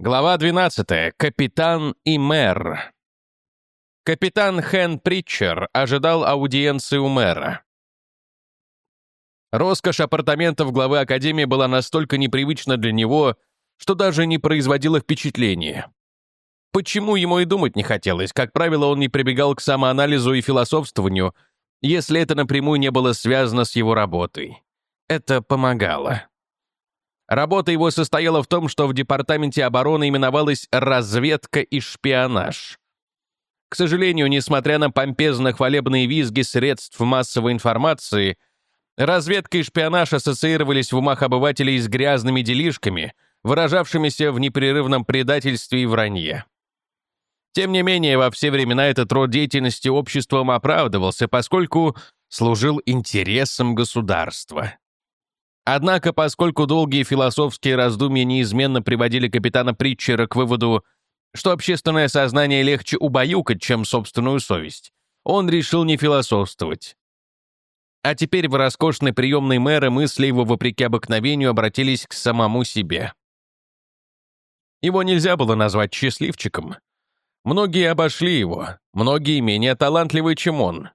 Глава 12. Капитан и мэр. Капитан Хэн Притчер ожидал аудиенции у мэра. Роскошь апартаментов главы Академии была настолько непривычна для него, что даже не производила впечатления. Почему ему и думать не хотелось? Как правило, он не прибегал к самоанализу и философствованию, если это напрямую не было связано с его работой. Это помогало. Работа его состояла в том, что в Департаменте обороны именовалась «разведка и шпионаж». К сожалению, несмотря на помпезно-хвалебные визги средств массовой информации, разведка и шпионаж ассоциировались в умах обывателей с грязными делишками, выражавшимися в непрерывном предательстве и вранье. Тем не менее, во все времена этот род деятельности обществом оправдывался, поскольку служил интересам государства. Однако, поскольку долгие философские раздумья неизменно приводили капитана Притчера к выводу, что общественное сознание легче убаюкать, чем собственную совесть, он решил не философствовать. А теперь в роскошной приемной мэра мысли его, вопреки обыкновению, обратились к самому себе. Его нельзя было назвать счастливчиком. Многие обошли его, многие менее талантливые, чем он.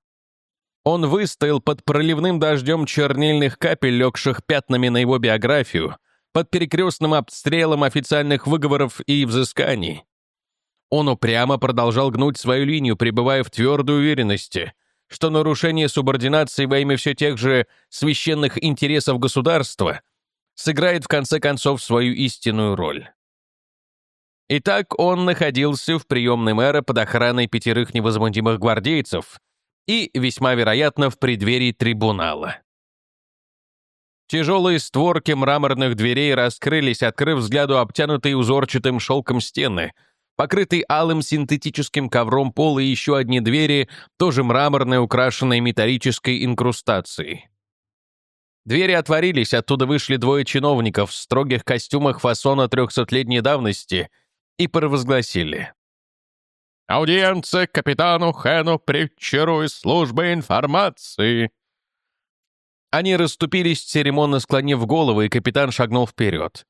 Он выстоял под проливным дождем чернильных капель, легших пятнами на его биографию, под перекрестным обстрелом официальных выговоров и взысканий. Он упрямо продолжал гнуть свою линию, пребывая в твердой уверенности, что нарушение субординации во имя все тех же священных интересов государства сыграет в конце концов свою истинную роль. Итак, он находился в приемной мэра под охраной пятерых невозмутимых гвардейцев, и, весьма вероятно, в преддверии трибунала. Тяжелые створки мраморных дверей раскрылись, открыв взгляду обтянутые узорчатым шелком стены, покрытый алым синтетическим ковром пол и еще одни двери, тоже мраморные, украшенные металлической инкрустацией. Двери отворились, оттуда вышли двое чиновников в строгих костюмах фасона трехсотлетней давности и провозгласили. Аудиенция капитану Хэну Притчеру из службы информации!» Они расступились, церемонно склонив головы, и капитан шагнул вперед.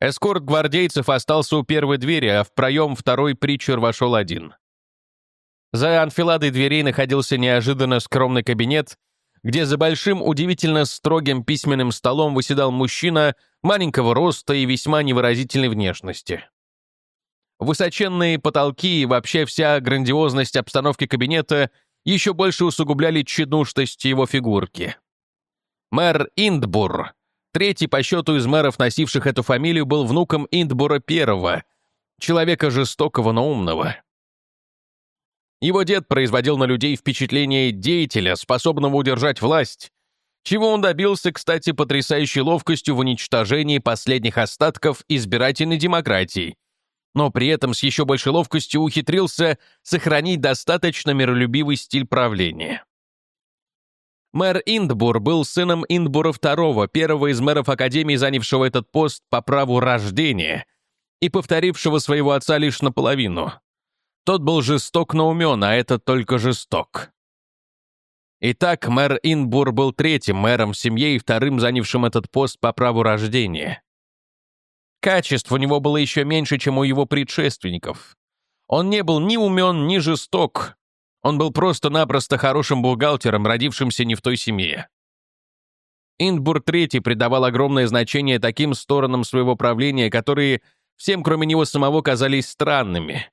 Эскорт гвардейцев остался у первой двери, а в проем второй Притчер вошел один. За анфиладой дверей находился неожиданно скромный кабинет, где за большим, удивительно строгим письменным столом выседал мужчина маленького роста и весьма невыразительной внешности. Высоченные потолки и вообще вся грандиозность обстановки кабинета еще больше усугубляли тщедушность его фигурки. Мэр Индбур, третий по счету из мэров, носивших эту фамилию, был внуком Индбура I, человека жестокого, но умного. Его дед производил на людей впечатление деятеля, способного удержать власть, чего он добился, кстати, потрясающей ловкостью в уничтожении последних остатков избирательной демократии, но при этом с еще большей ловкостью ухитрился сохранить достаточно миролюбивый стиль правления. Мэр Индбур был сыном Индбура II, первого из мэров Академии, занявшего этот пост по праву рождения и повторившего своего отца лишь наполовину. Тот был жесток, но умен, а этот только жесток. Итак, мэр Инбур был третьим мэром в семье и вторым занявшим этот пост по праву рождения. Качеств у него было еще меньше, чем у его предшественников. Он не был ни умен, ни жесток. Он был просто-напросто хорошим бухгалтером, родившимся не в той семье. Индбур III придавал огромное значение таким сторонам своего правления, которые всем, кроме него самого, казались странными.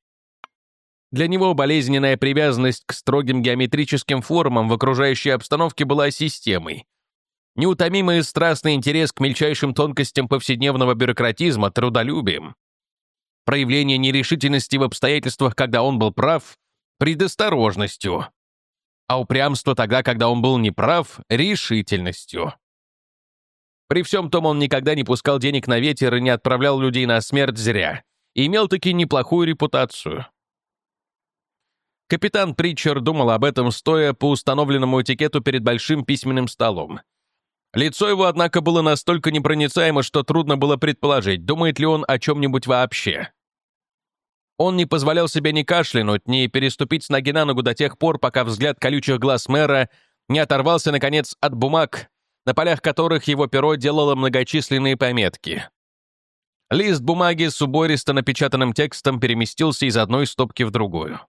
Для него болезненная привязанность к строгим геометрическим формам в окружающей обстановке была системой, неутомимый и страстный интерес к мельчайшим тонкостям повседневного бюрократизма, трудолюбием. Проявление нерешительности в обстоятельствах, когда он был прав, предосторожностью. А упрямство тогда, когда он был неправ, решительностью. При всем том он никогда не пускал денег на ветер и не отправлял людей на смерть зря. И имел таки неплохую репутацию. Капитан Притчер думал об этом, стоя по установленному этикету перед большим письменным столом. Лицо его, однако, было настолько непроницаемо, что трудно было предположить, думает ли он о чем-нибудь вообще. Он не позволял себе ни кашлянуть, ни переступить с ноги на ногу до тех пор, пока взгляд колючих глаз мэра не оторвался, наконец, от бумаг, на полях которых его перо делало многочисленные пометки. Лист бумаги с убористо напечатанным текстом переместился из одной стопки в другую.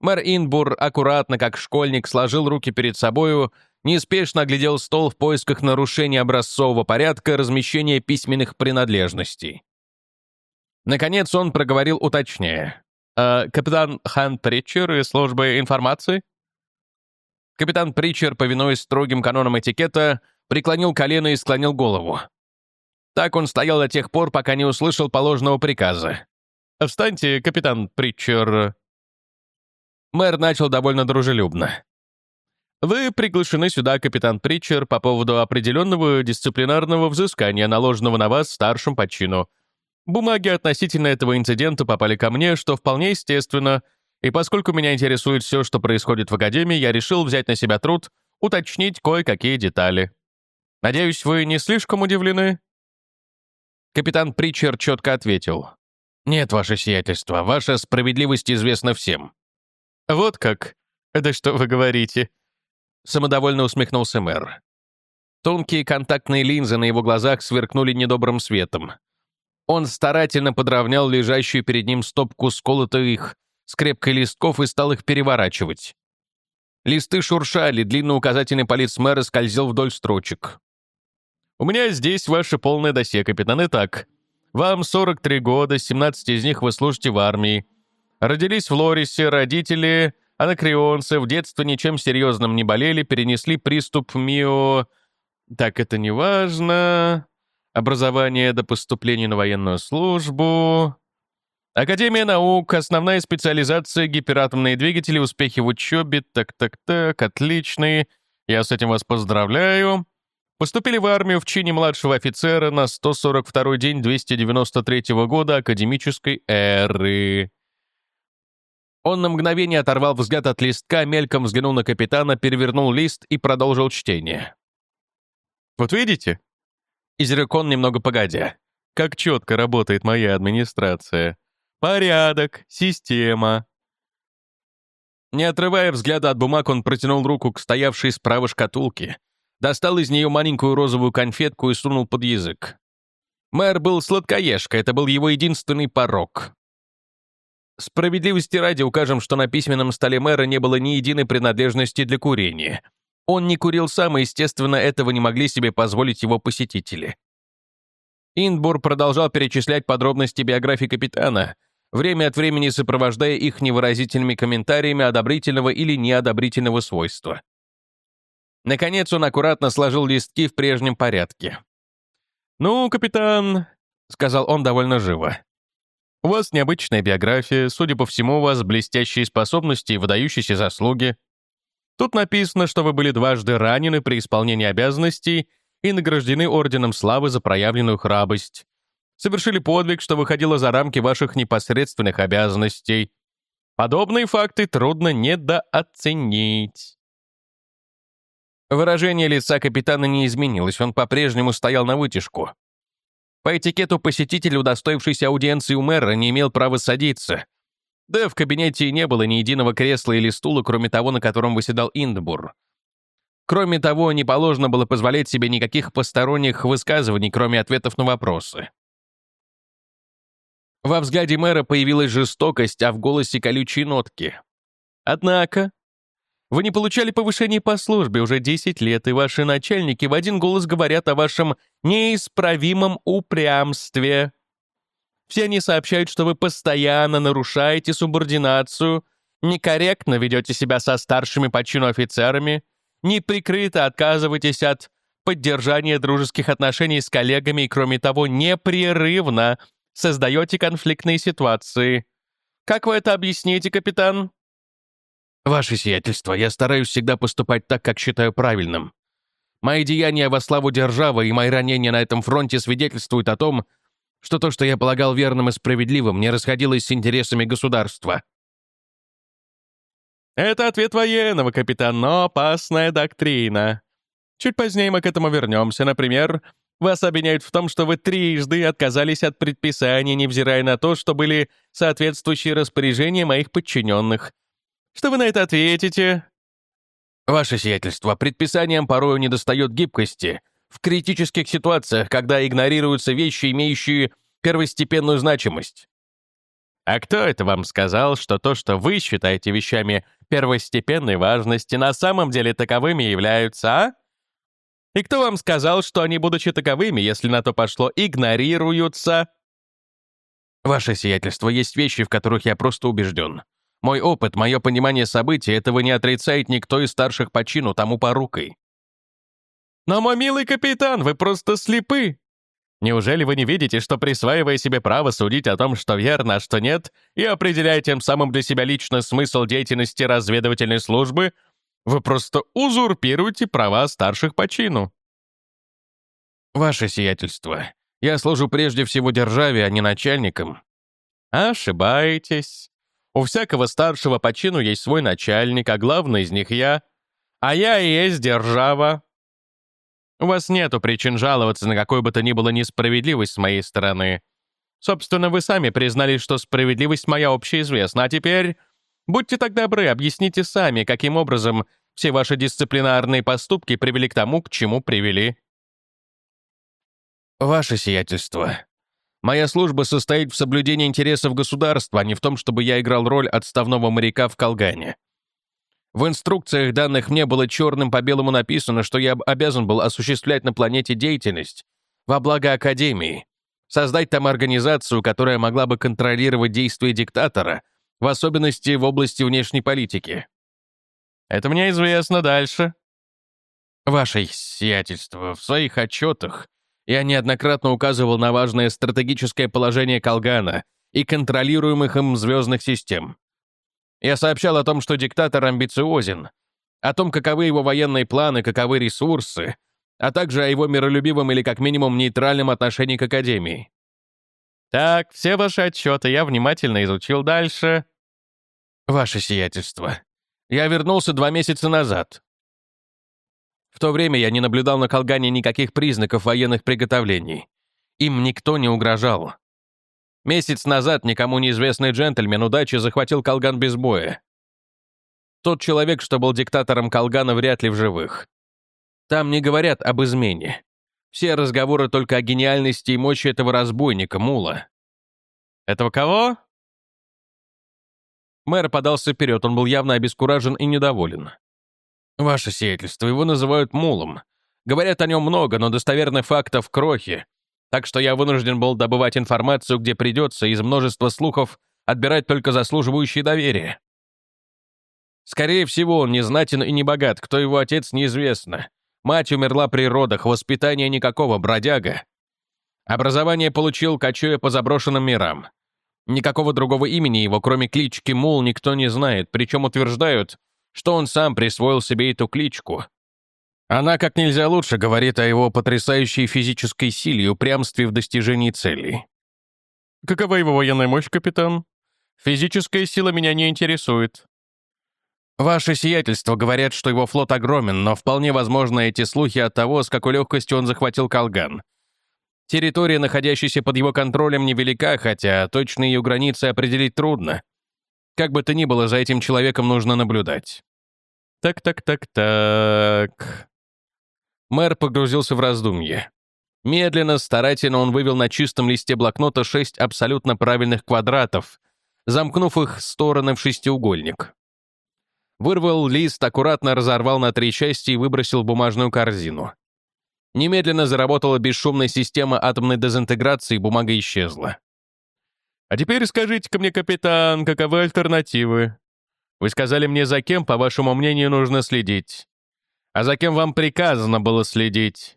Мэр Инбур аккуратно, как школьник, сложил руки перед собою, неспешно оглядел стол в поисках нарушения образцового порядка размещения письменных принадлежностей. Наконец он проговорил уточнее. «Э, «Капитан Хан Притчер из службы информации?» Капитан Притчер, повинуясь строгим канонам этикета, преклонил колено и склонил голову. Так он стоял до тех пор, пока не услышал положенного приказа. «Встаньте, капитан Притчер». Мэр начал довольно дружелюбно. «Вы приглашены сюда, капитан Притчер, по поводу определенного дисциплинарного взыскания, наложенного на вас старшим по чину. Бумаги относительно этого инцидента попали ко мне, что вполне естественно, и поскольку меня интересует все, что происходит в Академии, я решил взять на себя труд уточнить кое-какие детали. Надеюсь, вы не слишком удивлены?» Капитан Притчер четко ответил. «Нет, ваше сиятельство, ваша справедливость известна всем». «Вот как? Это что вы говорите?» Самодовольно усмехнулся мэр. Тонкие контактные линзы на его глазах сверкнули недобрым светом. Он старательно подровнял лежащую перед ним стопку сколотых скрепкой листков и стал их переворачивать. Листы шуршали, длинный указательный палец мэра скользил вдоль строчек. У меня здесь ваше полное досье, капитан. Итак, вам 43 года, 17 из них вы служите в армии. Родились в Лорисе, родители анакреонцы, в детстве ничем серьезным не болели, перенесли приступ мио... Так, это не важно. Образование до поступления на военную службу. Академия наук, основная специализация гиператомные двигатели, успехи в учебе, так-так-так, отличные. Я с этим вас поздравляю. Поступили в армию в чине младшего офицера на 142-й день 293 года академической эры. Он на мгновение оторвал взгляд от листка, мельком взглянул на капитана, перевернул лист и продолжил чтение. «Вот видите?» Изрек он немного погодя. «Как четко работает моя администрация. Порядок, система». Не отрывая взгляда от бумаг, он протянул руку к стоявшей справа шкатулке, достал из нее маленькую розовую конфетку и сунул под язык. Мэр был сладкоежка, это был его единственный порог. Справедливости ради укажем, что на письменном столе мэра не было ни единой принадлежности для курения. Он не курил сам, и, естественно, этого не могли себе позволить его посетители. Инбур продолжал перечислять подробности биографии капитана, время от времени сопровождая их невыразительными комментариями одобрительного или неодобрительного свойства. Наконец он аккуратно сложил листки в прежнем порядке. «Ну, капитан», — сказал он довольно живо, — «у вас необычная биография, судя по всему, у вас блестящие способности и выдающиеся заслуги. Тут написано, что вы были дважды ранены при исполнении обязанностей и награждены Орденом Славы за проявленную храбрость. Совершили подвиг, что выходило за рамки ваших непосредственных обязанностей. Подобные факты трудно недооценить». Выражение лица капитана не изменилось, он по-прежнему стоял на вытяжку. По этикету посетитель, удостоившийся аудиенции у мэра, не имел права садиться. Да в кабинете не было ни единого кресла или стула, кроме того, на котором выседал Индбур. Кроме того, не положено было позволять себе никаких посторонних высказываний, кроме ответов на вопросы. Во взгляде мэра появилась жестокость, а в голосе колючие нотки. Однако, вы не получали повышение по службе уже 10 лет, и ваши начальники в один голос говорят о вашем неисправимом упрямстве. Все они сообщают, что вы постоянно нарушаете субординацию, некорректно ведете себя со старшими по чину офицерами, неприкрыто отказываетесь от поддержания дружеских отношений с коллегами и, кроме того, непрерывно создаете конфликтные ситуации. Как вы это объясните, капитан? «Ваше сиятельство, я стараюсь всегда поступать так, как считаю правильным. Мои деяния во славу державы и мои ранения на этом фронте свидетельствуют о том, что то, что я полагал верным и справедливым, не расходилось с интересами государства». «Это ответ военного, капитан, но опасная доктрина. Чуть позднее мы к этому вернемся. Например, вас обвиняют в том, что вы трижды отказались от предписания, невзирая на то, что были соответствующие распоряжения моих подчиненных. Что вы на это ответите?» «Ваше сиятельство, предписаниям порою недостает гибкости. В критических ситуациях, когда игнорируются вещи, имеющие первостепенную значимость. А кто это вам сказал, что то, что вы считаете вещами первостепенной важности, на самом деле таковыми являются, а? И кто вам сказал, что они, будучи таковыми, если на то пошло, игнорируются? Ваше сиятельство, есть вещи, в которых я просто убежден. Мой опыт, мое понимание событий, этого не отрицает никто из старших по чину, тому порукой. Но, мой милый капитан, вы просто слепы. Неужели вы не видите, что, присваивая себе право судить о том, что верно, а что нет, и определяя тем самым для себя лично смысл деятельности разведывательной службы, вы просто узурпируете права старших по чину? Ваше сиятельство, я служу прежде всего державе, а не начальникам. Ошибаетесь. У всякого старшего по чину есть свой начальник, а главный из них я. А я и есть держава. У вас нету причин жаловаться на какую бы то ни было несправедливость с моей стороны. Собственно, вы сами признались, что справедливость моя общеизвестна, а теперь Будьте так добры, объясните сами, каким образом все ваши дисциплинарные поступки привели к тому, к чему привели. Ваше сиятельство. Моя служба состоит в соблюдении интересов государства, а не в том, чтобы я играл роль отставного моряка в Колгане. В инструкциях, данных мне, было черным по белому написано, что я обязан был осуществлять на планете деятельность во благо Академии, создать там организацию, которая могла бы контролировать действия диктатора, в особенности в области внешней политики. Это мне известно дальше. Ваше сиятельство, в своих отчетах я неоднократно указывал на важное стратегическое положение Колгана и контролируемых им звездных систем. Я сообщал о том, что диктатор амбициозен, о том, каковы его военные планы, каковы ресурсы, а также о его миролюбивом или как минимум нейтральном отношении к Академии. Так, все ваши отчеты я внимательно изучил дальше. «Ваше сиятельство, я вернулся два месяца назад. То время я не наблюдал на Колгане никаких признаков военных приготовлений. Им никто не угрожал. Месяц назад никому неизвестный джентльмен удачи захватил Колган без боя. Тот человек, что был диктатором Колгана, вряд ли в живых. Там не говорят об измене. Все разговоры только о гениальности и мощи этого разбойника, Мула. Этого кого? Мэр подался вперед, он был явно обескуражен и недоволен. «Ваше сиятельство, его называют Мулом. Говорят о нем много, но достоверных фактов крохи. Так что я вынужден был добывать информацию, где придется, из множества слухов отбирать только заслуживающие доверия. Скорее всего, он незнатен и не богат, кто его отец, неизвестно. Мать умерла при родах, воспитания никакого, бродяга. Образование получил, кочуя по заброшенным мирам. Никакого другого имени его, кроме клички Мул, никто не знает, причем утверждают, что он сам присвоил себе эту кличку. Она как нельзя лучше говорит о его потрясающей физической силе и упрямстве в достижении целей. Какова его военная мощь, капитан? Физическая сила меня не интересует. Ваше сиятельство говорят, что его флот огромен, но вполне возможно эти слухи от того, с какой легкостью он захватил Калган. Территория, находящаяся под его контролем, невелика, хотя точные ее границы определить трудно. Как бы то ни было, за этим человеком нужно наблюдать. Так-так-так-так... Мэр погрузился в раздумье. Медленно, старательно он вывел на чистом листе блокнота шесть абсолютно правильных квадратов, замкнув их стороны в шестиугольник. Вырвал лист, аккуратно разорвал на три части и выбросил в бумажную корзину. Немедленно заработала бесшумная система атомной дезинтеграции, бумага исчезла. «А теперь скажите-ка мне, капитан, каковы альтернативы? Вы сказали мне, за кем, по вашему мнению, нужно следить. А за кем вам приказано было следить?»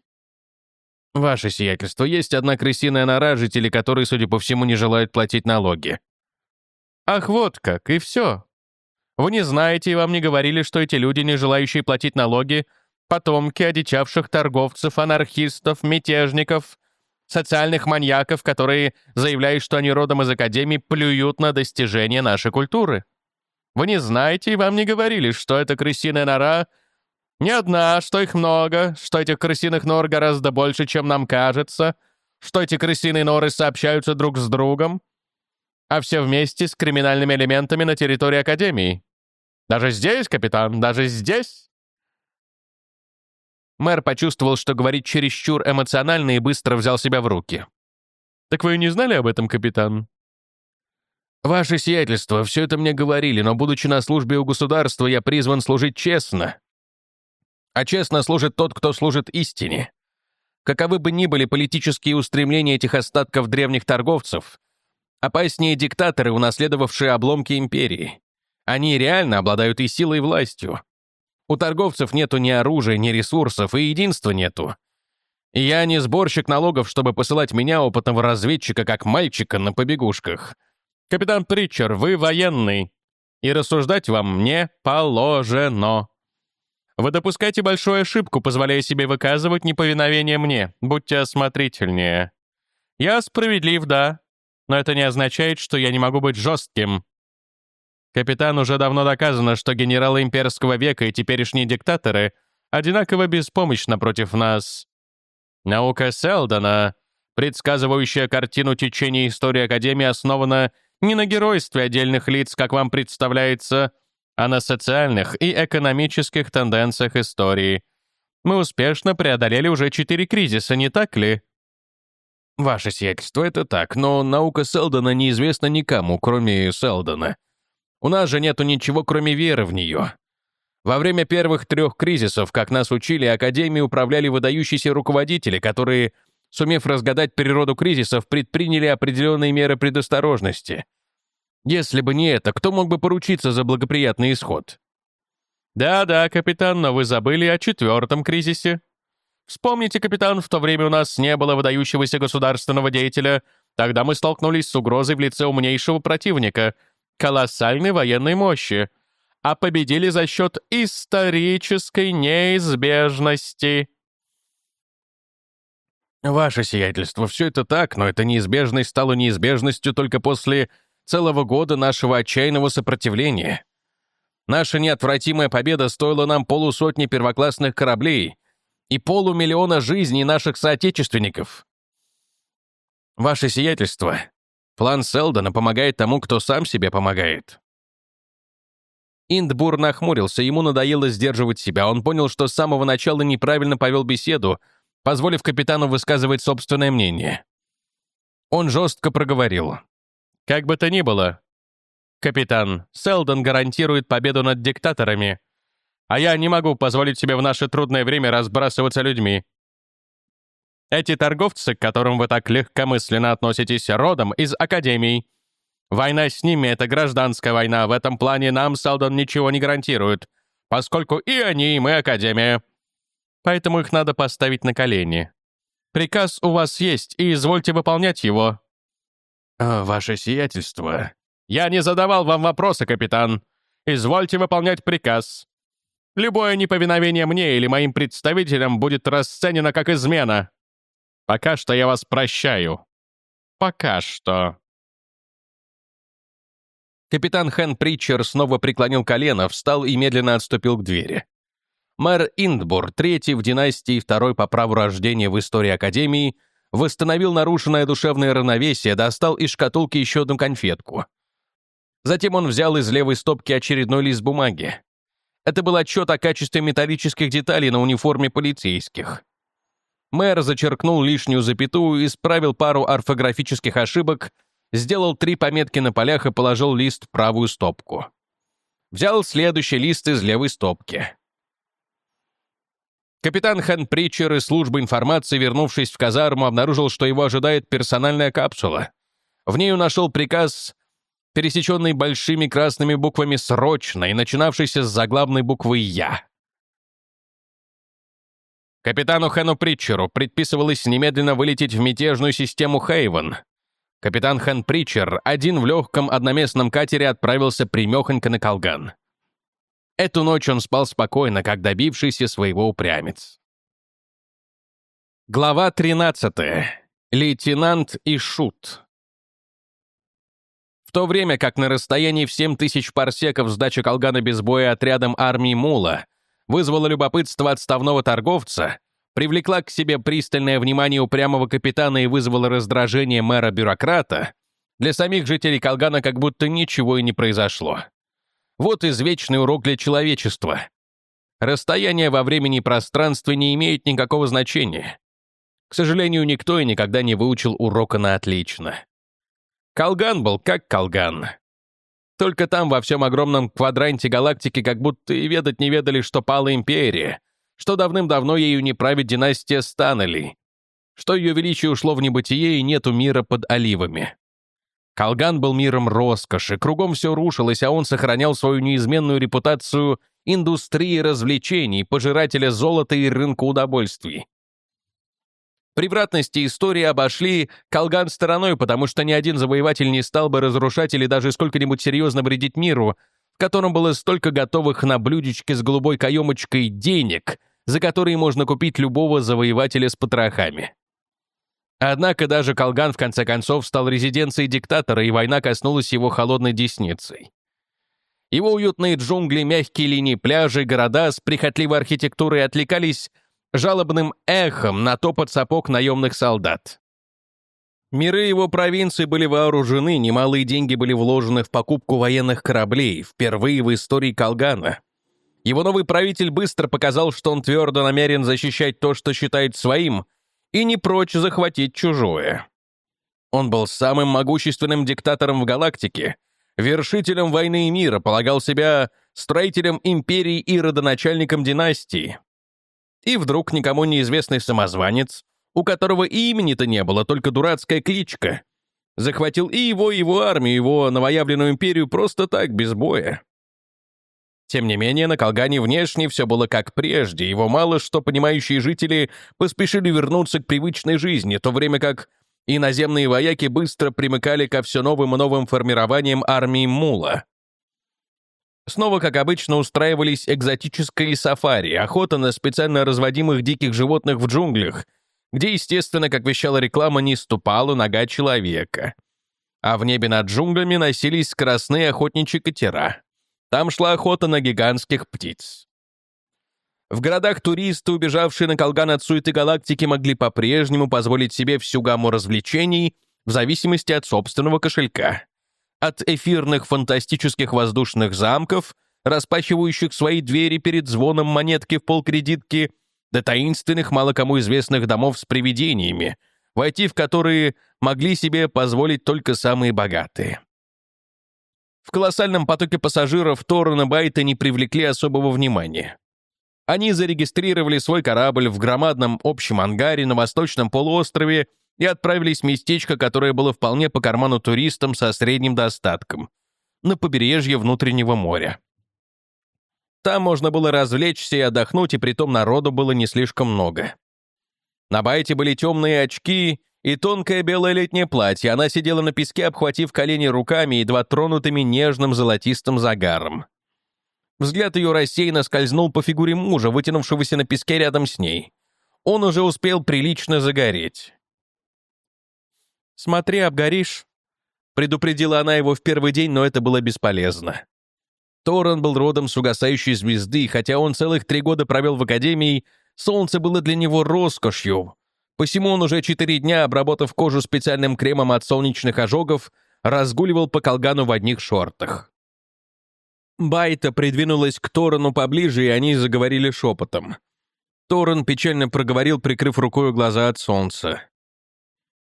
«Ваше сиятельство, есть одна крысиная нора, жители которой, судя по всему, не желают платить налоги». «Ах, вот как, и все. Вы не знаете и вам не говорили, что эти люди, не желающие платить налоги, потомки одичавших торговцев, анархистов, мятежников, социальных маньяков, которые, заявляют, что они родом из Академии, плюют на достижения нашей культуры. Вы не знаете и вам не говорили, что эта крысиная нора не одна, что их много, что этих крысиных нор гораздо больше, чем нам кажется, что эти крысиные норы сообщаются друг с другом, а все вместе с криминальными элементами на территории Академии. Даже здесь, капитан, даже здесь. Мэр почувствовал, что говорит чересчур эмоционально и быстро взял себя в руки. Так вы не знали об этом, капитан? Ваше сиятельство, все это мне говорили, но, будучи на службе у государства, я призван служить честно. А честно служит тот, кто служит истине. Каковы бы ни были политические устремления этих остатков древних торговцев, опаснее диктаторы, унаследовавшие обломки империи. Они реально обладают и силой, и властью. У торговцев нету ни оружия, ни ресурсов, и единства нету. Я не сборщик налогов, чтобы посылать меня, опытного разведчика, как мальчика на побегушках. Капитан Притчер, вы военный, и рассуждать вам не положено. Вы допускаете большую ошибку, позволяя себе выказывать неповиновение мне. Будьте осмотрительнее. Я справедлив, да, но это не означает, что я не могу быть жестким. Капитан, уже давно доказано, что генералы имперского века и теперешние диктаторы одинаково беспомощны против нас. Наука Селдона, предсказывающая картину течения истории Академии, основана не на геройстве отдельных лиц, как вам представляется, а на социальных и экономических тенденциях истории. Мы успешно преодолели уже четыре кризиса, не так ли? Ваше сиятельство, это так, но наука Селдона неизвестна никому, кроме Селдона. У нас же нету ничего, кроме веры в нее. Во время первых трех кризисов, как нас учили, Академией управляли выдающиеся руководители, которые, сумев разгадать природу кризисов, предприняли определенные меры предосторожности. Если бы не это, кто мог бы поручиться за благоприятный исход? Да-да, капитан, но вы забыли о четвертом кризисе. Вспомните, капитан, в то время у нас не было выдающегося государственного деятеля. Тогда мы столкнулись с угрозой в лице умнейшего противника — колоссальной военной мощи — а победили за счет исторической неизбежности. Ваше сиятельство, все это так, но эта неизбежность стала неизбежностью только после целого года нашего отчаянного сопротивления. Наша неотвратимая победа стоила нам полусотни первоклассных кораблей и полумиллиона жизней наших соотечественников. Ваше сиятельство, план Селдона помогает тому, кто сам себе помогает. Индбур нахмурился, ему надоело сдерживать себя. Он понял, что с самого начала неправильно повел беседу, позволив капитану высказывать собственное мнение. Он жестко проговорил. «Как бы то ни было, капитан, Селдон гарантирует победу над диктаторами, а я не могу позволить себе в наше трудное время разбрасываться людьми. Эти торговцы, к которым вы так легкомысленно относитесь, родом из академий, Война с ними — это гражданская война. В этом плане нам Селдон ничего не гарантирует, поскольку и они, и мы Академия. Поэтому их надо поставить на колени. Приказ у вас есть, и извольте выполнять его». «А, «Ваше сиятельство...» «Я не задавал вам вопроса, капитан. Извольте выполнять приказ. Любое неповиновение мне или моим представителям будет расценено как измена. Пока что я вас прощаю. Пока что». Капитан Хэн Притчер снова преклонил колено, встал и медленно отступил к двери. Мэр Индбур, третий в династии, второй по праву рождения в истории Академии, восстановил нарушенное душевное равновесие, достал из шкатулки еще одну конфетку. Затем он взял из левой стопки очередной лист бумаги. Это был отчет о качестве металлических деталей на униформе полицейских. Мэр зачеркнул лишнюю запятую, исправил пару орфографических ошибок сделал три пометки на полях и положил лист в правую стопку. Взял следующий лист из левой стопки. Капитан Хэн Притчер из службы информации, вернувшись в казарму, обнаружил, что его ожидает персональная капсула. В ней он нашел приказ, пересеченный большими красными буквами «Срочно» и начинавшийся с заглавной буквы «Я». Капитану Хэну Притчеру предписывалось немедленно вылететь в мятежную систему Хейвен, Капитан Хэн Притчер один в легком одноместном катере отправился примехонько на Колган. Эту ночь он спал спокойно, как добившийся своего упрямец. Глава 13. Лейтенант и Шут. В то время как на расстоянии в 7 тысяч парсеков сдача Колгана без боя отрядом армии Мула вызвала любопытство отставного торговца, привлекла к себе пристальное внимание упрямого капитана и вызвала раздражение мэра-бюрократа, для самих жителей Колгана как будто ничего и не произошло. Вот извечный урок для человечества. Расстояние во времени и пространстве не имеет никакого значения. К сожалению, никто и никогда не выучил урока на отлично. Колган был как Колган. Только там, во всем огромном квадранте галактики, как будто и ведать не ведали, что пала империя, что давным-давно ею не правит династия Станнелей, что ее величие ушло в небытие и нету мира под оливами. Колган был миром роскоши, кругом все рушилось, а он сохранял свою неизменную репутацию индустрии развлечений, пожирателя золота и рынка удовольствий. Превратности истории обошли Колган стороной, потому что ни один завоеватель не стал бы разрушать или даже сколько-нибудь серьезно вредить миру, в котором было столько готовых на блюдечке с голубой каемочкой денег, за которые можно купить любого завоевателя с потрохами. Однако даже Колган в конце концов стал резиденцией диктатора, и война коснулась его холодной десницей. Его уютные джунгли, мягкие линии пляжей, города с прихотливой архитектурой отвлекались жалобным эхом на топот сапог наемных солдат. Миры его провинции были вооружены, немалые деньги были вложены в покупку военных кораблей, впервые в истории Колгана. Его новый правитель быстро показал, что он твердо намерен защищать то, что считает своим, и не прочь захватить чужое. Он был самым могущественным диктатором в галактике, вершителем войны и мира, полагал себя строителем империи и родоначальником династии. И вдруг никому неизвестный самозванец, у которого имени-то не было, только дурацкая кличка, захватил и его, и его армию, его новоявленную империю просто так, без боя. Тем не менее, на Колгане внешне все было как прежде, его мало что понимающие жители поспешили вернуться к привычной жизни, то время как иноземные вояки быстро примыкали ко все новым и новым формированиям армии Мула. Снова, как обычно, устраивались экзотические сафари, охота на специально разводимых диких животных в джунглях, где, естественно, как вещала реклама, не ступала нога человека. А в небе над джунглями носились скоростные охотничьи катера. Там шла охота на гигантских птиц. В городах туристы, убежавшие на колган от суеты галактики, могли по-прежнему позволить себе всю гамму развлечений в зависимости от собственного кошелька от эфирных фантастических воздушных замков, распахивающих свои двери перед звоном монетки в полкредитки, до таинственных, мало кому известных домов с привидениями, войти в которые могли себе позволить только самые богатые. В колоссальном потоке пассажиров Торрен и Байта не привлекли особого внимания. Они зарегистрировали свой корабль в громадном общем ангаре на восточном полуострове и отправились в местечко, которое было вполне по карману туристам со средним достатком, на побережье внутреннего моря. Там можно было развлечься и отдохнуть, и притом народу было не слишком много. На Байте были темные очки и тонкое белое летнее платье. Она сидела на песке, обхватив колени руками, едва тронутыми нежным золотистым загаром. Взгляд ее рассеянно скользнул по фигуре мужа, вытянувшегося на песке рядом с ней. Он уже успел прилично загореть. «Смотри, обгоришь», — предупредила она его в первый день, но это было бесполезно. Торрен был родом с угасающей звезды, хотя он целых три года провел в академии, солнце было для него роскошью. Посему он уже четыре дня, обработав кожу специальным кремом от солнечных ожогов, разгуливал по колгану в одних шортах. Байта придвинулась к Торану поближе, и они заговорили шепотом. Торрен печально проговорил, прикрыв рукой глаза от солнца.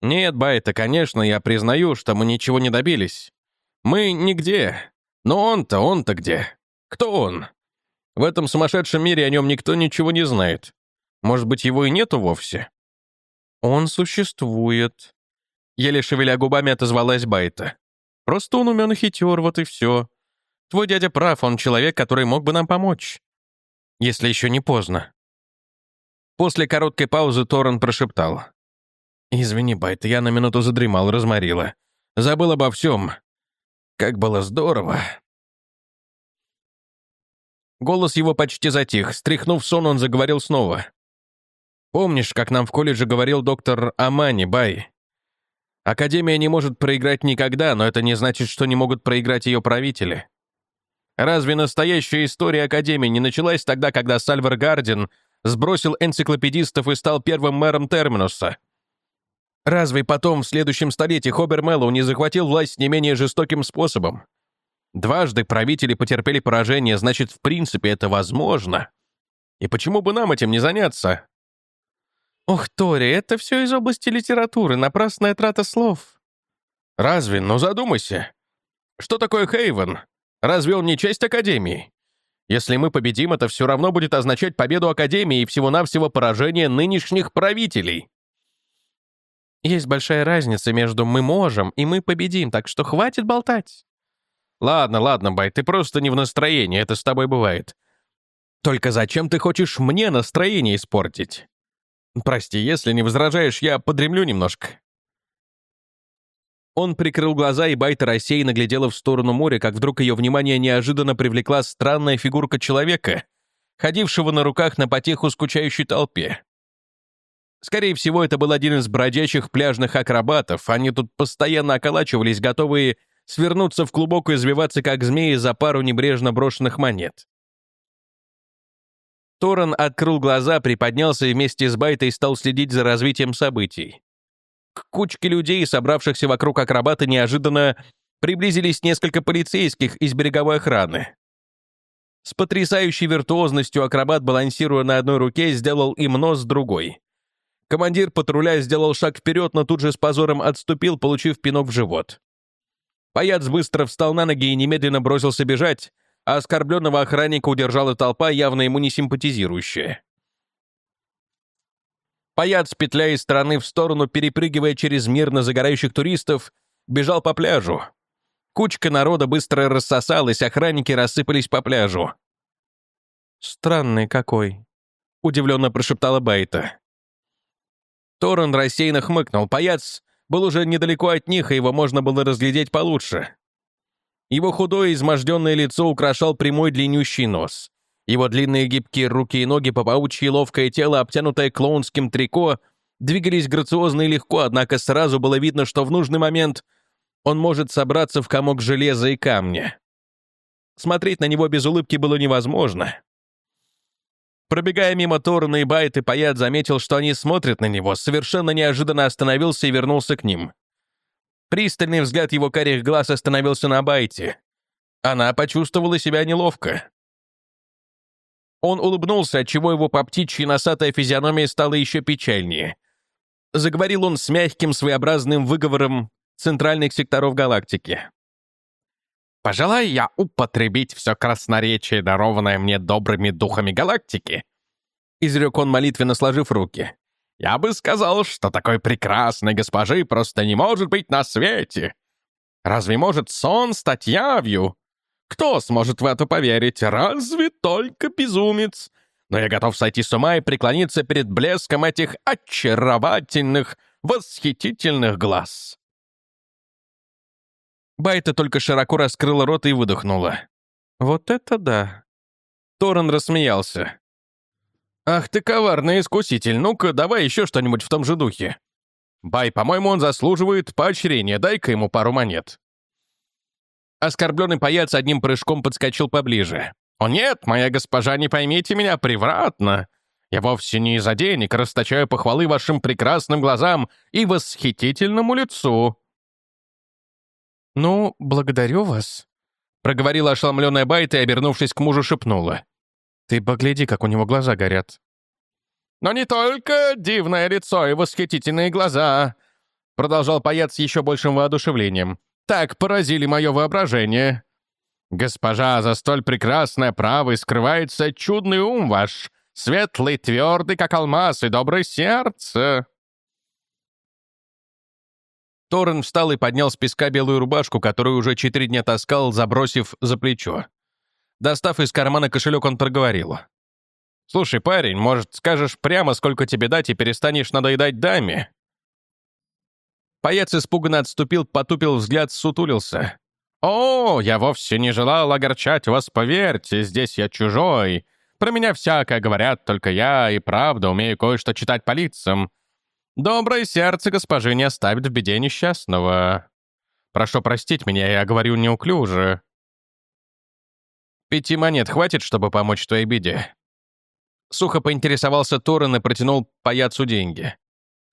«Нет, Байта, конечно, я признаю, что мы ничего не добились. Мы нигде. Но он-то, он-то где? Кто он? В этом сумасшедшем мире о нем никто ничего не знает. Может быть, его и нету вовсе?» «Он существует», — еле шевеля губами отозвалась Байта. «Просто он умен и хитер, вот и все. Твой дядя прав, он человек, который мог бы нам помочь. Если еще не поздно». После короткой паузы Торрен прошептал. «Извини, Байт, я на минуту задремал, разморила. Забыл обо всем. Как было здорово!» Голос его почти затих. Стряхнув сон, он заговорил снова. «Помнишь, как нам в колледже говорил доктор Амани, Бай? Академия не может проиграть никогда, но это не значит, что не могут проиграть ее правители. Разве настоящая история Академии не началась тогда, когда Сальвер Гардин сбросил энциклопедистов и стал первым мэром Терминуса?» Разве потом, в следующем столетии, Хобер Мэллоу не захватил власть не менее жестоким способом? Дважды правители потерпели поражение, значит, в принципе, это возможно. И почему бы нам этим не заняться? «Ох, Тори, это все из области литературы, напрасная трата слов». «Разве? Ну задумайся. Что такое Хейвен? Разве он не часть Академии? Если мы победим, это все равно будет означать победу Академии и всего-навсего поражение нынешних правителей». «Есть большая разница между «мы можем» и «мы победим», так что хватит болтать». «Ладно, ладно, Бай, ты просто не в настроении, это с тобой бывает. Только зачем ты хочешь мне настроение испортить?» «Прости, если не возражаешь, я подремлю немножко». Он прикрыл глаза, и Байта рассеянно глядела в сторону моря, как вдруг ее внимание неожиданно привлекла странная фигурка человека, ходившего на руках на потеху скучающей толпе. Скорее всего, это был один из бродячих пляжных акробатов. Они тут постоянно околачивались, готовые свернуться в клубок и извиваться, как змеи, за пару небрежно брошенных монет. Торрен открыл глаза, приподнялся и вместе с Байтой стал следить за развитием событий. К кучке людей, собравшихся вокруг акробата, неожиданно приблизились несколько полицейских из береговой охраны. С потрясающей виртуозностью акробат, балансируя на одной руке, сделал им нос другой. Командир патруля сделал шаг вперед, но тут же с позором отступил, получив пинок в живот. Паяц быстро встал на ноги и немедленно бросился бежать, а оскорбленного охранника удержала толпа, явно ему не симпатизирующая. Паяц, петляя из стороны в сторону, перепрыгивая через мирно загорающих туристов, бежал по пляжу. Кучка народа быстро рассосалась, охранники рассыпались по пляжу. «Странный какой», — удивленно прошептала Байта. Торрен рассеянно хмыкнул. Паяц был уже недалеко от них, и его можно было разглядеть получше. Его худое, изможденное лицо украшал прямой длиннющий нос. Его длинные гибкие руки и ноги по паучьи ловкое тело, обтянутое клоунским трико, двигались грациозно и легко, однако сразу было видно, что в нужный момент он может собраться в комок железа и камня. Смотреть на него без улыбки было невозможно. Пробегая мимо Торна и Байт и Паят заметил, что они смотрят на него, совершенно неожиданно остановился и вернулся к ним. Пристальный взгляд его карих глаз остановился на Байте. Она почувствовала себя неловко. Он улыбнулся, отчего его по птичьей носатая физиономия стала еще печальнее. Заговорил он с мягким своеобразным выговором центральных секторов галактики. «Пожелаю я употребить все красноречие, дарованное мне добрыми духами галактики», изрек он молитвенно сложив руки. Я бы сказал, что такой прекрасной госпожи просто не может быть на свете. Разве может сон стать явью? Кто сможет в это поверить? Разве только безумец? Но я готов сойти с ума и преклониться перед блеском этих очаровательных, восхитительных глаз. Байта только широко раскрыла рот и выдохнула. «Вот это да!» Торрен рассмеялся. «Ах ты коварный искуситель, ну-ка, давай еще что-нибудь в том же духе. Бай, по-моему, он заслуживает поощрения, дай-ка ему пару монет». Оскорбленный паяц одним прыжком подскочил поближе. «О нет, моя госпожа, не поймите меня превратно. Я вовсе не из-за денег расточаю похвалы вашим прекрасным глазам и восхитительному лицу». «Ну, благодарю вас», — проговорила ошеломленная Байта и, обернувшись к мужу, шепнула. Ты погляди, как у него глаза горят. Но не только дивное лицо и восхитительные глаза, продолжал паяц с еще большим воодушевлением. Так поразили мое воображение. Госпожа, за столь прекрасное право скрывается чудный ум ваш, светлый, твердый, как алмаз, и доброе сердце. Торрен встал и поднял с песка белую рубашку, которую уже четыре дня таскал, забросив за плечо. Достав из кармана кошелек, он проговорил. «Слушай, парень, может, скажешь прямо, сколько тебе дать, и перестанешь надоедать даме?» Паяц испуганно отступил, потупил взгляд, сутулился. «О, я вовсе не желал огорчать вас, поверьте, здесь я чужой. Про меня всякое говорят, только я и правда умею кое-что читать по лицам. Доброе сердце госпожи не оставит в беде несчастного. Прошу простить меня, я говорю неуклюже. Пяти монет хватит, чтобы помочь твоей беде?» Сухо поинтересовался Торрен и протянул паяцу деньги.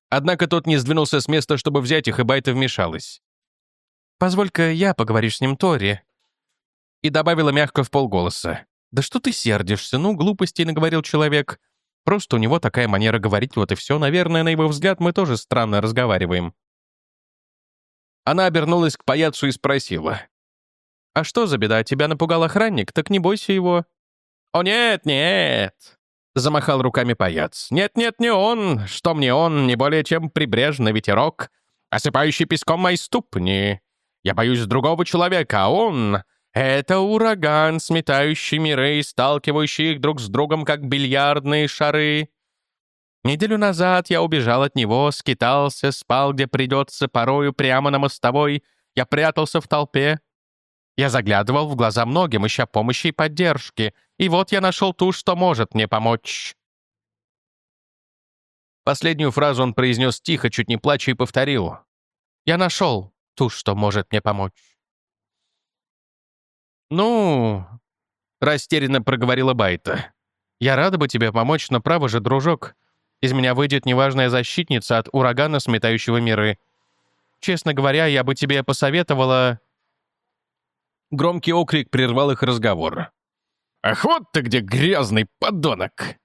Однако тот не сдвинулся с места, чтобы взять их, и Байта вмешалась. «Позволь-ка я поговорю с ним, Тори». И добавила мягко в полголоса. «Да что ты сердишься? Ну, глупостей наговорил человек. Просто у него такая манера говорить, вот и все. Наверное, на его взгляд мы тоже странно разговариваем». Она обернулась к паяцу и спросила. «А что за беда? Тебя напугал охранник? Так не бойся его». «О, нет, нет!» — замахал руками паяц. «Нет-нет, не он! Что мне он? Не более чем прибрежный ветерок, осыпающий песком мои ступни. Я боюсь другого человека, а он — это ураган, сметающий миры и сталкивающий их друг с другом, как бильярдные шары. Неделю назад я убежал от него, скитался, спал, где придется, порою прямо на мостовой. Я прятался в толпе. Я заглядывал в глаза многим, ища помощи и поддержки. И вот я нашел ту, что может мне помочь. Последнюю фразу он произнес тихо, чуть не плача, и повторил. «Я нашел ту, что может мне помочь». «Ну...» — растерянно проговорила Байта. «Я рада бы тебе помочь, но право же, дружок, из меня выйдет неважная защитница от урагана, сметающего миры. Честно говоря, я бы тебе посоветовала...» Громкий окрик прервал их разговор. «Ах, вот ты где, грязный подонок!»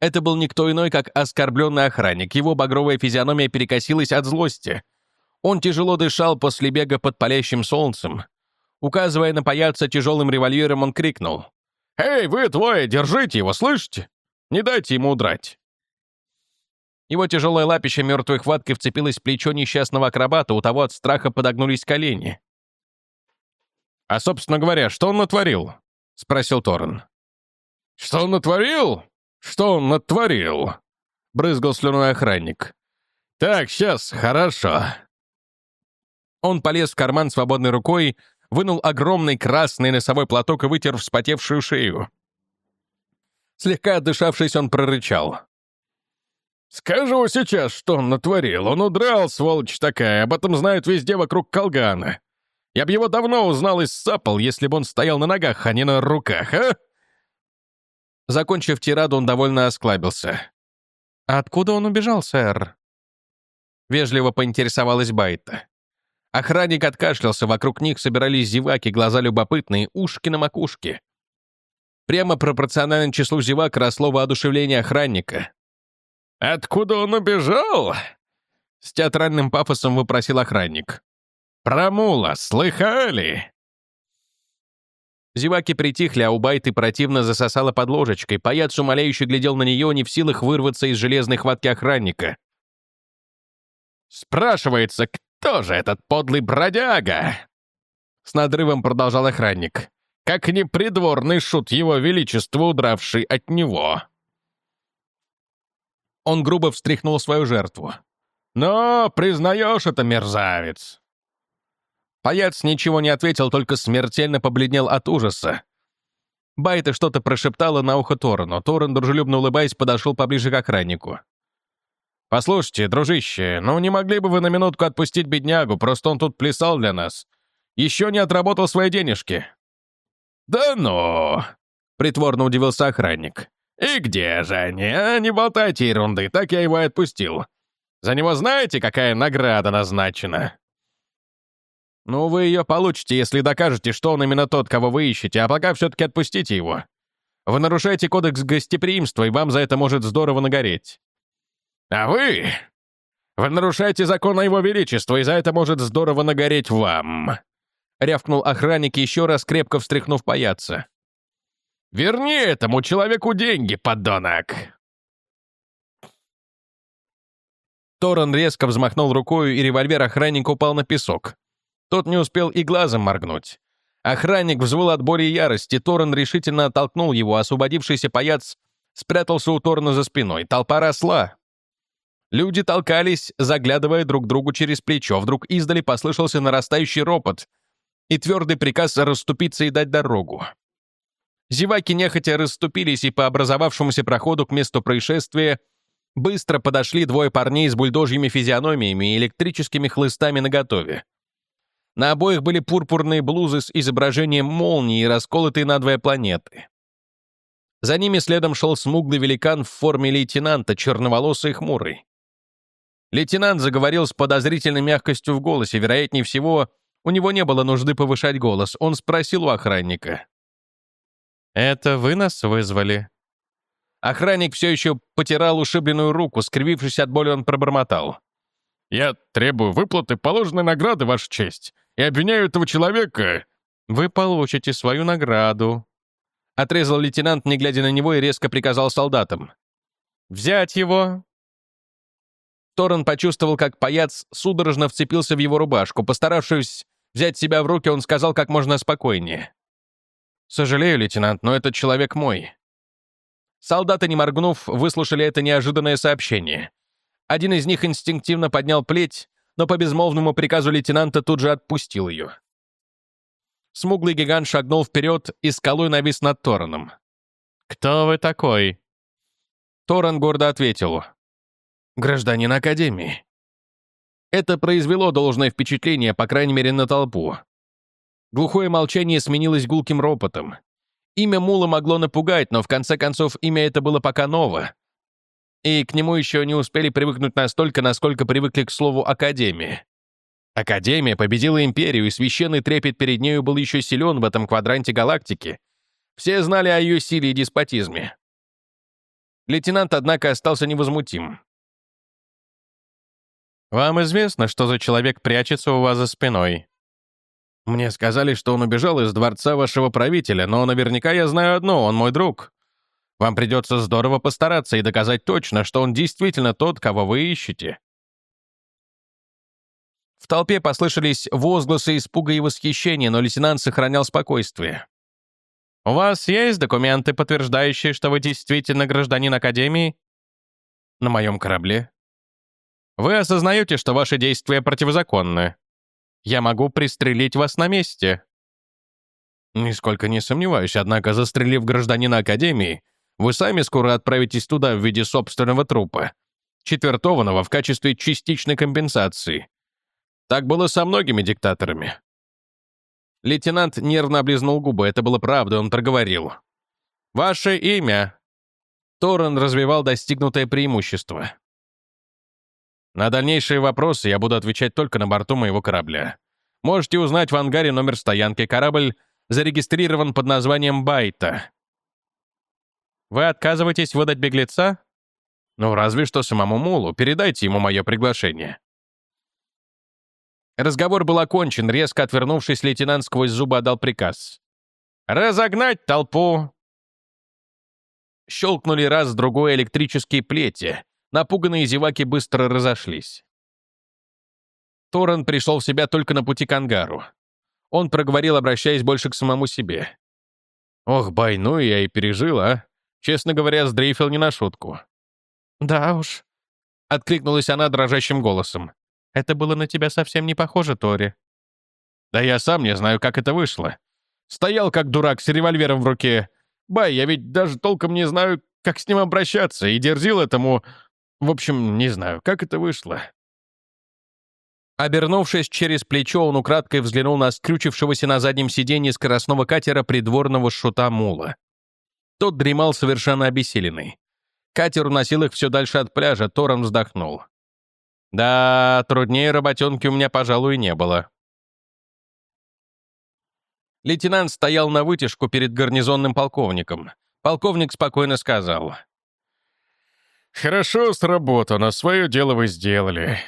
Это был никто иной, как оскорбленный охранник. Его багровая физиономия перекосилась от злости. Он тяжело дышал после бега под палящим солнцем. Указывая на паяца тяжелым револьвером, он крикнул. «Эй, вы двое, держите его, слышите? Не дайте ему удрать!» Его тяжелое лапище мертвой хваткой вцепилось в плечо несчастного акробата, у того от страха подогнулись колени. «А, собственно говоря, что он натворил?» — спросил Торрен. «Что он натворил? Что он натворил?» — брызгал слюной охранник. «Так, сейчас, хорошо». Он полез в карман свободной рукой, вынул огромный красный носовой платок и вытер вспотевшую шею. Слегка отдышавшись, он прорычал. «Скажу сейчас, что он натворил. Он удрал, сволочь такая, об этом знают везде вокруг Колгана. Я бы его давно узнал и сапал, если бы он стоял на ногах, а не на руках, а?» Закончив тираду, он довольно осклабился. откуда он убежал, сэр?» Вежливо поинтересовалась Байта. Охранник откашлялся, вокруг них собирались зеваки, глаза любопытные, ушки на макушке. Прямо пропорционально числу зевак росло воодушевление охранника. «Откуда он убежал?» С театральным пафосом выпросил охранник. «Промула, слыхали?» Зеваки притихли, а у Байты противно засосала под ложечкой. Паяц умоляюще глядел на нее, не в силах вырваться из железной хватки охранника. «Спрашивается, кто же этот подлый бродяга?» С надрывом продолжал охранник. «Как не придворный шут его величества, удравший от него». Он грубо встряхнул свою жертву. «Но признаешь это, мерзавец!» Паяц ничего не ответил, только смертельно побледнел от ужаса. Байта что-то прошептала на ухо Торану. Торан, дружелюбно улыбаясь, подошел поближе к охраннику. «Послушайте, дружище, ну не могли бы вы на минутку отпустить беднягу, просто он тут плясал для нас. Еще не отработал свои денежки». «Да ну!» — притворно удивился охранник. «И где же они? А, не болтайте ерунды, так я его и отпустил. За него знаете, какая награда назначена?» «Ну, вы ее получите, если докажете, что он именно тот, кого вы ищете, а пока все-таки отпустите его. Вы нарушаете кодекс гостеприимства, и вам за это может здорово нагореть». «А вы? Вы нарушаете закон о его величестве, и за это может здорово нагореть вам», — рявкнул охранник, еще раз крепко встряхнув паяца. Верни этому человеку деньги, подонок!» Торрен резко взмахнул рукой, и револьвер охранника упал на песок. Тот не успел и глазом моргнуть. Охранник взвыл от боли и ярости, Торрен решительно оттолкнул его, освободившийся паяц спрятался у Торна за спиной. Толпа росла. Люди толкались, заглядывая друг другу через плечо. Вдруг издали послышался нарастающий ропот и твердый приказ расступиться и дать дорогу. Зеваки нехотя расступились, и по образовавшемуся проходу к месту происшествия быстро подошли двое парней с бульдожьими физиономиями и электрическими хлыстами наготове. На обоих были пурпурные блузы с изображением молнии, расколотые надвое планеты. За ними следом шел смуглый великан в форме лейтенанта, черноволосый и хмурый. Лейтенант заговорил с подозрительной мягкостью в голосе. Вероятнее всего, у него не было нужды повышать голос. Он спросил у охранника. «Это вы нас вызвали?» Охранник все еще потирал ушибленную руку, скривившись от боли, он пробормотал. «Я требую выплаты положенной награды, Ваша честь, и обвиняю этого человека...» «Вы получите свою награду», — отрезал лейтенант, не глядя на него, и резко приказал солдатам. «Взять его!» Торрен почувствовал, как паяц судорожно вцепился в его рубашку. Постаравшись взять себя в руки, он сказал как можно спокойнее. «Сожалею, лейтенант, но этот человек мой». Солдаты, не моргнув, выслушали это неожиданное сообщение. Один из них инстинктивно поднял плеть, но по безмолвному приказу лейтенанта тут же отпустил ее. Смуглый гигант шагнул вперед и скалой навис над Тораном. «Кто вы такой?» Торан гордо ответил. «Гражданин Академии». Это произвело должное впечатление, по крайней мере, на толпу. Глухое молчание сменилось гулким ропотом. Имя Мула могло напугать, но в конце концов имя это было пока ново. И к нему еще не успели привыкнуть настолько, насколько привыкли к слову «академия». Академия победила Империю, и священный трепет перед нею был еще силен в этом квадранте галактики. Все знали о ее силе и деспотизме. Лейтенант, однако, остался невозмутим. «Вам известно, что за человек прячется у вас за спиной?» «Мне сказали, что он убежал из дворца вашего правителя, но наверняка я знаю одно, он мой друг. Вам придется здорово постараться и доказать точно, что он действительно тот, кого вы ищете». В толпе послышались возгласы испуга и восхищения, но лейтенант сохранял спокойствие. «У вас есть документы, подтверждающие, что вы действительно гражданин Академии?» «На моем корабле». «Вы осознаете, что ваши действия противозаконны. Я могу пристрелить вас на месте». «Нисколько не сомневаюсь, однако, застрелив гражданина Академии, вы сами скоро отправитесь туда в виде собственного трупа, четвертованного в качестве частичной компенсации. Так было со многими диктаторами. Лейтенант нервно облизнул губы, это было правда, он проговорил. «Ваше имя?» Торрен развивал достигнутое преимущество. На дальнейшие вопросы я буду отвечать только на борту моего корабля. Можете узнать в ангаре номер стоянки. Корабль зарегистрирован под названием «Байта». Вы отказываетесь выдать беглеца? Ну, разве что самому Мулу. Передайте ему мое приглашение. Разговор был окончен, резко отвернувшись, лейтенант сквозь зубы отдал приказ. «Разогнать толпу!» Щелкнули раз-другой электрические плети. Напуганные зеваки быстро разошлись. Торрен пришел в себя только на пути к ангару. Он проговорил, обращаясь больше к самому себе. «Ох, байну я и пережил, а! Честно говоря, сдрейфил не на шутку». «Да уж», — откликнулась она дрожащим голосом. Это было на тебя совсем не похоже, Тори. Да я сам не знаю, как это вышло. Стоял как дурак с револьвером в руке. Бай, я ведь даже толком не знаю, как с ним обращаться, и дерзил этому... В общем, не знаю, как это вышло. Обернувшись через плечо, он украдкой взглянул на скрючившегося на заднем сиденье скоростного катера придворного шута Мула. Тот дремал совершенно обессиленный. Катер уносил их все дальше от пляжа, Тором вздохнул. Да, труднее работенки у меня, пожалуй, не было. Лейтенант стоял на вытяжку перед гарнизонным полковником. Полковник спокойно сказал. «Хорошо сработано, свое дело вы сделали».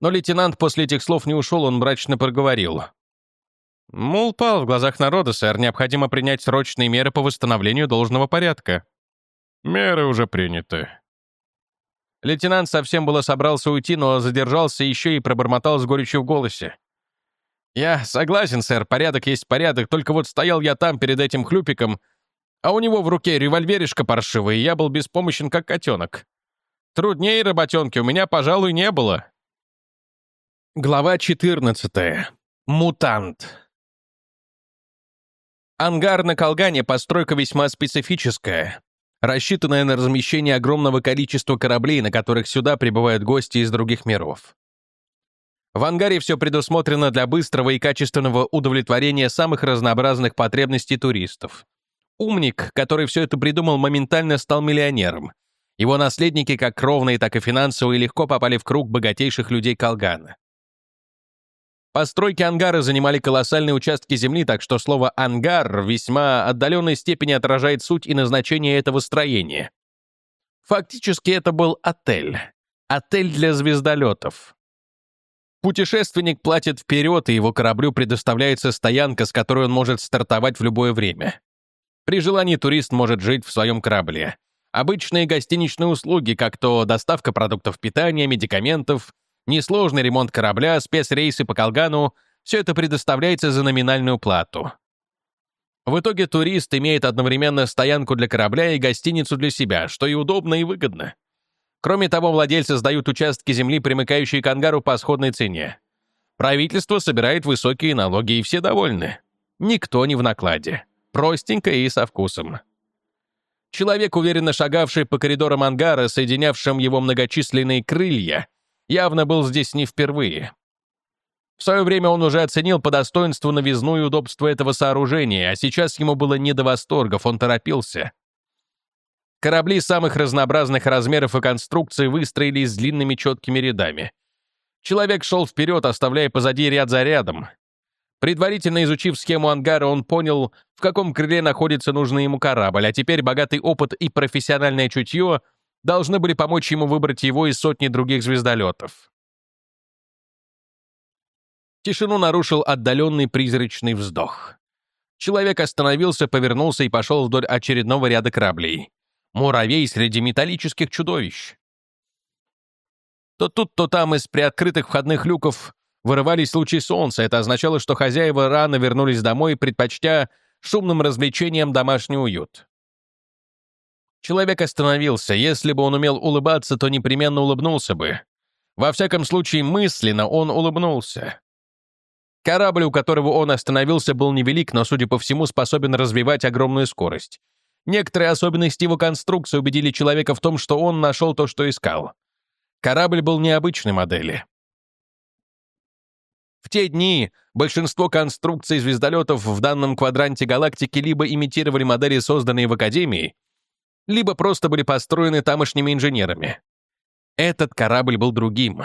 Но лейтенант после этих слов не ушел, он мрачно проговорил. «Мул пал в глазах народа, сэр. Необходимо принять срочные меры по восстановлению должного порядка». «Меры уже приняты», Лейтенант совсем было собрался уйти, но задержался еще и пробормотал с горечью в голосе. «Я согласен, сэр, порядок есть порядок, только вот стоял я там перед этим хлюпиком, а у него в руке револьверишка паршивый, и я был беспомощен, как котенок. Труднее работенки у меня, пожалуй, не было». Глава 14. Мутант. Ангар на Колгане — постройка весьма специфическая рассчитанная на размещение огромного количества кораблей, на которых сюда прибывают гости из других миров. В ангаре все предусмотрено для быстрого и качественного удовлетворения самых разнообразных потребностей туристов. Умник, который все это придумал, моментально стал миллионером. Его наследники, как кровные, так и финансовые, легко попали в круг богатейших людей Колгана. Постройки ангара занимали колоссальные участки земли, так что слово «ангар» в весьма отдаленной степени отражает суть и назначение этого строения. Фактически это был отель. Отель для звездолетов. Путешественник платит вперед, и его кораблю предоставляется стоянка, с которой он может стартовать в любое время. При желании турист может жить в своем корабле. Обычные гостиничные услуги, как то доставка продуктов питания, медикаментов, несложный ремонт корабля, спецрейсы по Колгану — все это предоставляется за номинальную плату. В итоге турист имеет одновременно стоянку для корабля и гостиницу для себя, что и удобно, и выгодно. Кроме того, владельцы сдают участки земли, примыкающие к ангару по сходной цене. Правительство собирает высокие налоги, и все довольны. Никто не в накладе. Простенько и со вкусом. Человек, уверенно шагавший по коридорам ангара, соединявшим его многочисленные крылья, явно был здесь не впервые. В свое время он уже оценил по достоинству новизну и удобство этого сооружения, а сейчас ему было не до восторгов, он торопился. Корабли самых разнообразных размеров и конструкций выстроились длинными четкими рядами. Человек шел вперед, оставляя позади ряд за рядом. Предварительно изучив схему ангара, он понял, в каком крыле находится нужный ему корабль, а теперь богатый опыт и профессиональное чутье должны были помочь ему выбрать его из сотни других звездолетов. Тишину нарушил отдаленный призрачный вздох. Человек остановился, повернулся и пошел вдоль очередного ряда кораблей. Муравей среди металлических чудовищ. То тут, то там из приоткрытых входных люков вырывались лучи солнца. Это означало, что хозяева рано вернулись домой, предпочтя шумным развлечениям домашний уют. Человек остановился. Если бы он умел улыбаться, то непременно улыбнулся бы. Во всяком случае, мысленно он улыбнулся. Корабль, у которого он остановился, был невелик, но, судя по всему, способен развивать огромную скорость. Некоторые особенности его конструкции убедили человека в том, что он нашел то, что искал. Корабль был необычной модели. В те дни большинство конструкций звездолетов в данном квадранте галактики либо имитировали модели, созданные в Академии, либо просто были построены тамошними инженерами. Этот корабль был другим.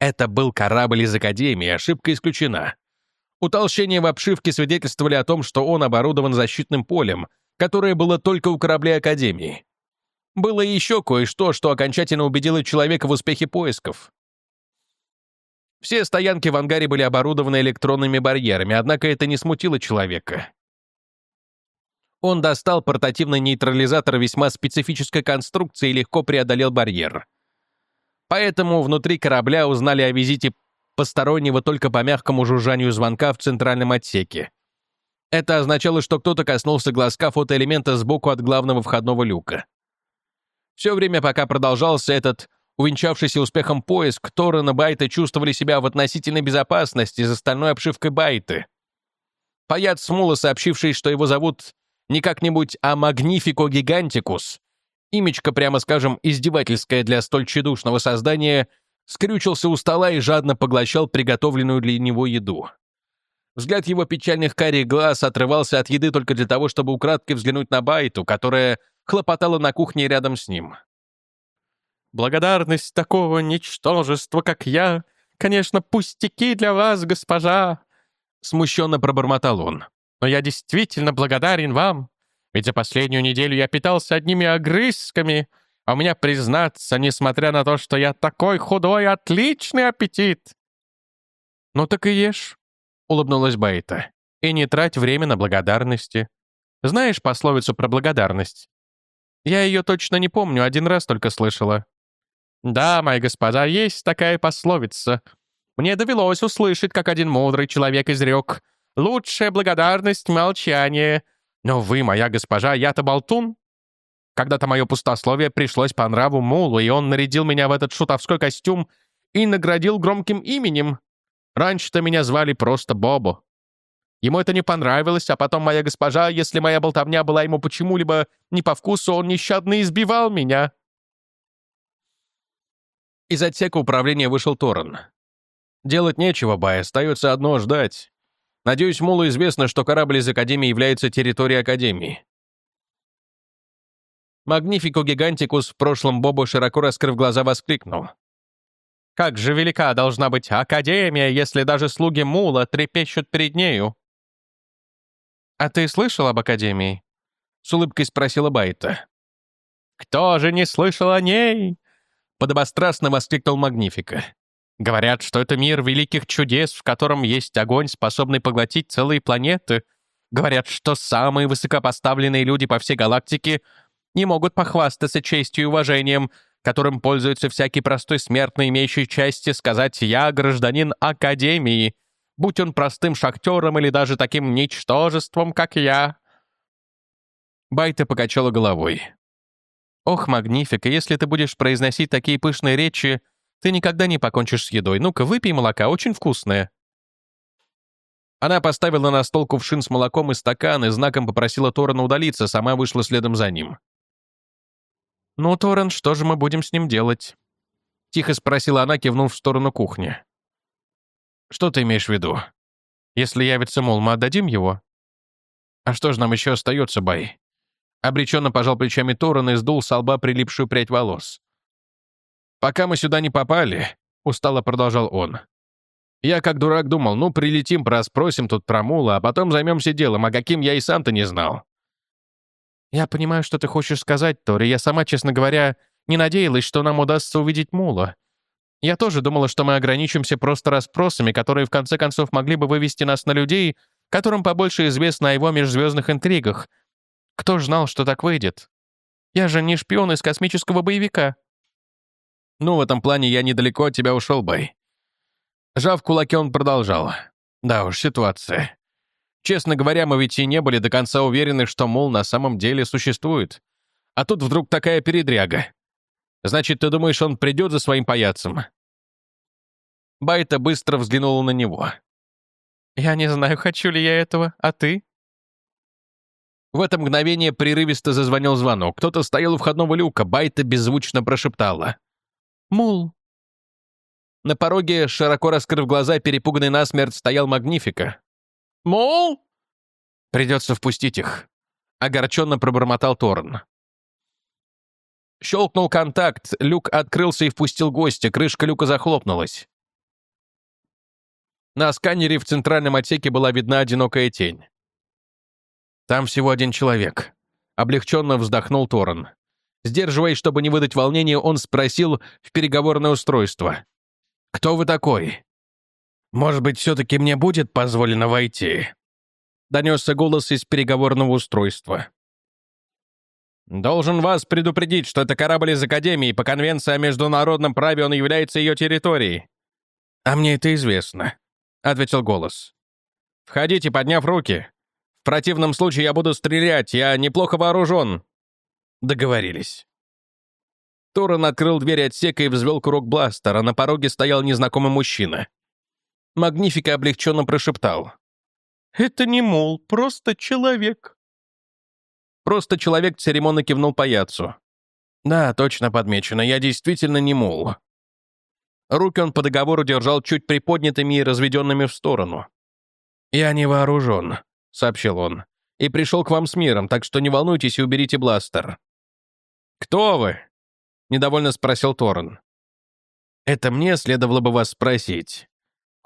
Это был корабль из Академии, ошибка исключена. Утолщения в обшивке свидетельствовали о том, что он оборудован защитным полем, которое было только у кораблей Академии. Было еще кое-что, что окончательно убедило человека в успехе поисков. Все стоянки в ангаре были оборудованы электронными барьерами, однако это не смутило человека. Он достал портативный нейтрализатор весьма специфической конструкции и легко преодолел барьер. Поэтому внутри корабля узнали о визите постороннего только по мягкому жужжанию звонка в центральном отсеке. Это означало, что кто-то коснулся глазка фотоэлемента сбоку от главного входного люка. Все время, пока продолжался этот увенчавшийся успехом поиск, Торрен и Байта чувствовали себя в относительной безопасности за стальной обшивкой Байты. Паяц Смула, сообщивший, что его зовут не как-нибудь, а Магнифико Гигантикус, имечко, прямо скажем, издевательское для столь тщедушного создания, скрючился у стола и жадно поглощал приготовленную для него еду. Взгляд его печальных карих глаз отрывался от еды только для того, чтобы украдкой взглянуть на Байту, которая хлопотала на кухне рядом с ним. «Благодарность такого ничтожества, как я, конечно, пустяки для вас, госпожа!» Смущенно пробормотал он. «Но я действительно благодарен вам, ведь за последнюю неделю я питался одними огрызками, а у меня, признаться, несмотря на то, что я такой худой, отличный аппетит!» «Ну так и ешь», — улыбнулась Бейта. «И не трать время на благодарности. Знаешь пословицу про благодарность?» Я ее точно не помню, один раз только слышала. Да, мои господа, есть такая пословица. Мне довелось услышать, как один мудрый человек изрек. Лучшая благодарность — молчание. Но вы, моя госпожа, я-то болтун. Когда-то мое пустословие пришлось по нраву Мулу, и он нарядил меня в этот шутовской костюм и наградил громким именем. Раньше-то меня звали просто Бобо. Ему это не понравилось, а потом моя госпожа, если моя болтовня была ему почему-либо не по вкусу, он нещадно избивал меня. Из отсека управления вышел Торрен. Делать нечего, Бай, остается одно ждать. Надеюсь, Мулу известно, что корабль из Академии является территорией Академии. Магнифико Гигантикус в прошлом Бобо, широко раскрыв глаза, воскликнул. Как же велика должна быть Академия, если даже слуги Мула трепещут перед нею? «А ты слышал об Академии?» — с улыбкой спросила Байта. «Кто же не слышал о ней?» — подобострастно воскликнул Магнифика. «Говорят, что это мир великих чудес, в котором есть огонь, способный поглотить целые планеты. Говорят, что самые высокопоставленные люди по всей галактике не могут похвастаться честью и уважением, которым пользуется всякий простой смертный, имеющий части сказать «я гражданин Академии», будь он простым шахтером или даже таким ничтожеством, как я». Байта покачала головой. «Ох, Магнифика, если ты будешь произносить такие пышные речи, ты никогда не покончишь с едой. Ну-ка, выпей молока, очень вкусное». Она поставила на стол кувшин с молоком и стакан и знаком попросила Торана удалиться, сама вышла следом за ним. «Ну, Торрен, что же мы будем с ним делать?» Тихо спросила она, кивнув в сторону кухни. «Что ты имеешь в виду? Если явится, мол, мы отдадим его?» «А что же нам еще остается, Бай?» Обреченно пожал плечами Торрен и сдул с лба прилипшую прядь волос. «Пока мы сюда не попали», — устало продолжал он. «Я как дурак думал, ну, прилетим, проспросим тут про мула, а потом займемся делом, а каким я и сам-то не знал. «Я понимаю, что ты хочешь сказать, Тори. Я сама, честно говоря, не надеялась, что нам удастся увидеть Мула. Я тоже думала, что мы ограничимся просто расспросами, которые в конце концов могли бы вывести нас на людей, которым побольше известно о его межзвездных интригах. Кто ж знал, что так выйдет? Я же не шпион из космического боевика». «Ну, в этом плане я недалеко от тебя ушел, Бэй». Жав кулаки, он продолжал. «Да уж, ситуация. Честно говоря, мы ведь и не были до конца уверены, что, мол, на самом деле существует. А тут вдруг такая передряга. Значит, ты думаешь, он придет за своим паяцем?» Байта быстро взглянула на него. «Я не знаю, хочу ли я этого, а ты?» В это мгновение прерывисто зазвонил звонок. Кто-то стоял у входного люка, Байта беззвучно прошептала. «Мул». На пороге, широко раскрыв глаза, перепуганный насмерть, стоял Магнифика. Мол? Придется впустить их. Огорченно пробормотал Торн. Щелкнул контакт, люк открылся и впустил гостя, крышка люка захлопнулась. На сканере в центральном отсеке была видна одинокая тень. «Там всего один человек», — облегченно вздохнул Торн. Сдерживаясь, чтобы не выдать волнения, он спросил в переговорное устройство. «Кто вы такой?» «Может быть, все-таки мне будет позволено войти?» Донесся голос из переговорного устройства. «Должен вас предупредить, что это корабль из Академии, по конвенции о международном праве он является ее территорией». «А мне это известно», — ответил голос. «Входите, подняв руки. Противном случае я буду стрелять, я неплохо вооружен». Договорились. Торрен открыл дверь отсека и взвел курок бластера, на пороге стоял незнакомый мужчина. Магнифика облегченно прошептал. «Это не мул, просто человек». Просто человек церемонно кивнул паяцу. «Да, точно подмечено, я действительно не мул». Руки он по договору держал чуть приподнятыми и разведенными в сторону. «Я не вооружен», — сообщил он, — «и пришел к вам с миром, так что не волнуйтесь и уберите бластер». «Кто вы?» — недовольно спросил Торрен. «Это мне следовало бы вас спросить.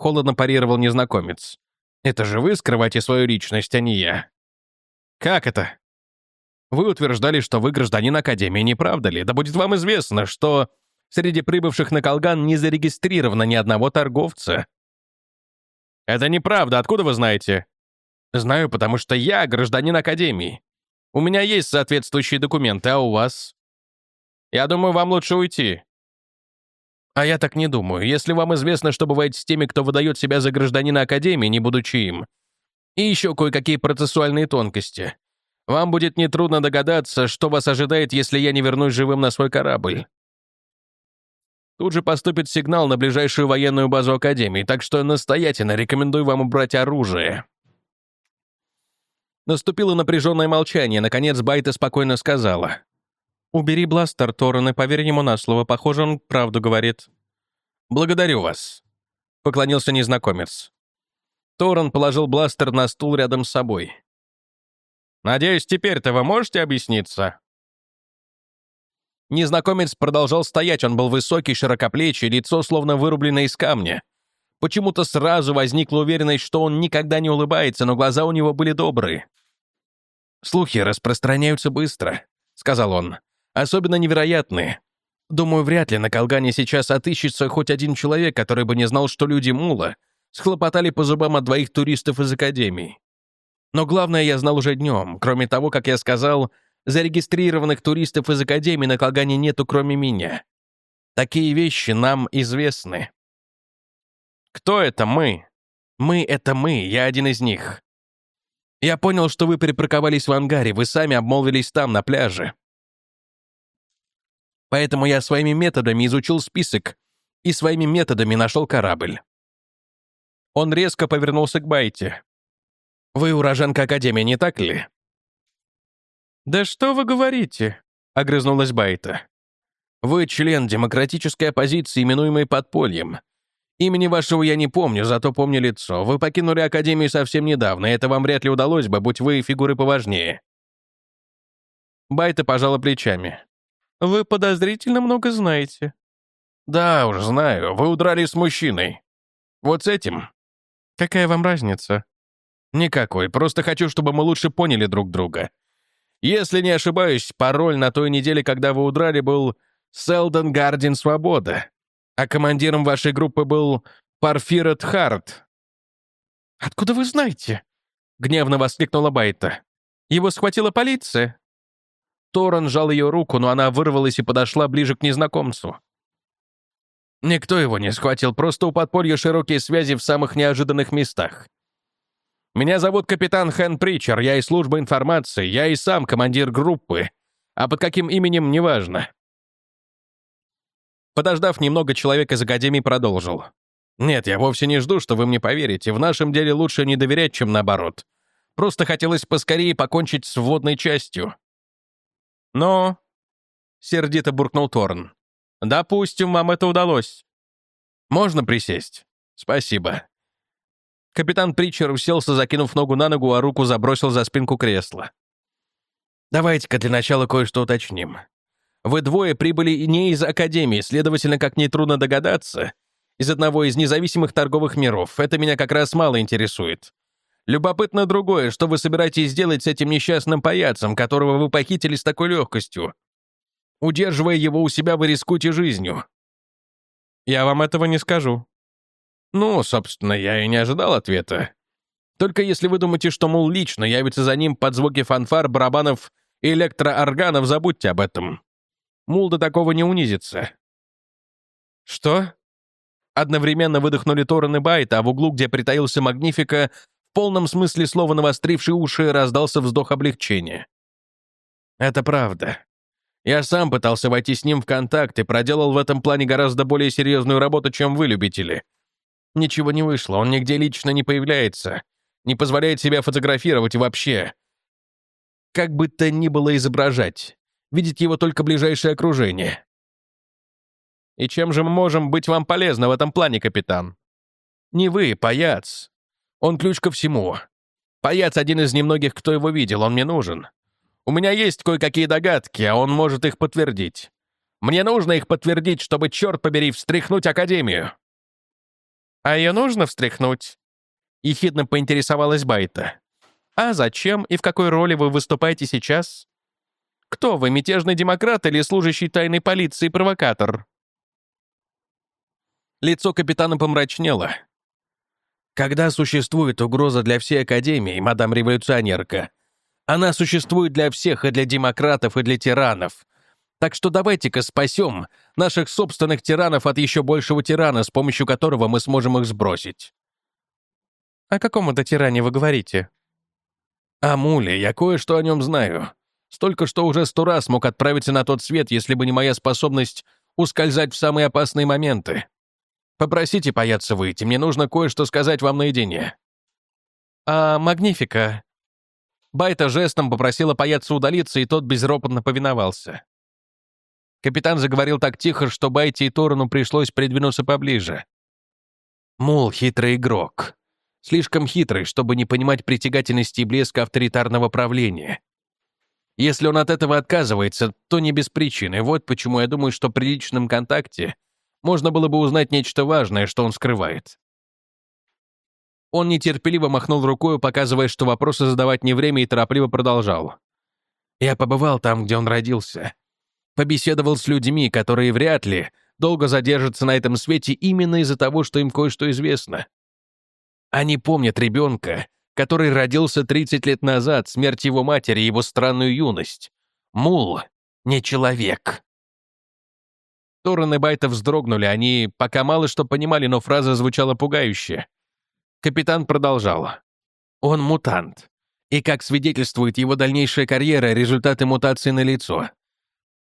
Холодно парировал незнакомец. «Это же вы скрываете свою личность, а не я». «Как это?» «Вы утверждали, что вы гражданин Академии, не правда ли? Да будет вам известно, что среди прибывших на Колган не зарегистрировано ни одного торговца». «Это неправда. Откуда вы знаете?» «Знаю, потому что я гражданин Академии. У меня есть соответствующие документы, а у вас?» «Я думаю, вам лучше уйти. А я так не думаю. Если вам известно, что бывает с теми, кто выдает себя за гражданина Академии, не будучи им. И еще кое-какие процессуальные тонкости. Вам будет нетрудно догадаться, что вас ожидает, если я не вернусь живым на свой корабль. Тут же поступит сигнал на ближайшую военную базу Академии, так что настоятельно рекомендую вам убрать оружие. Наступило напряженное молчание. Наконец Байта спокойно сказала. «Убери бластер, Торрен, и поверь ему на слово. Похоже, он правду говорит». «Благодарю вас», — поклонился незнакомец. Торрен положил бластер на стул рядом с собой. «Надеюсь, теперь-то вы можете объясниться?» Незнакомец продолжал стоять, он был высокий, широкоплечий, лицо словно вырубленное из камня. Почему-то сразу возникла уверенность, что он никогда не улыбается, но глаза у него были добрые. «Слухи распространяются быстро», — сказал он. «Особенно невероятные. Думаю, вряд ли на Колгане сейчас отыщется хоть один человек, который бы не знал, что люди Мула схлопотали по зубам от двоих туристов из Академии. Но главное я знал уже днем. Кроме того, как я сказал, зарегистрированных туристов из Академии на Колгане нету, кроме меня. Такие вещи нам известны. Кто это мы? Мы — это мы, я один из них. Я понял, что вы припарковались в ангаре, вы сами обмолвились там, на пляже. Поэтому я своими методами изучил список и своими методами нашел корабль. Он резко повернулся к Байте. «Вы уроженка Академии, не так ли?» «Да что вы говорите?» — огрызнулась Байта. «Вы член демократической оппозиции, именуемой подпольем. Имени вашего я не помню, зато помню лицо. Вы покинули Академию совсем недавно, и это вам вряд ли удалось бы, будь вы фигуры поважнее». Байта пожала плечами. Вы подозрительно много знаете». «Да уж, знаю. Вы удрали с мужчиной. Вот с этим». «Какая вам разница?» «Никакой. Просто хочу, чтобы мы лучше поняли друг друга. Если не ошибаюсь, пароль на той неделе, когда вы удрали, был «Селден Гардин Свобода», а командиром вашей группы был Парфирет Харт». «Откуда вы знаете?» — гневно воскликнула Байта. «Его схватила полиция?» Торрен сжал ее руку, но она вырвалась и подошла ближе к незнакомцу. Никто его не схватил, просто у подполья широкие связи в самых неожиданных местах. Меня зовут капитан Хэн Причер, я из службы информации, я и сам командир группы, а под каким именем — неважно. Подождав немного, человек из Академии продолжил. «Нет, я вовсе не жду, что вы мне поверите. В нашем деле лучше не доверять, чем наоборот. Просто хотелось поскорее покончить с вводной частью. «Но...» — сердито буркнул Торн. «Допустим, вам это удалось. Можно присесть? Спасибо». Капитан Притчер уселся, закинув ногу на ногу, а руку забросил за спинку кресла. «Давайте-ка для начала кое-что уточним. Вы двое прибыли не из Академии, следовательно, как нетрудно догадаться, из одного из независимых торговых миров. Это меня как раз мало интересует. Любопытно другое, что вы собираетесь сделать с этим несчастным паяцем, которого вы похитили с такой легкостью. Удерживая его у себя, вы рискуете жизнью. Я вам этого не скажу. Ну, собственно, я и не ожидал ответа. Только если вы думаете, что, мол, лично явится за ним под звуки фанфар, барабанов и электроорганов, забудьте об этом. Мул до такого не унизится. Что? Одновременно выдохнули Торрен и Байт, а в углу, где притаился Магнифика, в полном смысле слова навостривший уши раздался вздох облегчения. «Это правда. Я сам пытался войти с ним в контакт и проделал в этом плане гораздо более серьезную работу, чем вы, любители. Ничего не вышло, он нигде лично не появляется, не позволяет себя фотографировать вообще. Как бы то ни было изображать, видеть его только ближайшее окружение. И чем же мы можем быть вам полезны в этом плане, капитан? Не вы, паяц, он ключ ко всему. Паяц один из немногих, кто его видел, он мне нужен. У меня есть кое-какие догадки, а он может их подтвердить. Мне нужно их подтвердить, чтобы, черт побери, встряхнуть Академию». «А ее нужно встряхнуть?» — ехидно поинтересовалась Байта. «А зачем и в какой роли вы выступаете сейчас? Кто вы, мятежный демократ или служащий тайной полиции провокатор?» Лицо капитана помрачнело. Когда существует угроза для всей Академии, мадам революционерка, она существует для всех, и для демократов, и для тиранов. Так что давайте-ка спасем наших собственных тиранов от еще большего тирана, с помощью которого мы сможем их сбросить. О каком это тиране вы говорите? О Муле, я кое-что о нем знаю. Столько, что уже сто раз мог отправиться на тот свет, если бы не моя способность ускользать в самые опасные моменты. Попросите паяться выйти, мне нужно кое-что сказать вам наедине». «А Магнифика?» Байта жестом попросила паяться удалиться, и тот безропотно повиновался. Капитан заговорил так тихо, что Байте и Торону пришлось придвинуться поближе. Мул — хитрый игрок. Слишком хитрый, чтобы не понимать притягательности и блеска авторитарного правления. Если он от этого отказывается, то не без причины. Вот почему я думаю, что при личном контакте можно было бы узнать нечто важное, что он скрывает. Он нетерпеливо махнул рукой, показывая, что вопросы задавать не время, и торопливо продолжал. «Я побывал там, где он родился. Побеседовал с людьми, которые вряд ли долго задержатся на этом свете именно из-за того, что им кое-что известно. Они помнят ребенка, который родился 30 лет назад, смерть его матери и его странную юность. Мул — не человек. Торрен и Байта вздрогнули, они пока мало что понимали, но фраза звучала пугающе. Капитан продолжал. Он мутант. И, как свидетельствует его дальнейшая карьера, результаты мутации налицо.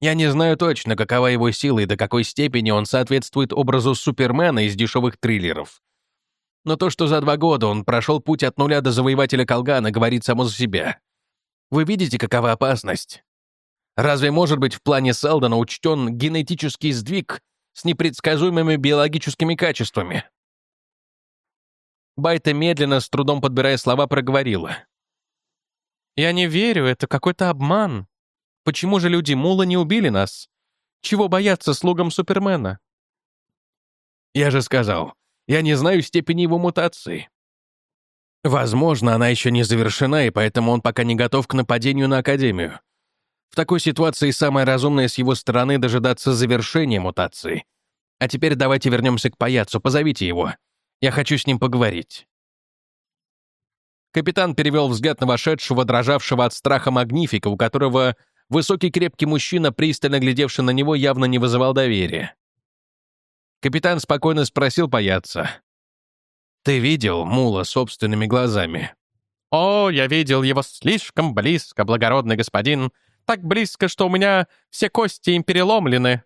Я не знаю точно, какова его сила и до какой степени он соответствует образу Супермена из дешевых триллеров. Но то, что за два года он прошел путь от нуля до завоевателя Колгана, говорит само за себя. Вы видите, какова опасность? Разве может быть в плане Селдона учтен генетический сдвиг с непредсказуемыми биологическими качествами? Байта медленно, с трудом подбирая слова, проговорила. «Я не верю, это какой-то обман. Почему же люди Мула не убили нас? Чего бояться слугам Супермена?» «Я же сказал, я не знаю степени его мутации. Возможно, она еще не завершена, и поэтому он пока не готов к нападению на Академию. В такой ситуации самое разумное с его стороны дожидаться завершения мутации. А теперь давайте вернемся к паяцу, позовите его. Я хочу с ним поговорить». Капитан перевел взгляд на вошедшего, дрожавшего от страха магнифика, у которого высокий крепкий мужчина, пристально глядевший на него, явно не вызывал доверия. Капитан спокойно спросил паяца. «Ты видел мула собственными глазами?» «О, я видел его слишком близко, благородный господин. Так близко, что у меня все кости им переломлены».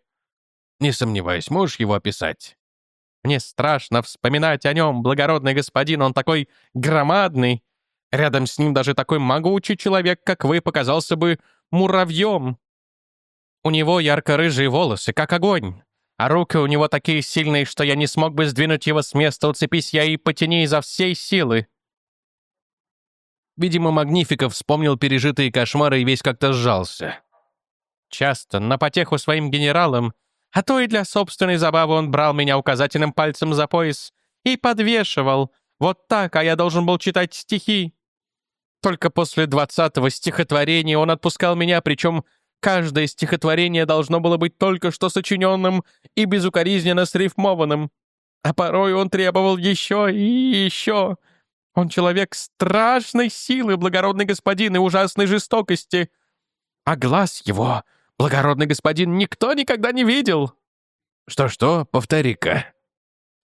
«Не сомневаюсь, можешь его описать?» «Мне страшно вспоминать о нем, благородный господин, он такой громадный. Рядом с ним даже такой могучий человек, как вы, показался бы муравьем. У него ярко-рыжие волосы, как огонь, а руки у него такие сильные, что я не смог бы сдвинуть его с места, уцепись я и потяни изо всей силы». Видимо, Магнификов вспомнил пережитые кошмары и весь как-то сжался. Часто, на потеху своим генералам, а то и для собственной забавы он брал меня указательным пальцем за пояс и подвешивал. Вот так, а я должен был читать стихи. Только после двадцатого стихотворения он отпускал меня, причем Каждое стихотворение должно было быть только что сочиненным и безукоризненно срифмованным. А порой он требовал еще и еще. Он человек страшной силы, благородный господин, и ужасной жестокости. А глаз его, благородный господин, никто никогда не видел. Что-что, повтори-ка.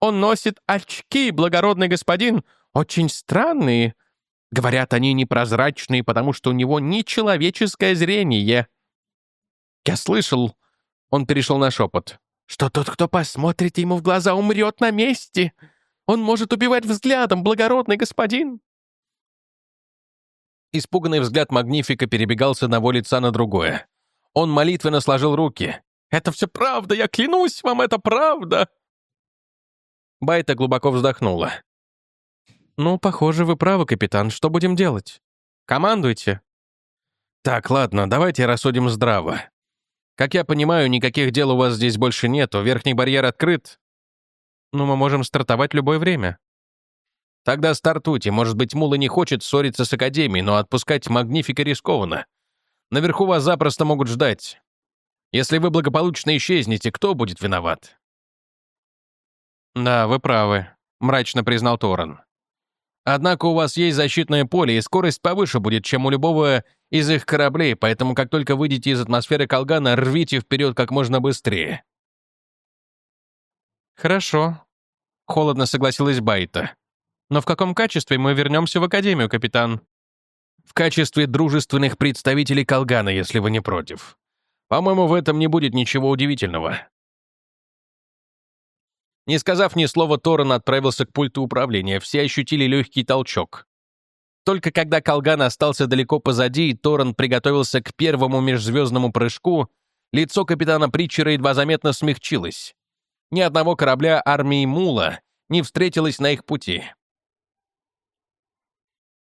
Он носит очки, благородный господин, очень странные. Говорят, они непрозрачные, потому что у него нечеловеческое зрение. «Я слышал...» Он перешел на шепот. «Что тот, кто посмотрит ему в глаза, умрет на месте. Он может убивать взглядом, благородный господин». Испуганный взгляд Магнифика перебегал с одного лица на другое. Он молитвенно сложил руки. «Это все правда, я клянусь вам, это правда!» Байта глубоко вздохнула. «Ну, похоже, вы правы, капитан. Что будем делать? Командуйте». «Так, ладно, давайте рассудим здраво. Как я понимаю, никаких дел у вас здесь больше нету, верхний барьер открыт. Ну, мы можем стартовать любое время. Тогда стартуйте. Может быть, Мула не хочет ссориться с Академией, но отпускать Магнифика рискованно. Наверху вас запросто могут ждать. Если вы благополучно исчезнете, кто будет виноват? Да, вы правы, мрачно признал Торрен. Однако у вас есть защитное поле, и скорость повыше будет, чем у любого из их кораблей, поэтому как только выйдете из атмосферы Колгана, рвите вперед как можно быстрее». «Хорошо», — холодно согласилась Байта. «Но в каком качестве мы вернемся в Академию, капитан?» «В качестве дружественных представителей Колгана, если вы не против. По-моему, в этом не будет ничего удивительного». Не сказав ни слова, Торрен отправился к пульту управления. Все ощутили легкий толчок. Только когда Колган остался далеко позади, и Торрен приготовился к первому межзвездному прыжку, лицо капитана Притчера едва заметно смягчилось. Ни одного корабля армии Мула не встретилось на их пути.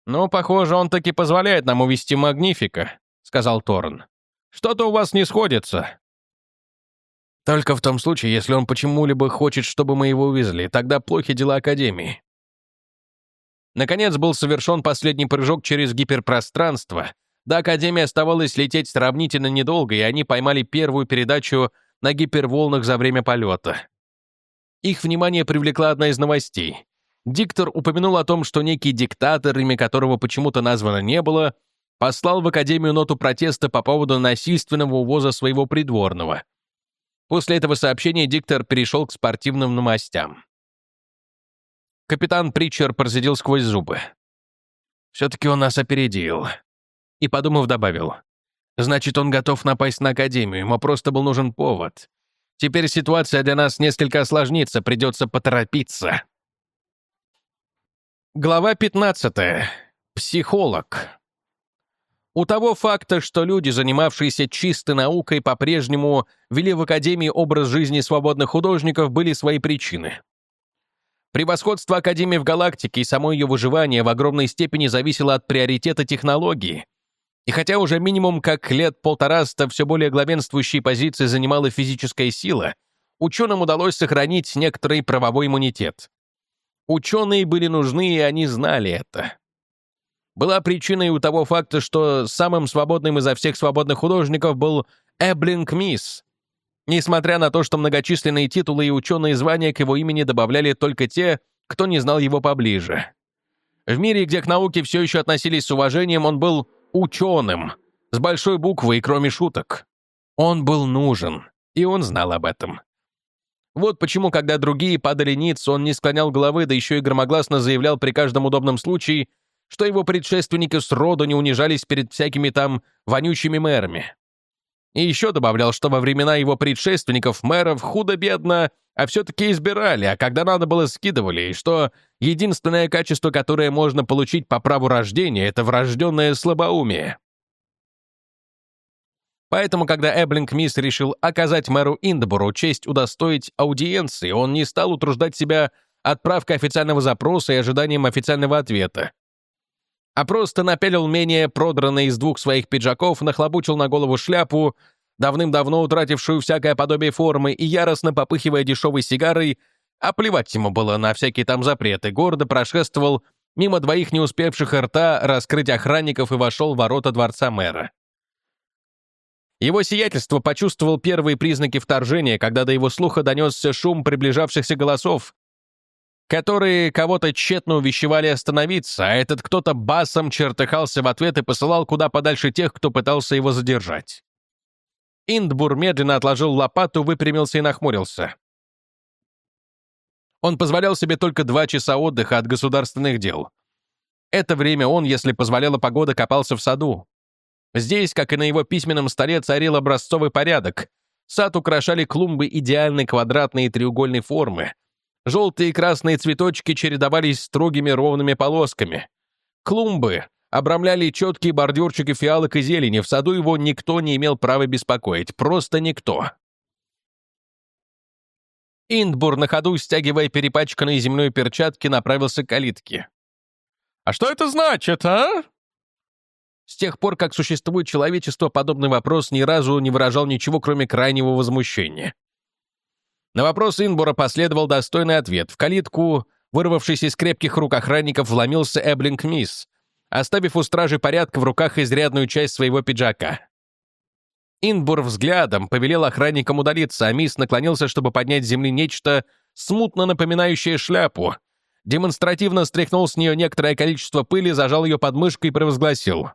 «Ну, похоже, он таки позволяет нам увести Магнифика», сказал Торн. «Что-то у вас не сходится». «Только в том случае, если он почему-либо хочет, чтобы мы его увезли, тогда плохи дела Академии». Наконец был совершен последний прыжок через гиперпространство. До Академии оставалось лететь сравнительно недолго, и они поймали первую передачу на гиперволнах за время полета. Их внимание привлекла одна из новостей. Диктор упомянул о том, что некий диктатор, имя которого почему-то названо не было, послал в Академию ноту протеста по поводу насильственного увоза своего придворного. После этого сообщения диктор перешел к спортивным новостям. Капитан Притчер просидел сквозь зубы. «Все-таки он нас опередил». И, подумав, добавил. «Значит, он готов напасть на Академию, ему просто был нужен повод. Теперь ситуация для нас несколько осложнится, придется поторопиться». Глава 15. Психолог. У того факта, что люди, занимавшиеся чистой наукой, по-прежнему вели в Академии образ жизни свободных художников, были свои причины. Превосходство Академии в галактике и само ее выживание в огромной степени зависело от приоритета технологии. И хотя уже минимум как лет полтораста все более главенствующие позиции занимала физическая сила, ученым удалось сохранить некоторый правовой иммунитет. Ученые были нужны, и они знали это была причиной у того факта, что самым свободным изо всех свободных художников был Эблинг Мисс. Несмотря на то, что многочисленные титулы и ученые звания к его имени добавляли только те, кто не знал его поближе. В мире, где к науке все еще относились с уважением, он был ученым, с большой буквы и кроме шуток. Он был нужен, и он знал об этом. Вот почему, когда другие падали ниц, он не склонял головы, да еще и громогласно заявлял при каждом удобном случае — что его предшественники сроду не унижались перед всякими там вонючими мэрами. И еще добавлял, что во времена его предшественников мэров худо-бедно, а все-таки избирали, а когда надо было скидывали, и что единственное качество, которое можно получить по праву рождения, это врожденное слабоумие. Поэтому, когда Эблинг Мисс решил оказать мэру Индбору честь удостоить аудиенции, он не стал утруждать себя отправкой официального запроса и ожиданием официального ответа а просто напялил менее продранный из двух своих пиджаков, нахлобучил на голову шляпу, давным-давно утратившую всякое подобие формы, и яростно попыхивая дешевой сигарой, а плевать ему было на всякие там запреты, гордо прошествовал мимо двоих не успевших рта раскрыть охранников и вошел в ворота дворца мэра. Его сиятельство почувствовал первые признаки вторжения, когда до его слуха донесся шум приближавшихся голосов, которые кого-то тщетно увещевали остановиться, а этот кто-то басом чертыхался в ответ и посылал куда подальше тех, кто пытался его задержать. Индбур медленно отложил лопату, выпрямился и нахмурился. Он позволял себе только два часа отдыха от государственных дел. Это время он, если позволяла погода, копался в саду. Здесь, как и на его письменном столе, царил образцовый порядок. Сад украшали клумбы идеальной квадратной и треугольной формы, Желтые и красные цветочки чередовались строгими ровными полосками. Клумбы обрамляли четкие бордюрчики фиалок и зелени. В саду его никто не имел права беспокоить. Просто никто. Индбур, на ходу стягивая перепачканные земной перчатки, направился к калитке. «А что это значит, а?» С тех пор, как существует человечество, подобный вопрос ни разу не выражал ничего, кроме крайнего возмущения. На вопрос Инбура последовал достойный ответ. В калитку, вырвавшись из крепких рук охранников, вломился Эблинг Мисс, оставив у стражи порядка в руках изрядную часть своего пиджака. Инбур взглядом повелел охранникам удалиться, а Мисс наклонился, чтобы поднять с земли нечто, смутно напоминающее шляпу. Демонстративно стряхнул с нее некоторое количество пыли, зажал ее под мышкой и провозгласил.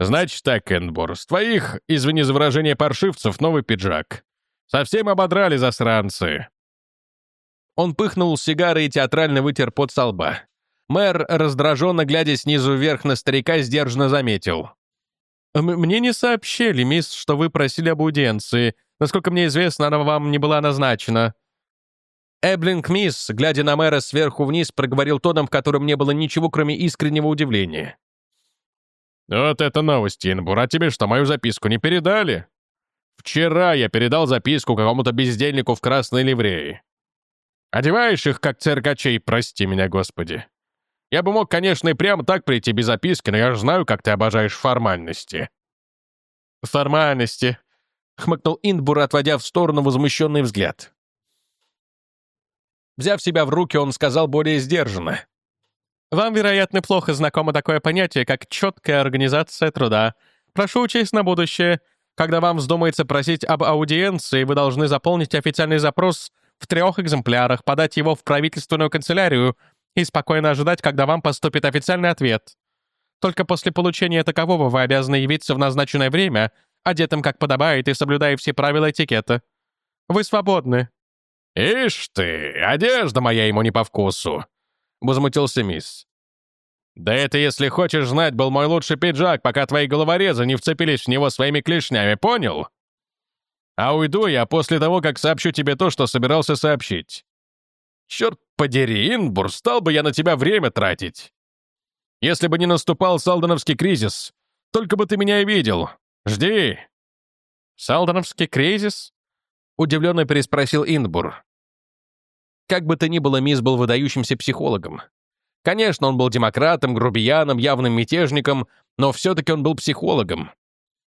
«Значит так, Энбур, с твоих, извини за выражение паршивцев, новый пиджак. Совсем ободрали засранцы!» Он пыхнул сигарой и театрально вытер пот со лба. Мэр, раздраженно глядя снизу вверх на старика, сдержанно заметил. «Мне не сообщили, мисс, что вы просили об аудиенции. Насколько мне известно, она вам не была назначена». Эблинг мисс, глядя на мэра сверху вниз, проговорил тоном, в котором не было ничего, кроме искреннего удивления. «Вот это новости, Инбур. А тебе что, мою записку не передали?» Вчера я передал записку какому-то бездельнику в красной ливреи. Одеваешь их, как циркачей, прости меня, Господи. Я бы мог, конечно, и прямо так прийти без записки, но я же знаю, как ты обожаешь формальности. «Формальности», — хмыкнул Индбур, отводя в сторону возмущенный взгляд. Взяв себя в руки, он сказал более сдержанно. «Вам, вероятно, плохо знакомо такое понятие, как четкая организация труда. Прошу учесть на будущее. Когда вам вздумается просить об аудиенции, вы должны заполнить официальный запрос в трех экземплярах, подать его в правительственную канцелярию и спокойно ожидать, когда вам поступит официальный ответ. Только после получения такового вы обязаны явиться в назначенное время, одетым как подобает и соблюдая все правила этикета. Вы свободны». «Ишь ты, одежда моя ему не по вкусу», — возмутился мисс. «Да это, если хочешь знать, был мой лучший пиджак, пока твои головорезы не вцепились в него своими клешнями, понял? А уйду я после того, как сообщу тебе то, что собирался сообщить. Черт подери, Инбур, стал бы я на тебя время тратить. Если бы не наступал салдановский кризис, только бы ты меня и видел. Жди!» «Салдановский кризис?» — удивленно переспросил Инбур. Как бы то ни было, мисс был выдающимся психологом. Конечно, он был демократом, грубияном, явным мятежником, но все-таки он был психологом.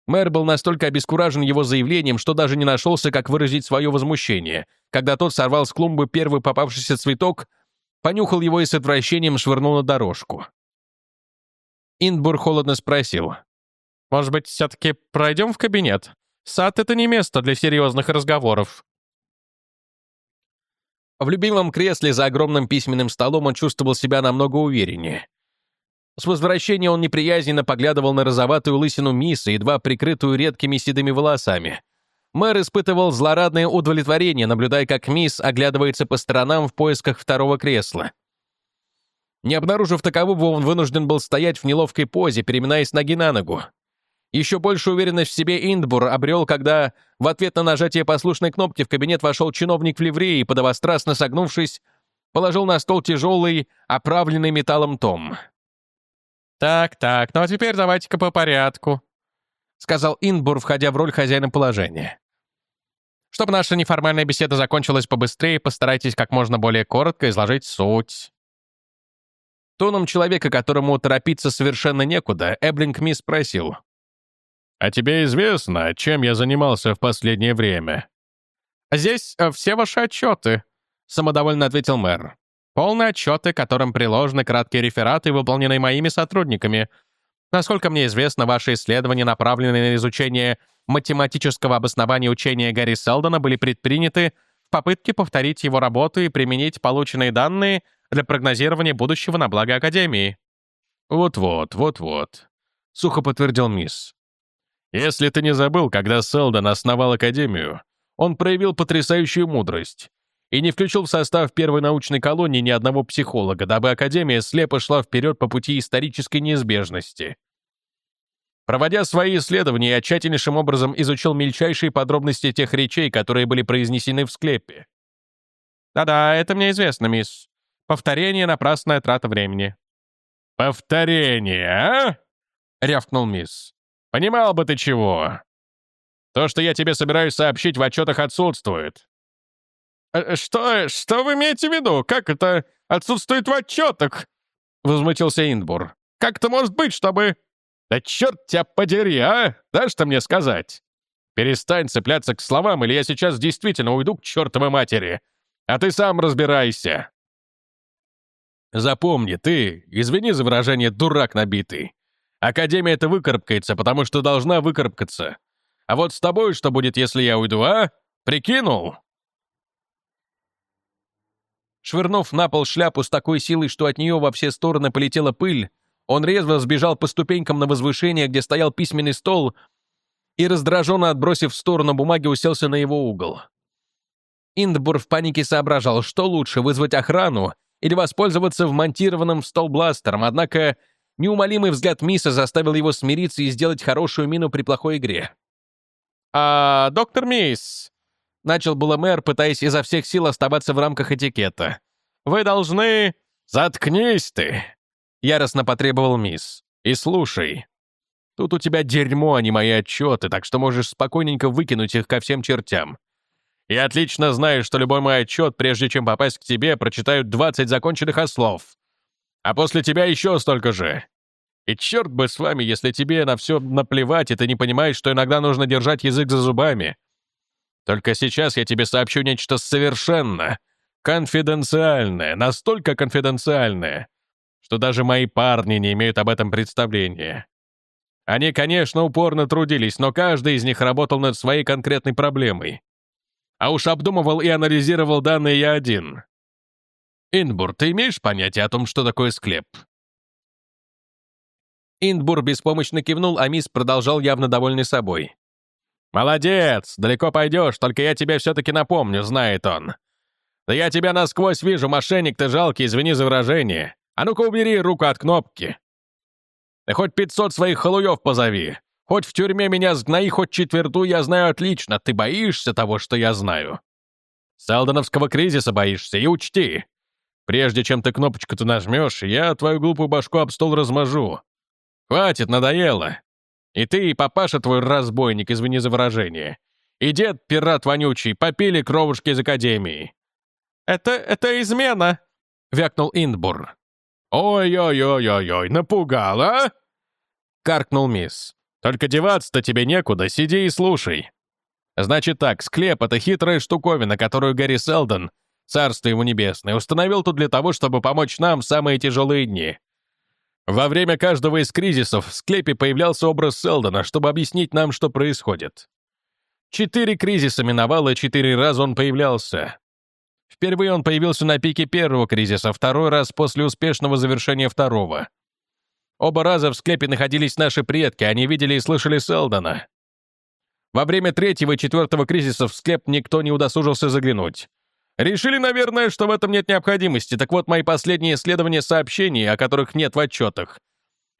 Мэр был настолько обескуражен его заявлением, что даже не нашелся, как выразить свое возмущение, когда тот сорвал с клумбы первый попавшийся цветок, понюхал его и с отвращением швырнул на дорожку. Индбур холодно спросил. «Может быть, все-таки пройдем в кабинет? Сад — это не место для серьезных разговоров». В любимом кресле за огромным письменным столом он чувствовал себя намного увереннее. С возвращения он неприязненно поглядывал на розоватую лысину Мисса, едва прикрытую редкими седыми волосами. Мэр испытывал злорадное удовлетворение, наблюдая, как Мисс оглядывается по сторонам в поисках второго кресла. Не обнаружив такового, он вынужден был стоять в неловкой позе, переминаясь ноги на ногу. Еще больше уверенность в себе Индбур обрел, когда в ответ на нажатие послушной кнопки в кабинет вошел чиновник в ливрее и, подобострастно согнувшись, положил на стол тяжелый, оправленный металлом том. «Так, так, ну а теперь давайте-ка по порядку», — сказал Инбур, входя в роль хозяина положения. «Чтобы наша неформальная беседа закончилась побыстрее, постарайтесь как можно более коротко изложить суть». Тоном человека, которому торопиться совершенно некуда, Эблинг Ми спросил. «А тебе известно, чем я занимался в последнее время?» «Здесь э, все ваши отчеты», — самодовольно ответил мэр. «Полные отчеты, которым приложены краткие рефераты, выполненные моими сотрудниками. Насколько мне известно, ваши исследования, направленные на изучение математического обоснования учения Гарри Селдона, были предприняты в попытке повторить его работу и применить полученные данные для прогнозирования будущего на благо Академии». «Вот-вот, вот-вот», — сухо подтвердил мисс. Если ты не забыл, когда Селдон основал Академию, он проявил потрясающую мудрость и не включил в состав первой научной колонии ни одного психолога, дабы Академия слепо шла вперед по пути исторической неизбежности. Проводя свои исследования, я тщательнейшим образом изучил мельчайшие подробности тех речей, которые были произнесены в склепе. «Да-да, это мне известно, мисс. Повторение — напрасная трата времени». «Повторение, а?» — рявкнул мисс. Понимал бы ты чего. То, что я тебе собираюсь сообщить, в отчетах отсутствует». «Э, «Что, что вы имеете в виду? Как это отсутствует в отчетах?» — возмутился Индбур. «Как это может быть, чтобы...» «Да черт тебя подери, а! Дашь ты мне сказать? Перестань цепляться к словам, или я сейчас действительно уйду к чертовой матери. А ты сам разбирайся!» Запомни, ты, извини за выражение «дурак набитый», Академия это выкарабкается, потому что должна выкарабкаться. А вот с тобой что будет, если я уйду, а? Прикинул?» Швырнув на пол шляпу с такой силой, что от нее во все стороны полетела пыль, он резво сбежал по ступенькам на возвышение, где стоял письменный стол, и, раздраженно отбросив в сторону бумаги, уселся на его угол. Индбур в панике соображал, что лучше, вызвать охрану или воспользоваться вмонтированным в стол бластером, однако Неумолимый взгляд Миса заставил его смириться и сделать хорошую мину при плохой игре. «А, доктор Мисс», — начал было мэр, пытаясь изо всех сил оставаться в рамках этикета. «Вы должны...» «Заткнись ты!» — яростно потребовал Мисс. «И слушай. Тут у тебя дерьмо, а не мои отчеты, так что можешь спокойненько выкинуть их ко всем чертям. Я отлично знаю, что любой мой отчет, прежде чем попасть к тебе, прочитают 20 законченных ослов а после тебя еще столько же. И черт бы с вами, если тебе на все наплевать, и ты не понимаешь, что иногда нужно держать язык за зубами. Только сейчас я тебе сообщу нечто совершенно конфиденциальное, настолько конфиденциальное, что даже мои парни не имеют об этом представления. Они, конечно, упорно трудились, но каждый из них работал над своей конкретной проблемой. А уж обдумывал и анализировал данные я один. Инбур, ты имеешь понятие о том, что такое склеп? Индбур беспомощно кивнул, а мисс продолжал явно довольный собой. «Молодец! Далеко пойдешь, только я тебе все-таки напомню», — знает он. «Да я тебя насквозь вижу, мошенник ты жалкий, извини за выражение. А ну-ка убери руку от кнопки. Да хоть пятьсот своих халуев позови. Хоть в тюрьме меня сгнои, хоть четверту я знаю отлично. Ты боишься того, что я знаю. Селдоновского кризиса боишься, и учти. Прежде чем ты кнопочку-то нажмешь, я твою глупую башку об стол размажу. Хватит, надоело. И ты, и папаша твой разбойник, извини за выражение. И дед, пират вонючий, попили кровушки из Академии. «Это... это измена!» — вякнул Индбур. «Ой-ой-ой-ой-ой, напугал, а?» — каркнул мисс. «Только деваться-то тебе некуда, сиди и слушай. Значит так, склеп — это хитрая штуковина, которую Гарри Селдон, царство ему небесное, установил тут для того, чтобы помочь нам в самые тяжелые дни. Во время каждого из кризисов в склепе появлялся образ Селдона, чтобы объяснить нам, что происходит. Четыре кризиса миновало, четыре раза он появлялся. Впервые он появился на пике первого кризиса, второй раз после успешного завершения второго. Оба раза в склепе находились наши предки, они видели и слышали Селдона. Во время третьего и четвертого кризисов в склеп никто не удосужился заглянуть. Решили, наверное, что в этом нет необходимости, так вот мои последние исследования сообщений, о которых нет в отчетах,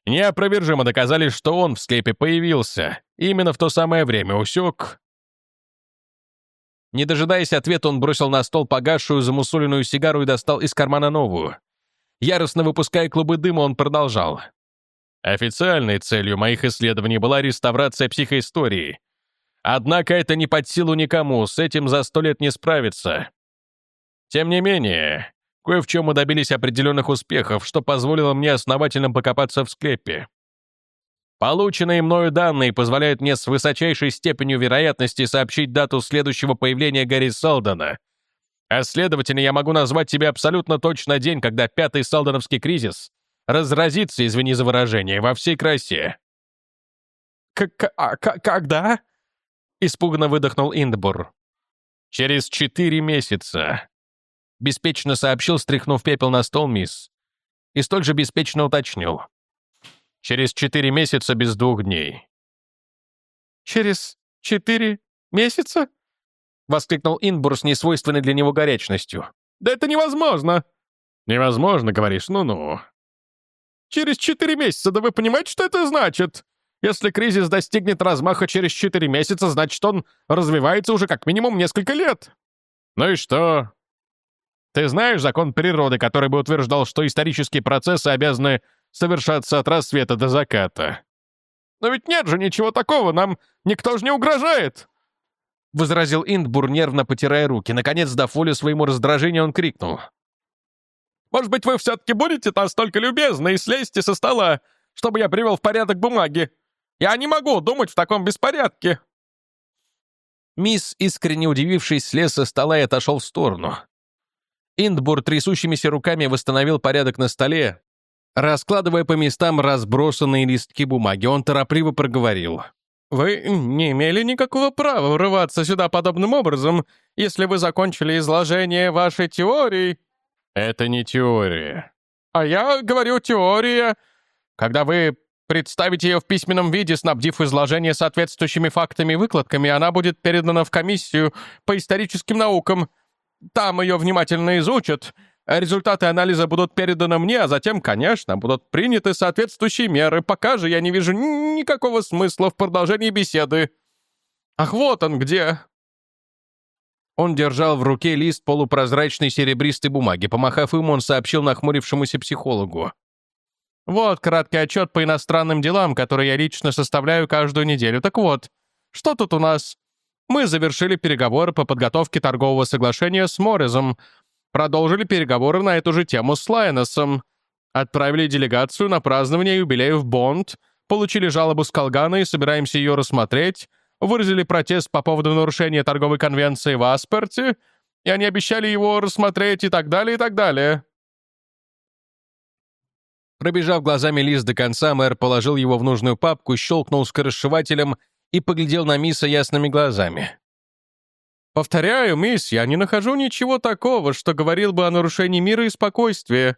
неопровержимо доказали, что он в склепе появился. Именно в то самое время усек не дожидаясь ответа, он бросил на стол погасшую замусоленную сигару и достал из кармана новую. Яростно выпуская клубы дыма, он продолжал. Официальной целью моих исследований была реставрация психоистории. Однако это не под силу никому, с этим за сто лет не справиться. Тем не менее, кое в чем мы добились определенных успехов, что позволило мне основательно покопаться в склепе. Полученные мною данные позволяют мне с высочайшей степенью вероятности сообщить дату следующего появления Гарри Салдена. А следовательно, я могу назвать тебе абсолютно точно день, когда пятый салденовский кризис разразится, извини за выражение, во всей красе. К а «Когда?» — испуганно выдохнул Индбур. «Через четыре месяца», — беспечно сообщил, стряхнув пепел на стол мисс. И столь же беспечно уточнил. Через четыре месяца без двух дней». «Через четыре месяца?» — воскликнул Инбур с несвойственной для него горячностью. «Да это невозможно!» «Невозможно, говоришь? Ну-ну». «Через четыре месяца, да вы понимаете, что это значит? Если кризис достигнет размаха через четыре месяца, значит, он развивается уже как минимум несколько лет». «Ну и что?» «Ты знаешь закон природы, который бы утверждал, что исторические процессы обязаны совершаться от рассвета до заката. «Но ведь нет же ничего такого, нам никто же не угрожает!» Возразил Индбур, нервно потирая руки. Наконец, дав волю своему раздражению, он крикнул. «Может быть, вы все-таки будете настолько любезны и слезьте со стола, чтобы я привел в порядок бумаги? Я не могу думать в таком беспорядке!» Мисс, искренне удивившись, слез со стола и отошел в сторону. Индбур трясущимися руками восстановил порядок на столе, Раскладывая по местам разбросанные листки бумаги, он торопливо проговорил. «Вы не имели никакого права врываться сюда подобным образом, если вы закончили изложение вашей теории». «Это не теория». «А я говорю теория. Когда вы представите ее в письменном виде, снабдив изложение соответствующими фактами и выкладками, она будет передана в комиссию по историческим наукам. Там ее внимательно изучат». Результаты анализа будут переданы мне, а затем, конечно, будут приняты соответствующие меры. Пока же я не вижу никакого смысла в продолжении беседы. Ах, вот он где!» Он держал в руке лист полупрозрачной серебристой бумаги. Помахав им, он сообщил нахмурившемуся психологу. «Вот краткий отчет по иностранным делам, который я лично составляю каждую неделю. Так вот, что тут у нас?» Мы завершили переговоры по подготовке торгового соглашения с Морризом, продолжили переговоры на эту же тему с Лайонесом. Отправили делегацию на празднование юбилея в Бонд, получили жалобу с Колгана и собираемся ее рассмотреть, выразили протест по поводу нарушения торговой конвенции в Асперте, и они обещали его рассмотреть и так далее, и так далее». Пробежав глазами лист до конца, мэр положил его в нужную папку, щелкнул скоросшивателем и поглядел на Мисса ясными глазами. «Повторяю, мисс, я не нахожу ничего такого, что говорил бы о нарушении мира и спокойствия».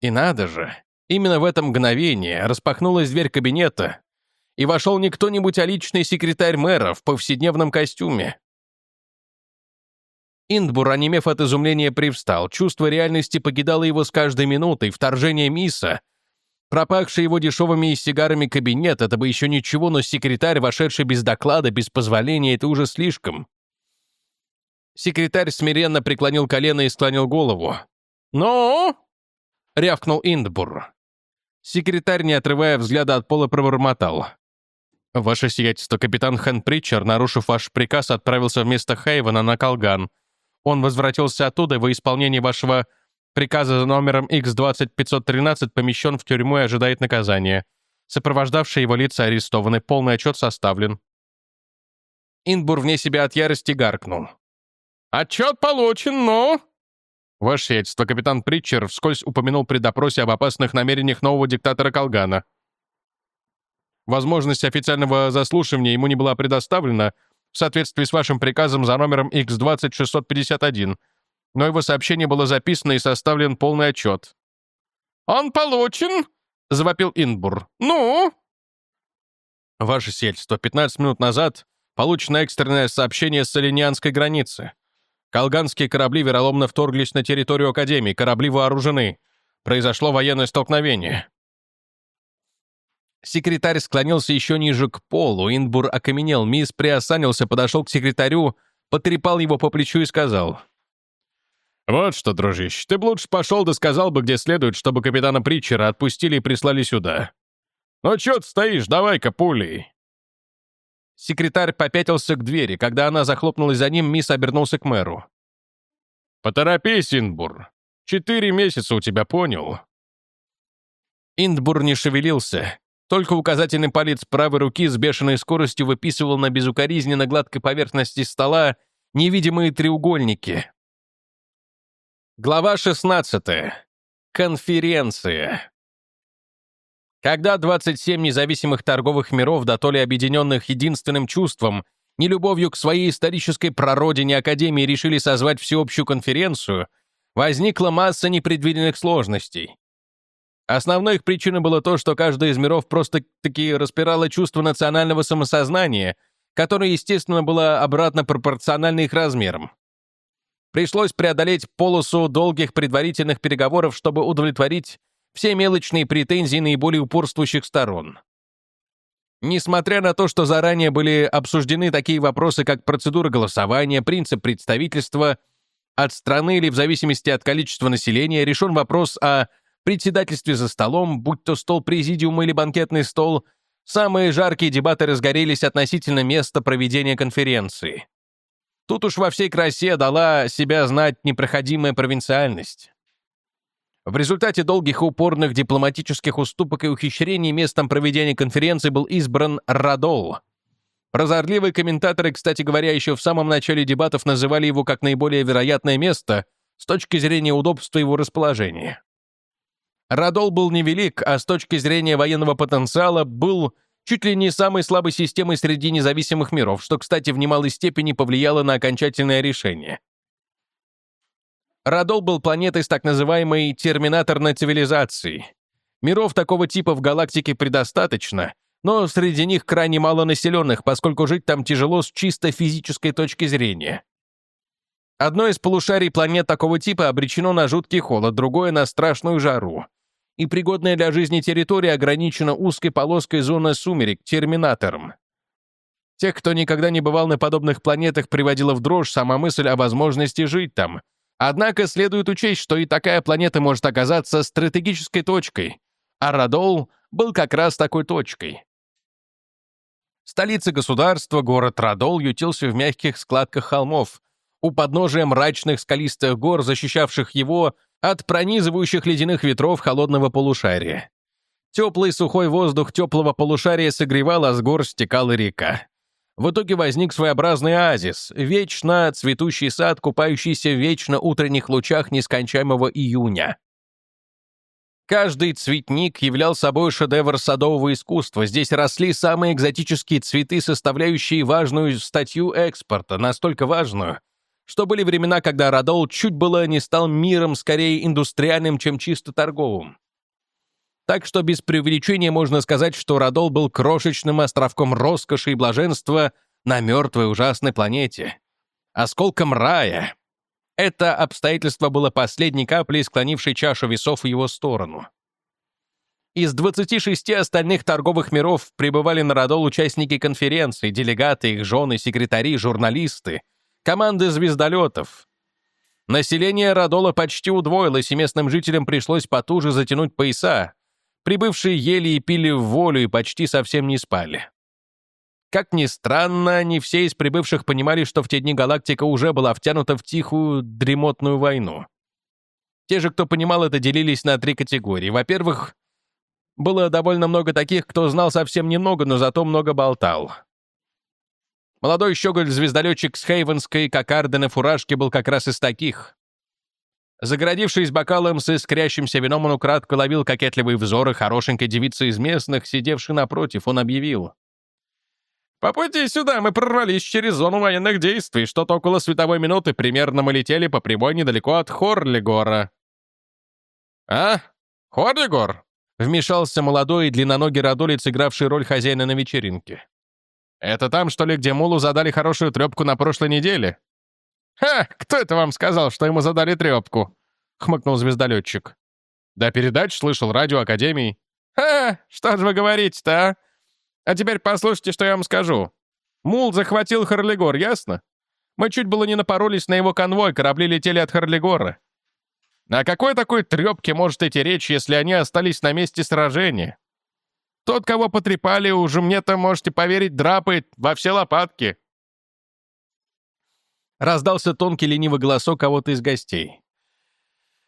И надо же, именно в это мгновение распахнулась дверь кабинета, и вошел не кто-нибудь, а личный секретарь мэра в повседневном костюме. Индбур, онемев от изумления, привстал. Чувство реальности покидало его с каждой минутой. Вторжение Мисса, пропахший его дешевыми сигарами кабинет, это бы еще ничего, но секретарь, вошедший без доклада, без позволения, это уже слишком. Секретарь смиренно преклонил колено и склонил голову. «Ну?» — рявкнул Индбур. Секретарь, не отрывая взгляда от пола, пробормотал. «Ваше сиятельство, капитан Хэн Притчер, нарушив ваш приказ, отправился вместо Хейвена на Колган. Он возвратился оттуда во исполнении вашего приказа за номером X20513 помещен в тюрьму и ожидает наказания. Сопровождавшие его лица арестованы, полный отчет составлен». Инбур вне себя от ярости гаркнул. «Отчет получен, ну?» Ваше сиятельство, капитан Притчер вскользь упомянул при допросе об опасных намерениях нового диктатора Колгана. Возможность официального заслушивания ему не была предоставлена, в соответствии с вашим приказом за номером X20651, но его сообщение было записано и составлен полный отчет». «Он получен?» — завопил Инбур. «Ну?» «Ваше сельство, 15 минут назад получено экстренное сообщение с Солинянской границы. Колганские корабли вероломно вторглись на территорию Академии, корабли вооружены. Произошло военное столкновение. Секретарь склонился еще ниже к полу, Инбур окаменел, мисс приосанился, подошел к секретарю, потрепал его по плечу и сказал. «Вот что, дружище, ты бы лучше пошел да сказал бы, где следует, чтобы капитана Притчера отпустили и прислали сюда. Ну чё ты стоишь, давай-ка пулей». Секретарь попятился к двери. Когда она захлопнулась за ним, мисс обернулся к мэру. «Поторопись, Инбур. Четыре месяца у тебя, понял?» Индбур не шевелился. Только указательный палец правой руки с бешеной скоростью выписывал на безукоризненно гладкой поверхности стола невидимые треугольники. Глава 16. Конференция. Когда 27 независимых торговых миров, да то ли объединенных единственным чувством, не любовью к своей исторической прародине Академии решили созвать всеобщую конференцию, возникла масса непредвиденных сложностей. Основной их причиной было то, что каждый из миров просто-таки распирало чувство национального самосознания, которое, естественно, было обратно пропорционально их размерам. Пришлось преодолеть полосу долгих предварительных переговоров, чтобы удовлетворить все мелочные претензии наиболее упорствующих сторон. Несмотря на то, что заранее были обсуждены такие вопросы, как процедура голосования, принцип представительства, от страны или в зависимости от количества населения решен вопрос о председательстве за столом, будь то стол президиума или банкетный стол, самые жаркие дебаты разгорелись относительно места проведения конференции. Тут уж во всей красе дала себя знать непроходимая провинциальность. В результате долгих и упорных дипломатических уступок и ухищрений местом проведения конференции был избран Радол. Прозорливые комментаторы, кстати говоря, еще в самом начале дебатов называли его как наиболее вероятное место с точки зрения удобства его расположения. Радол был невелик, а с точки зрения военного потенциала был чуть ли не самой слабой системой среди независимых миров, что, кстати, в немалой степени повлияло на окончательное решение. Радол был планетой с так называемой терминаторной цивилизацией. Миров такого типа в галактике предостаточно, но среди них крайне мало населенных, поскольку жить там тяжело с чисто физической точки зрения. Одно из полушарий планет такого типа обречено на жуткий холод, другое — на страшную жару и пригодная для жизни территория ограничена узкой полоской зоны сумерек, терминатором. Тех, кто никогда не бывал на подобных планетах, приводила в дрожь сама мысль о возможности жить там. Однако следует учесть, что и такая планета может оказаться стратегической точкой, а Радол был как раз такой точкой. Столица государства, город Радол, ютился в мягких складках холмов, у подножия мрачных скалистых гор, защищавших его от пронизывающих ледяных ветров холодного полушария. Теплый сухой воздух теплого полушария согревал, а с гор стекала река. В итоге возник своеобразный оазис, вечно цветущий сад, купающийся в вечно утренних лучах нескончаемого июня. Каждый цветник являл собой шедевр садового искусства. Здесь росли самые экзотические цветы, составляющие важную статью экспорта, настолько важную, что были времена, когда Радол чуть было не стал миром скорее индустриальным, чем чисто торговым. Так что без преувеличения можно сказать, что Радол был крошечным островком роскоши и блаженства на мертвой ужасной планете. Осколком рая. Это обстоятельство было последней каплей, склонившей чашу весов в его сторону. Из 26 остальных торговых миров прибывали на Радол участники конференции, делегаты, их жены, секретари, журналисты, команды звездолетов. Население Радола почти удвоилось, и местным жителям пришлось потуже затянуть пояса, Прибывшие ели и пили в волю и почти совсем не спали. Как ни странно, не все из прибывших понимали, что в те дни галактика уже была втянута в тихую, дремотную войну. Те же, кто понимал это, делились на три категории. Во-первых, было довольно много таких, кто знал совсем немного, но зато много болтал. Молодой щеголь-звездолетчик с Хейвенской кокардены фуражки был как раз из таких. Загородившись бокалом с искрящимся вином, он украдко ловил кокетливые взоры хорошенькой девицы из местных, сидевшей напротив, он объявил. «По пути сюда мы прорвались через зону военных действий. Что-то около световой минуты примерно мы летели по прямой недалеко от Хорлигора». «А? Хорлигор?» — вмешался молодой и длинноногий родолец, игравший роль хозяина на вечеринке. «Это там, что ли, где Мулу задали хорошую трепку на прошлой неделе?» «Ха! Кто это вам сказал, что ему задали трепку?» — хмыкнул звездолетчик. «Да передач слышал, радио Академии». «Ха! Что же вы говорите-то, а? А теперь послушайте, что я вам скажу. Мул захватил Харлигор, ясно? Мы чуть было не напоролись на его конвой, корабли летели от Харлигора. О какой такой трепке может идти речь, если они остались на месте сражения? Тот, кого потрепали, уже мне-то, можете поверить, драпает во все лопатки». Раздался тонкий ленивый голосок кого-то из гостей.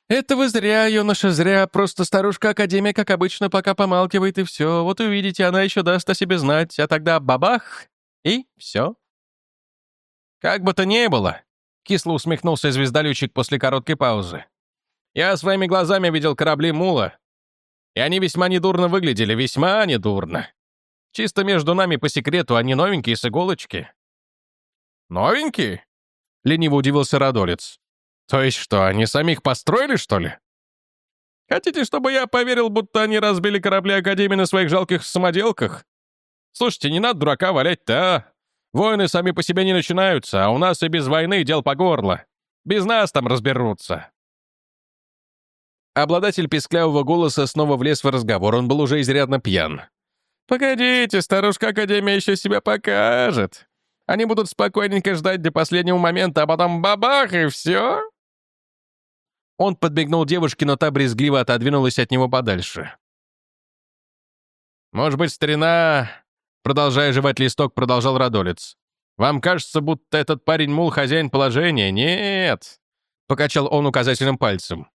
«Это вы зря, юноша, зря. Просто старушка-академия, как обычно, пока помалкивает, и все. Вот увидите, она еще даст о себе знать, а тогда бабах, и все». «Как бы то ни было», — кисло усмехнулся звездолетчик после короткой паузы. «Я своими глазами видел корабли Мула, и они весьма недурно выглядели, весьма недурно. Чисто между нами по секрету, они новенькие с иголочки». «Новенькие?» — лениво удивился Радолец. «То есть что, они самих построили, что ли?» «Хотите, чтобы я поверил, будто они разбили корабли Академии на своих жалких самоделках? Слушайте, не надо дурака валять-то, а? Войны сами по себе не начинаются, а у нас и без войны дел по горло. Без нас там разберутся». Обладатель песклявого голоса снова влез в разговор, он был уже изрядно пьян. «Погодите, старушка Академия еще себя покажет. Они будут спокойненько ждать до последнего момента, а потом бабах, и все. Он подбегнул девушке, но та брезгливо отодвинулась от него подальше. «Может быть, старина...» Продолжая жевать листок, продолжал Радолец. «Вам кажется, будто этот парень мул хозяин положения? Нет!» Покачал он указательным пальцем.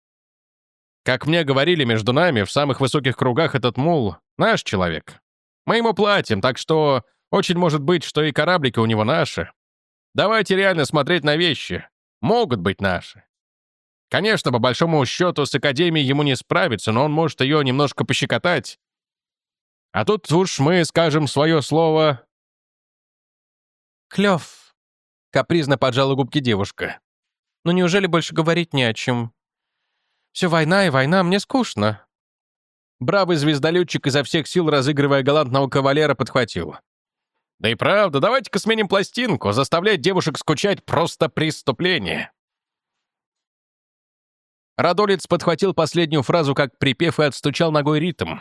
«Как мне говорили между нами, в самых высоких кругах этот мул — наш человек. Мы ему платим, так что очень может быть, что и кораблики у него наши. Давайте реально смотреть на вещи. Могут быть наши. Конечно, по большому счету, с Академией ему не справиться, но он может ее немножко пощекотать. А тут уж мы скажем свое слово. «Клев», — капризно поджала губки девушка. «Ну неужели больше говорить не о чем? Все война и война, мне скучно». Бравый звездолетчик изо всех сил, разыгрывая галантного кавалера, подхватил. Да и правда, давайте-ка сменим пластинку. Заставлять девушек скучать — просто преступление. Радолец подхватил последнюю фразу как припев и отстучал ногой ритм.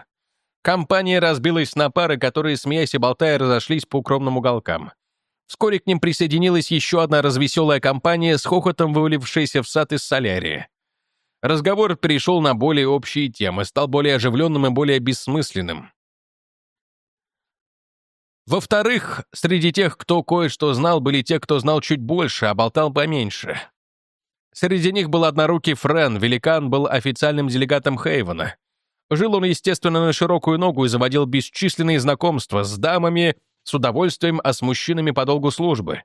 Компания разбилась на пары, которые, смеясь и болтая, разошлись по укромным уголкам. Вскоре к ним присоединилась еще одна развеселая компания с хохотом, вывалившаяся в сад из солярия. Разговор перешел на более общие темы, стал более оживленным и более бессмысленным. Во-вторых, среди тех, кто кое-что знал, были те, кто знал чуть больше, а болтал поменьше. Среди них был однорукий Френ, великан был официальным делегатом Хейвена. Жил он, естественно, на широкую ногу и заводил бесчисленные знакомства с дамами, с удовольствием, а с мужчинами по долгу службы.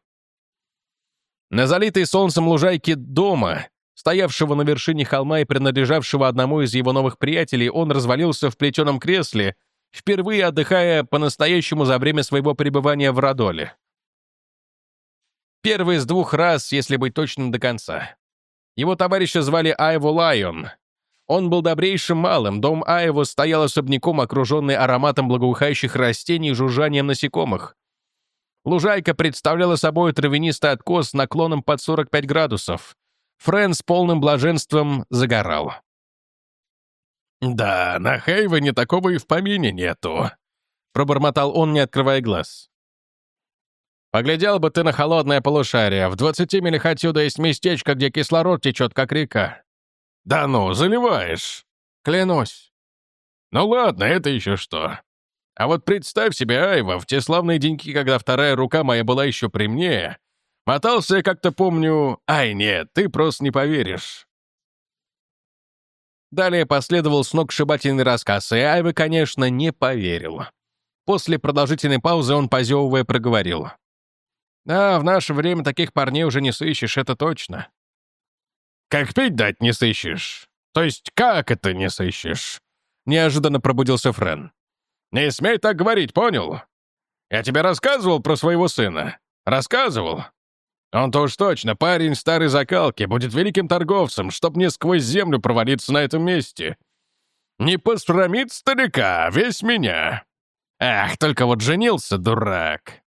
На залитой солнцем лужайке дома, стоявшего на вершине холма и принадлежавшего одному из его новых приятелей, он развалился в плетеном кресле, впервые отдыхая по-настоящему за время своего пребывания в Радоле. Первый из двух раз, если быть точным до конца. Его товарища звали Айво Лайон. Он был добрейшим малым, дом Айво стоял особняком, окруженный ароматом благоухающих растений и жужжанием насекомых. Лужайка представляла собой травянистый откос с наклоном под 45 градусов. Френ с полным блаженством загорал. «Да, на Хейвене такого и в помине нету», — пробормотал он, не открывая глаз. Поглядел бы ты на холодное полушарие. В 20 милях отсюда есть местечко, где кислород течет, как река. Да ну, заливаешь. Клянусь. Ну ладно, это еще что. А вот представь себе, Айва, в те славные деньки, когда вторая рука моя была еще при мне, мотался я как-то помню... Ай, нет, ты просто не поверишь. Далее последовал сногсшибательный рассказ, и Айва, конечно, не поверил. После продолжительной паузы он, позевывая, проговорил. Да, в наше время таких парней уже не сыщешь, это точно. Как пить дать не сыщешь? То есть как это не сыщешь? Неожиданно пробудился Френ. Не смей так говорить, понял? Я тебе рассказывал про своего сына. Рассказывал. Он-то уж точно парень старой закалки, будет великим торговцем, чтоб не сквозь землю провалиться на этом месте. Не посрамит старика, весь меня. Ах, только вот женился, дурак.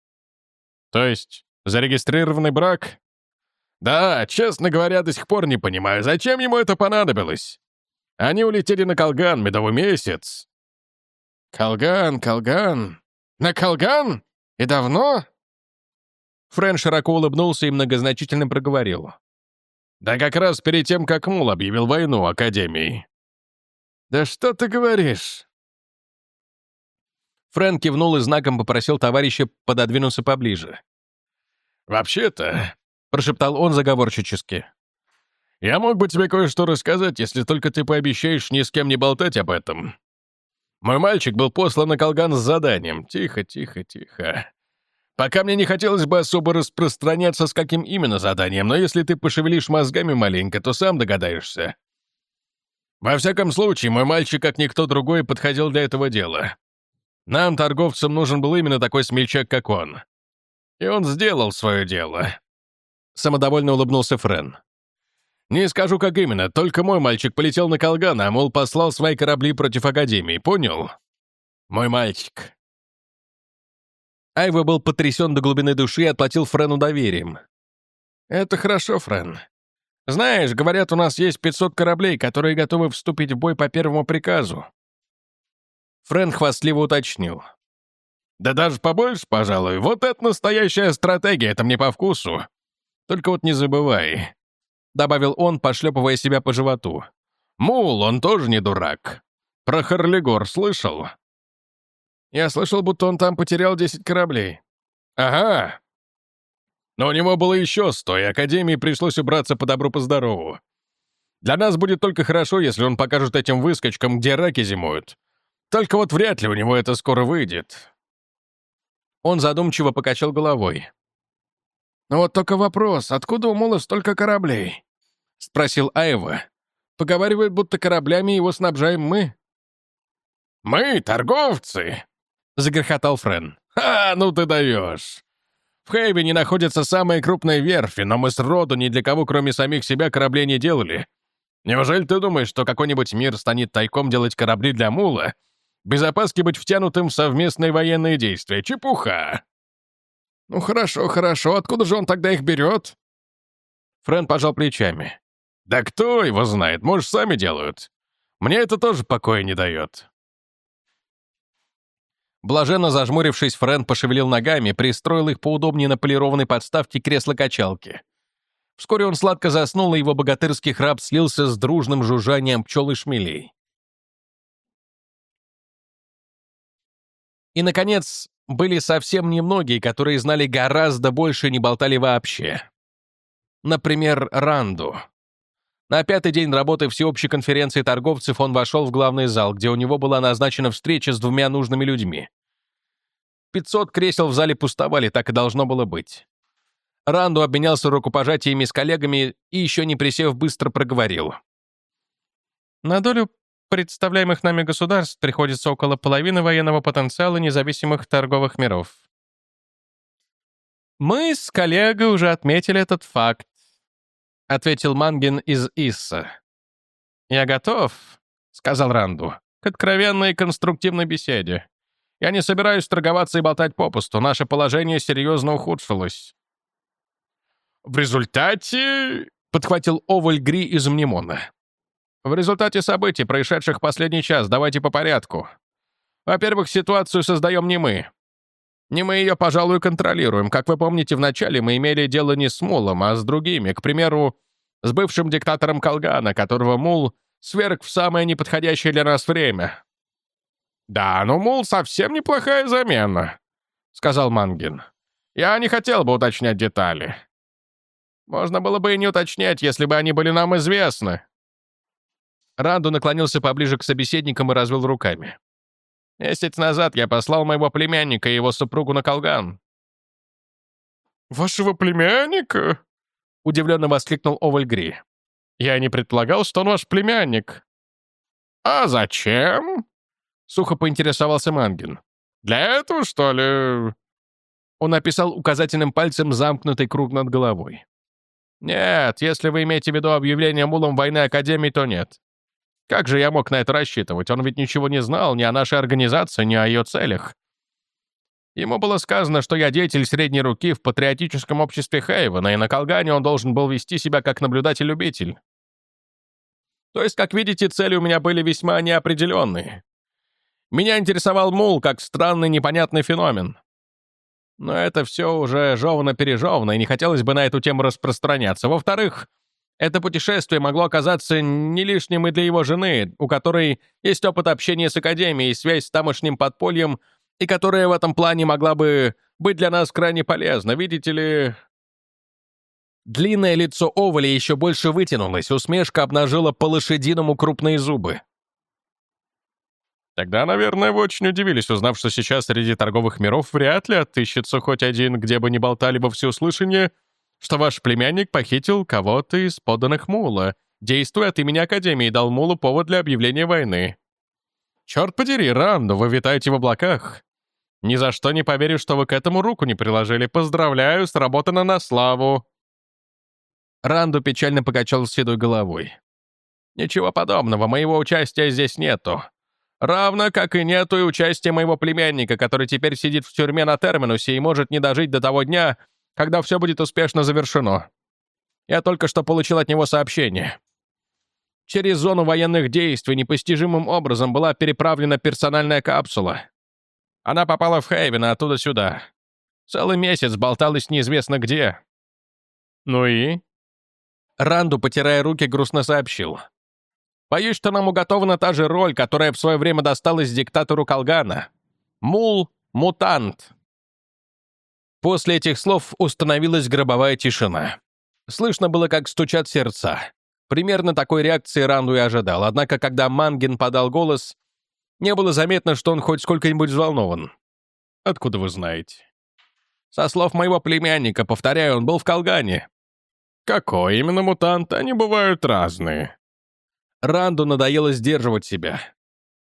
То есть Зарегистрированный брак? Да, честно говоря, до сих пор не понимаю, зачем ему это понадобилось. Они улетели на Колган, медовый месяц. Колган, Колган. На Колган? И давно? Френ широко улыбнулся и многозначительно проговорил. Да как раз перед тем, как Мул объявил войну Академии. Да что ты говоришь? Френ кивнул и знаком попросил товарища пододвинуться поближе. «Вообще-то», — прошептал он заговорчически, «я мог бы тебе кое-что рассказать, если только ты пообещаешь ни с кем не болтать об этом. Мой мальчик был послан на Колган с заданием. Тихо, тихо, тихо. Пока мне не хотелось бы особо распространяться, с каким именно заданием, но если ты пошевелишь мозгами маленько, то сам догадаешься. Во всяком случае, мой мальчик, как никто другой, подходил для этого дела. Нам, торговцам, нужен был именно такой смельчак, как он. И он сделал свое дело. Самодовольно улыбнулся Френ. Не скажу, как именно, только мой мальчик полетел на Колган, а, мол, послал свои корабли против Академии, понял? Мой мальчик. Айва был потрясен до глубины души и отплатил Френу доверием. «Это хорошо, Френ. Знаешь, говорят, у нас есть 500 кораблей, которые готовы вступить в бой по первому приказу». Френ хвастливо уточнил. Да даже побольше, пожалуй. Вот это настоящая стратегия, это мне по вкусу. Только вот не забывай, — добавил он, пошлепывая себя по животу. Мул, он тоже не дурак. Про Харлигор слышал? Я слышал, будто он там потерял 10 кораблей. Ага. Но у него было еще сто, и Академии пришлось убраться по добру, по здорову. Для нас будет только хорошо, если он покажет этим выскочкам, где раки зимуют. Только вот вряд ли у него это скоро выйдет. Он задумчиво покачал головой. «Ну вот только вопрос, откуда у Мула столько кораблей?» — спросил Айва. «Поговаривают, будто кораблями его снабжаем мы». «Мы, торговцы?» — загрохотал Френ. «Ха, ну ты даешь!» В Хейвене находятся самые крупные верфи, но мы сроду ни для кого, кроме самих себя, кораблей не делали. Неужели ты думаешь, что какой-нибудь мир станет тайком делать корабли для Мула, без опаски быть втянутым в совместные военные действия. Чепуха!» «Ну хорошо, хорошо. Откуда же он тогда их берет?» Френ пожал плечами. «Да кто его знает? Может, сами делают. Мне это тоже покоя не дает». Блаженно зажмурившись, Френ пошевелил ногами, пристроил их поудобнее на полированной подставке кресла-качалки. Вскоре он сладко заснул, и его богатырский храп слился с дружным жужжанием пчел и шмелей. И, наконец, были совсем немногие, которые знали гораздо больше и не болтали вообще. Например, Ранду. На пятый день работы всеобщей конференции торговцев он вошел в главный зал, где у него была назначена встреча с двумя нужными людьми. 500 кресел в зале пустовали, так и должно было быть. Ранду обменялся рукопожатиями с коллегами и, еще не присев, быстро проговорил. На долю представляемых нами государств приходится около половины военного потенциала независимых торговых миров. Мы с коллегой уже отметили этот факт. — ответил Мангин из Исса. «Я готов», — сказал Ранду, — «к откровенной и конструктивной беседе. Я не собираюсь торговаться и болтать попусту. Наше положение серьезно ухудшилось». «В результате...» — подхватил Оваль Гри из Мнемона. «В результате событий, происшедших последний час, давайте по порядку. Во-первых, ситуацию создаем не мы. Не мы ее, пожалуй, контролируем. Как вы помните, вначале мы имели дело не с Мулом, а с другими. К примеру, с бывшим диктатором Колгана, которого Мул сверг в самое неподходящее для нас время. «Да, но Мул совсем неплохая замена», — сказал Мангин. «Я не хотел бы уточнять детали. Можно было бы и не уточнять, если бы они были нам известны». Ранду наклонился поближе к собеседникам и развел руками. Месяц назад я послал моего племянника и его супругу на Колган». «Вашего племянника?» — удивленно воскликнул Овальгри. «Я не предполагал, что он ваш племянник». «А зачем?» — сухо поинтересовался Мангин. «Для этого, что ли?» Он описал указательным пальцем замкнутый круг над головой. «Нет, если вы имеете в виду объявление мулом войны Академии, то нет. Как же я мог на это рассчитывать? Он ведь ничего не знал ни о нашей организации, ни о ее целях. Ему было сказано, что я деятель средней руки в патриотическом обществе Хейвена, и на Колгане он должен был вести себя как наблюдатель-любитель. То есть, как видите, цели у меня были весьма неопределенные. Меня интересовал мул как странный непонятный феномен. Но это все уже жевано-пережевано, и не хотелось бы на эту тему распространяться. Во-вторых, это путешествие могло оказаться не лишним и для его жены, у которой есть опыт общения с Академией связь с тамошним подпольем, и которая в этом плане могла бы быть для нас крайне полезна, видите ли...» Длинное лицо Овали еще больше вытянулось, усмешка обнажила по-лошадиному крупные зубы. Тогда, наверное, вы очень удивились, узнав, что сейчас среди торговых миров вряд ли отыщется хоть один, где бы не болтали во всеуслышание, что ваш племянник похитил кого-то из подданных Мула, действуя от имени Академии, дал Мулу повод для объявления войны. Черт подери, Ранду, вы витаете в облаках. Ни за что не поверю, что вы к этому руку не приложили. Поздравляю, сработано на славу. Ранду печально покачал седой головой. Ничего подобного, моего участия здесь нету. Равно как и нету и участия моего племянника, который теперь сидит в тюрьме на Терминусе и может не дожить до того дня, когда все будет успешно завершено. Я только что получил от него сообщение. Через зону военных действий непостижимым образом была переправлена персональная капсула. Она попала в Хейвен, а оттуда сюда. Целый месяц болталась неизвестно где. Ну и? Ранду, потирая руки, грустно сообщил. Боюсь, что нам уготована та же роль, которая в свое время досталась диктатору Колгана. Мул-мутант. После этих слов установилась гробовая тишина. Слышно было, как стучат сердца. Примерно такой реакции Ранду и ожидал, однако, когда Мангин подал голос, не было заметно, что он хоть сколько-нибудь взволнован. «Откуда вы знаете?» «Со слов моего племянника, повторяю, он был в Колгане». «Какой именно мутант? Они бывают разные». Ранду надоело сдерживать себя.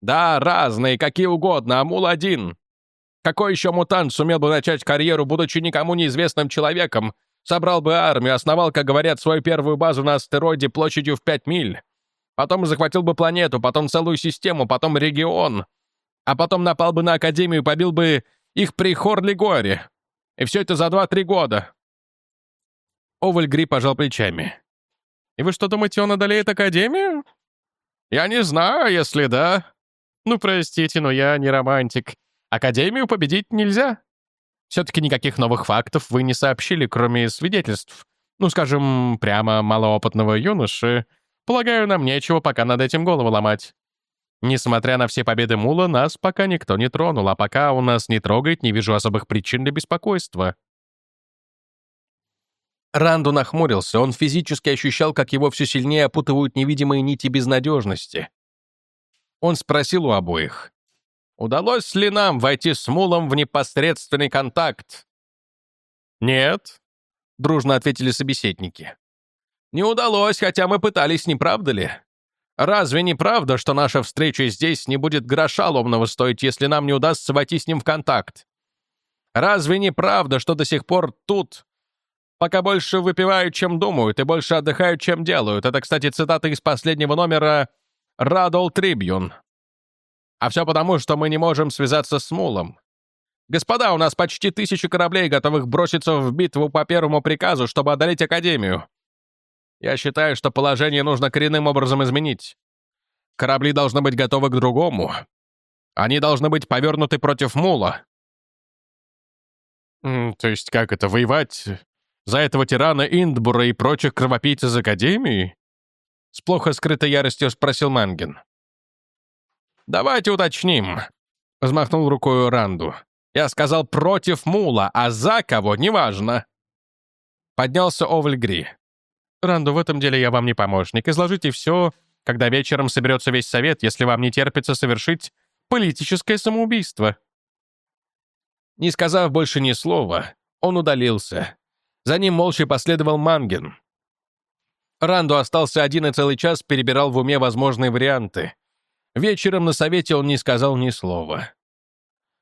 «Да, разные, какие угодно, а мул один. Какой еще мутант сумел бы начать карьеру, будучи никому неизвестным человеком? Собрал бы армию, основал, как говорят, свою первую базу на астероиде площадью в 5 миль. Потом захватил бы планету, потом целую систему, потом регион. А потом напал бы на Академию и побил бы их при Хорлигоре. И все это за 2-3 года. Овальгри пожал плечами. «И вы что думаете, он одолеет Академию?» «Я не знаю, если да». «Ну, простите, но я не романтик. Академию победить нельзя. Все-таки никаких новых фактов вы не сообщили, кроме свидетельств. Ну, скажем, прямо малоопытного юноши. Полагаю, нам нечего пока над этим голову ломать. Несмотря на все победы Мула, нас пока никто не тронул, а пока у нас не трогает, не вижу особых причин для беспокойства. Ранду нахмурился, он физически ощущал, как его все сильнее опутывают невидимые нити безнадежности. Он спросил у обоих, «Удалось ли нам войти с Мулом в непосредственный контакт?» «Нет», — дружно ответили собеседники. «Не удалось, хотя мы пытались, не правда ли? Разве не правда, что наша встреча здесь не будет гроша ломного стоить, если нам не удастся войти с ним в контакт? Разве не правда, что до сих пор тут Пока больше выпивают, чем думают, и больше отдыхают, чем делают. Это, кстати, цитата из последнего номера «Радол Трибьюн». А все потому, что мы не можем связаться с Мулом. Господа, у нас почти тысяча кораблей, готовых броситься в битву по первому приказу, чтобы одолеть Академию. Я считаю, что положение нужно коренным образом изменить. Корабли должны быть готовы к другому. Они должны быть повернуты против Мула. «То есть как это, воевать за этого тирана Индбура и прочих кровопийц из Академии?» С плохо скрытой яростью спросил Манген. «Давайте уточним», — взмахнул рукой Ранду. «Я сказал против Мула, а за кого — неважно». Поднялся Овальгри. «Ранду, в этом деле я вам не помощник. Изложите все, когда вечером соберется весь совет, если вам не терпится совершить политическое самоубийство». Не сказав больше ни слова, он удалился, за ним молча последовал Манген. Ранду остался один и целый час перебирал в уме возможные варианты. Вечером на совете он не сказал ни слова.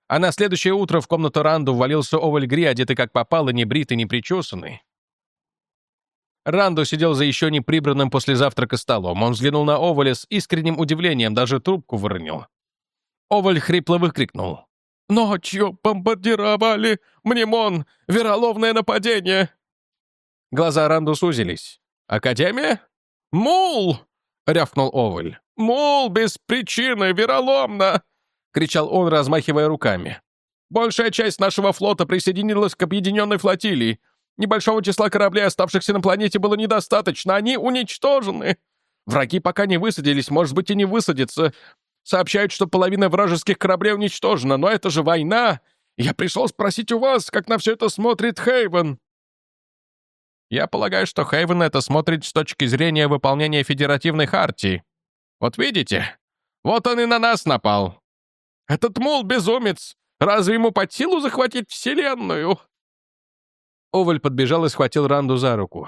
А на следующее утро в комнату Ранду ввалился Оваль Гри, одетый как попало, не бритый, не причесанный. Ранду сидел за еще не прибранным после завтрака столом. Он взглянул на Оваля с искренним удивлением, даже трубку выронил. Оваль хрипло выкрикнул. «Ночью бомбардировали Мнемон! Вероломное нападение!» Глаза Ранду сузились. «Академия?» «Мул!» — рявкнул Оваль. «Мул без причины, вероломно!» — кричал он, размахивая руками. «Большая часть нашего флота присоединилась к объединенной флотилии. Небольшого числа кораблей, оставшихся на планете, было недостаточно. Они уничтожены. Враги пока не высадились, может быть, и не высадятся. Сообщают, что половина вражеских кораблей уничтожена, но это же война. Я пришел спросить у вас, как на все это смотрит Хейвен». «Я полагаю, что Хейвен это смотрит с точки зрения выполнения Федеративной Хартии. Вот видите? Вот он и на нас напал. Этот мул безумец. Разве ему под силу захватить Вселенную?» Оваль подбежал и схватил Ранду за руку.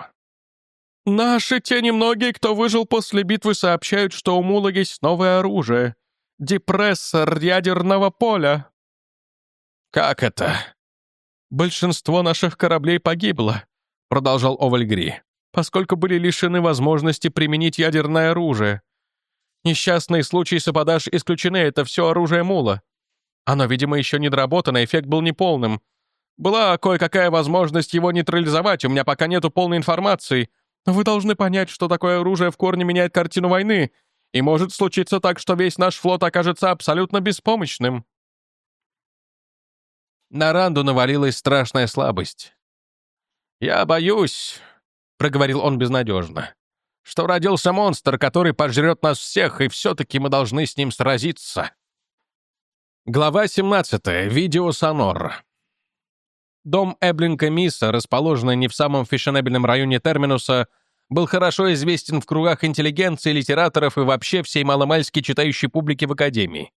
«Наши те немногие, кто выжил после битвы, сообщают, что у Мула есть новое оружие депрессор ядерного поля». «Как это?» «Большинство наших кораблей погибло», — продолжал Овальгри, «поскольку были лишены возможности применить ядерное оружие. Несчастные случаи саподаж исключены, это все оружие Мула. Оно, видимо, еще не доработано, эффект был неполным. Была кое-какая возможность его нейтрализовать, у меня пока нету полной информации. Но вы должны понять, что такое оружие в корне меняет картину войны, и может случиться так, что весь наш флот окажется абсолютно беспомощным». На Ранду навалилась страшная слабость. «Я боюсь», — проговорил он безнадежно, «что родился монстр, который пожрет нас всех, и все-таки мы должны с ним сразиться». Глава 17. Видео Сонор. Дом Эблинка Мисса, расположенный не в самом фешенебельном районе Терминуса, был хорошо известен в кругах интеллигенции, литераторов и вообще всей маломальски читающей публики в Академии.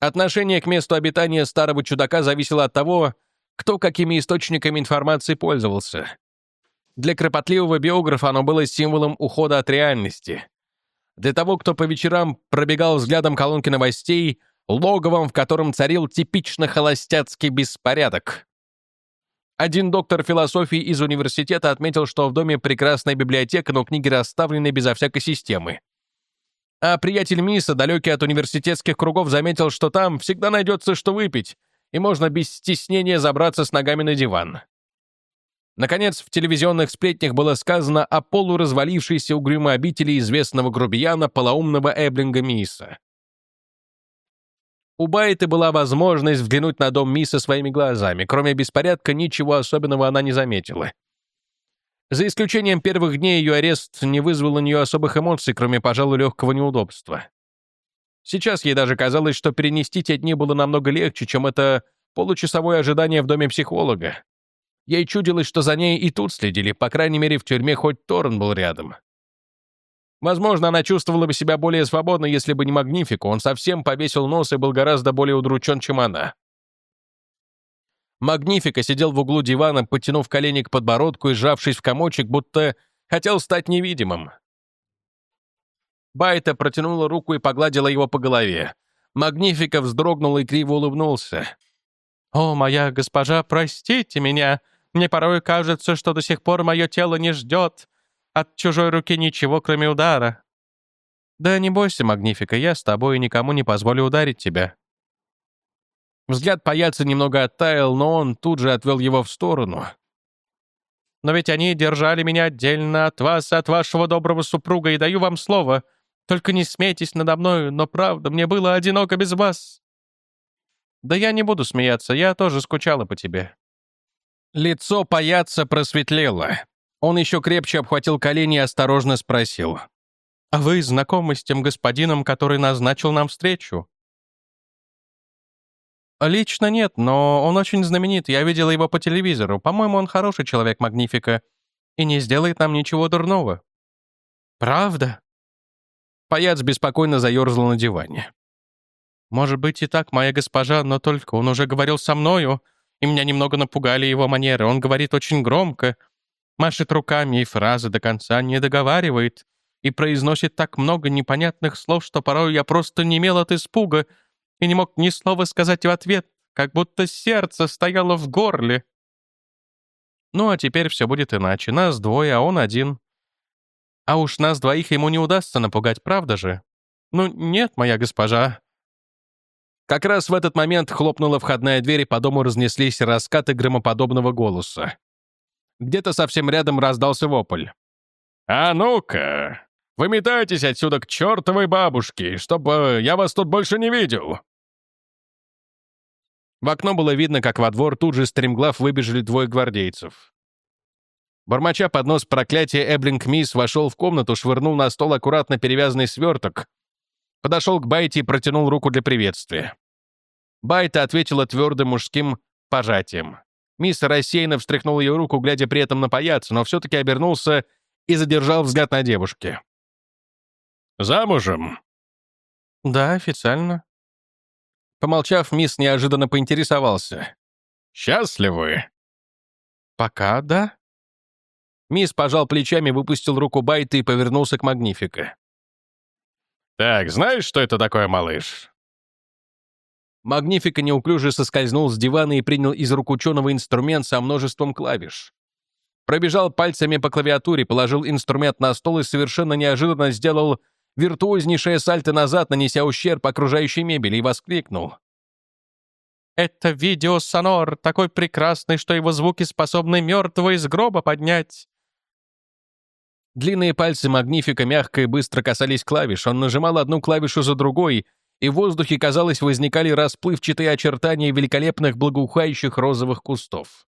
Отношение к месту обитания старого чудака зависело от того, кто какими источниками информации пользовался. Для кропотливого биографа оно было символом ухода от реальности. Для того, кто по вечерам пробегал взглядом колонки новостей, логовом, в котором царил типично холостяцкий беспорядок. Один доктор философии из университета отметил, что в доме прекрасная библиотека, но книги расставлены безо всякой системы. А приятель Миса, далекий от университетских кругов, заметил, что там всегда найдется что выпить, и можно без стеснения забраться с ногами на диван. Наконец, в телевизионных сплетнях было сказано о полуразвалившейся угрюмой обители известного грубияна полоумного Эблинга Миса. У Байты была возможность взглянуть на дом Миса своими глазами. Кроме беспорядка, ничего особенного она не заметила. За исключением первых дней ее арест не вызвал у нее особых эмоций, кроме, пожалуй, легкого неудобства. Сейчас ей даже казалось, что перенести те дни было намного легче, чем это получасовое ожидание в доме психолога. Ей чудилось, что за ней и тут следили, по крайней мере, в тюрьме хоть Торн был рядом. Возможно, она чувствовала бы себя более свободно, если бы не Магнифику. Он совсем повесил нос и был гораздо более удручен, чем она. Магнифика сидел в углу дивана, подтянув колени к подбородку и сжавшись в комочек, будто хотел стать невидимым. Байта протянула руку и погладила его по голове. Магнифика вздрогнул и криво улыбнулся. «О, моя госпожа, простите меня. Мне порой кажется, что до сих пор мое тело не ждет от чужой руки ничего, кроме удара». «Да не бойся, Магнифика, я с тобой и никому не позволю ударить тебя». Взгляд паяца немного оттаял, но он тут же отвел его в сторону. «Но ведь они держали меня отдельно от вас, от вашего доброго супруга, и даю вам слово. Только не смейтесь надо мною, но правда, мне было одиноко без вас». «Да я не буду смеяться, я тоже скучала по тебе». Лицо паяца просветлело. Он еще крепче обхватил колени и осторожно спросил. «А вы знакомы с тем господином, который назначил нам встречу?» «Лично нет, но он очень знаменит. Я видела его по телевизору. По-моему, он хороший человек, Магнифика, и не сделает нам ничего дурного». «Правда?» Паяц беспокойно заерзал на диване. «Может быть и так, моя госпожа, но только он уже говорил со мною, и меня немного напугали его манеры. Он говорит очень громко, машет руками и фразы до конца не договаривает и произносит так много непонятных слов, что порой я просто не имел от испуга и не мог ни слова сказать в ответ, как будто сердце стояло в горле. Ну а теперь все будет иначе. Нас двое, а он один. А уж нас двоих ему не удастся напугать, правда же? Ну нет, моя госпожа. Как раз в этот момент хлопнула входная дверь, и по дому разнеслись раскаты громоподобного голоса. Где-то совсем рядом раздался вопль. «А ну-ка! Выметайтесь отсюда к чертовой бабушке, чтобы я вас тут больше не видел!» В окно было видно, как во двор тут же стремглав выбежали двое гвардейцев. Бормоча под нос проклятия, Эблинг Мисс вошел в комнату, швырнул на стол аккуратно перевязанный сверток, подошел к Байте и протянул руку для приветствия. Байта ответила твердым мужским пожатием. Мисс рассеянно встряхнул ее руку, глядя при этом на паяца, но все-таки обернулся и задержал взгляд на девушке. «Замужем?» «Да, официально». Помолчав, мисс неожиданно поинтересовался. «Счастливы?» «Пока да». Мисс пожал плечами, выпустил руку Байта и повернулся к Магнифика. «Так, знаешь, что это такое, малыш?» Магнифика неуклюже соскользнул с дивана и принял из рук ученого инструмент со множеством клавиш. Пробежал пальцами по клавиатуре, положил инструмент на стол и совершенно неожиданно сделал виртуознейшее сальто назад, нанеся ущерб окружающей мебели, и воскликнул. «Это видеосонор, такой прекрасный, что его звуки способны мертвого из гроба поднять!» Длинные пальцы Магнифика мягко и быстро касались клавиш. Он нажимал одну клавишу за другой, и в воздухе, казалось, возникали расплывчатые очертания великолепных благоухающих розовых кустов.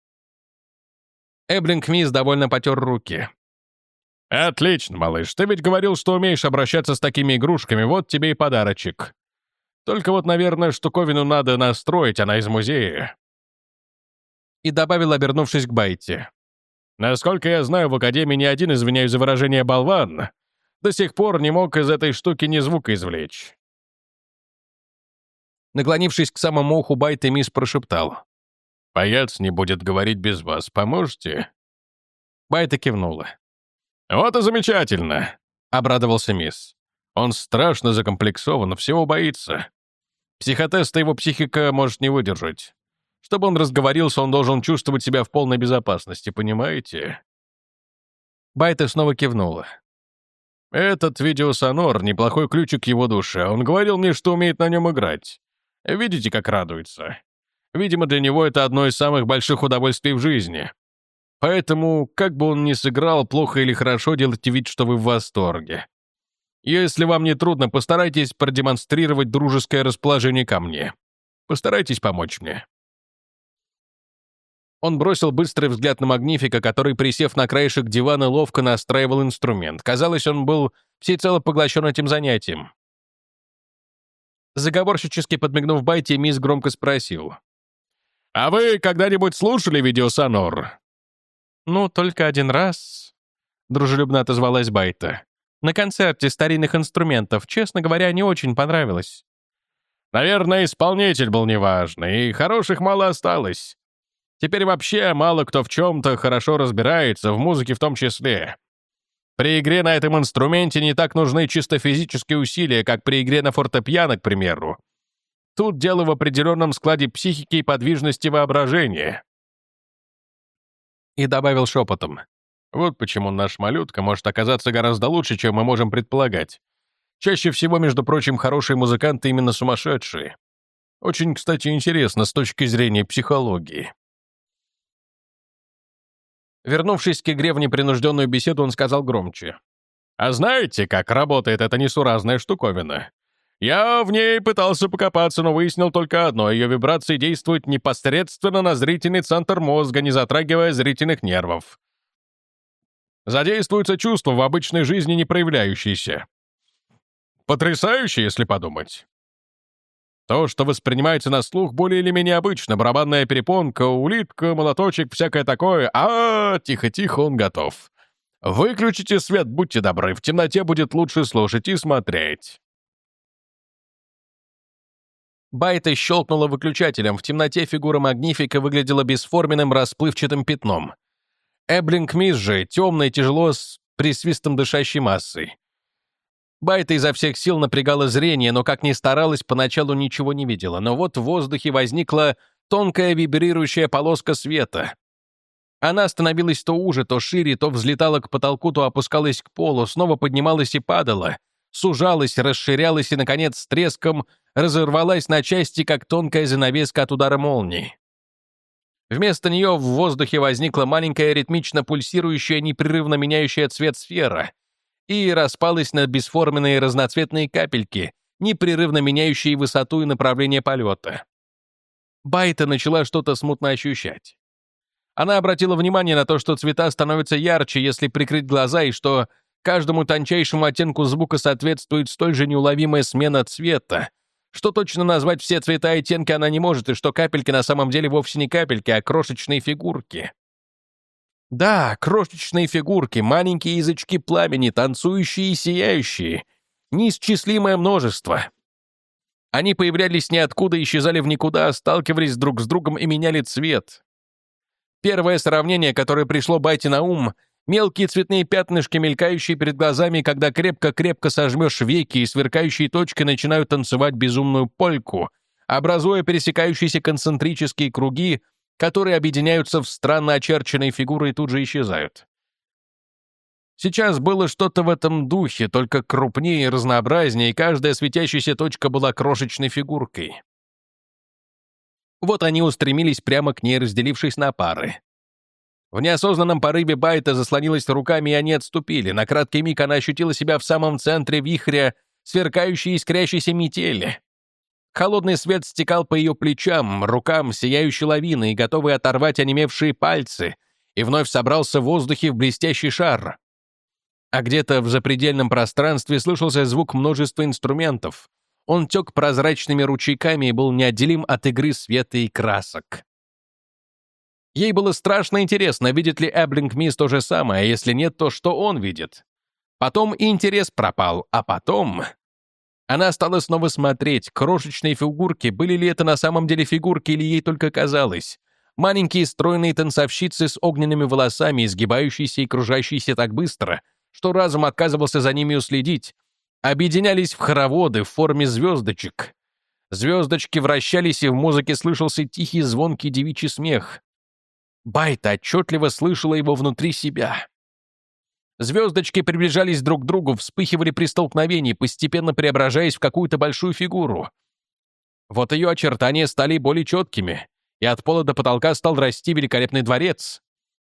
Эблинг Мисс довольно потер руки. «Отлично, малыш. Ты ведь говорил, что умеешь обращаться с такими игрушками. Вот тебе и подарочек. Только вот, наверное, штуковину надо настроить, она из музея». И добавил, обернувшись к Байте. «Насколько я знаю, в Академии ни один, извиняюсь за выражение, болван, до сих пор не мог из этой штуки ни звука извлечь. Наклонившись к самому уху Байта, мисс прошептал. «Паяц не будет говорить без вас. Поможете?» Байта кивнула. «Вот и замечательно!» — обрадовался мисс. «Он страшно закомплексован, всего боится. Психотеста его психика может не выдержать. Чтобы он разговорился, он должен чувствовать себя в полной безопасности, понимаете?» Байта снова кивнула. «Этот видеосонор — неплохой ключик к его душе. Он говорил мне, что умеет на нем играть. Видите, как радуется? Видимо, для него это одно из самых больших удовольствий в жизни. Поэтому, как бы он ни сыграл, плохо или хорошо, делайте вид, что вы в восторге. Если вам не трудно, постарайтесь продемонстрировать дружеское расположение ко мне. Постарайтесь помочь мне». Он бросил быстрый взгляд на Магнифика, который, присев на краешек дивана, ловко настраивал инструмент. Казалось, он был всецело поглощен этим занятием. Заговорщически подмигнув Байте, мисс громко спросил. «А вы когда-нибудь слушали видеосонор? «Ну, только один раз», — дружелюбно отозвалась Байта. «На концерте старинных инструментов, честно говоря, не очень понравилось». «Наверное, исполнитель был неважный, и хороших мало осталось. Теперь вообще мало кто в чем-то хорошо разбирается, в музыке в том числе. При игре на этом инструменте не так нужны чисто физические усилия, как при игре на фортепиано, к примеру. Тут дело в определенном складе психики и подвижности воображения. И добавил шепотом. Вот почему наш малютка может оказаться гораздо лучше, чем мы можем предполагать. Чаще всего, между прочим, хорошие музыканты именно сумасшедшие. Очень, кстати, интересно с точки зрения психологии. Вернувшись к игре в непринужденную беседу, он сказал громче. «А знаете, как работает эта несуразная штуковина? Я в ней пытался покопаться, но выяснил только одно. Ее вибрации действуют непосредственно на зрительный центр мозга, не затрагивая зрительных нервов. Задействуются чувства в обычной жизни не проявляющиеся. Потрясающе, если подумать. То, что воспринимается на слух более или менее обычно, барабанная перепонка, улитка, молоточек, всякое такое, а тихо-тихо, он готов. Выключите свет, будьте добры, в темноте будет лучше слушать и смотреть. Байта щелкнула выключателем. В темноте фигура Магнифика выглядела бесформенным расплывчатым пятном. Эблинг Мисс же, темной, тяжело, с присвистом дышащей массой. Байта изо всех сил напрягала зрение, но как ни старалась, поначалу ничего не видела. Но вот в воздухе возникла тонкая вибрирующая полоска света. Она становилась то уже, то шире, то взлетала к потолку, то опускалась к полу, снова поднималась и падала, сужалась, расширялась и, наконец, с треском разорвалась на части, как тонкая занавеска от удара молнии. Вместо нее в воздухе возникла маленькая ритмично пульсирующая, непрерывно меняющая цвет сфера — и распалась на бесформенные разноцветные капельки, непрерывно меняющие высоту и направление полета. Байта начала что-то смутно ощущать. Она обратила внимание на то, что цвета становятся ярче, если прикрыть глаза, и что каждому тончайшему оттенку звука соответствует столь же неуловимая смена цвета, что точно назвать все цвета и оттенки она не может, и что капельки на самом деле вовсе не капельки, а крошечные фигурки. Да, крошечные фигурки, маленькие язычки пламени, танцующие и сияющие. Неисчислимое множество. Они появлялись ниоткуда, исчезали в никуда, сталкивались друг с другом и меняли цвет. Первое сравнение, которое пришло Байте на ум — мелкие цветные пятнышки, мелькающие перед глазами, когда крепко-крепко сожмешь веки и сверкающие точки начинают танцевать безумную польку, образуя пересекающиеся концентрические круги — которые объединяются в странно очерченные фигуры и тут же исчезают. Сейчас было что-то в этом духе, только крупнее и разнообразнее, и каждая светящаяся точка была крошечной фигуркой. Вот они устремились прямо к ней, разделившись на пары. В неосознанном порыве Байта заслонилась руками, и они отступили. На краткий миг она ощутила себя в самом центре вихря, сверкающей искрящейся метели. Холодный свет стекал по ее плечам, рукам, сияющей лавиной, готовый оторвать онемевшие пальцы, и вновь собрался в воздухе в блестящий шар. А где-то в запредельном пространстве слышался звук множества инструментов. Он тек прозрачными ручейками и был неотделим от игры света и красок. Ей было страшно интересно, видит ли Эблинг Мисс то же самое, а если нет, то что он видит. Потом интерес пропал, а потом... Она стала снова смотреть, крошечные фигурки, были ли это на самом деле фигурки или ей только казалось. Маленькие стройные танцовщицы с огненными волосами, изгибающиеся и кружащиеся так быстро, что разум отказывался за ними уследить, объединялись в хороводы в форме звездочек. Звездочки вращались, и в музыке слышался тихий звонкий девичий смех. Байта отчетливо слышала его внутри себя. Звездочки приближались друг к другу, вспыхивали при столкновении, постепенно преображаясь в какую-то большую фигуру. Вот ее очертания стали более четкими, и от пола до потолка стал расти великолепный дворец.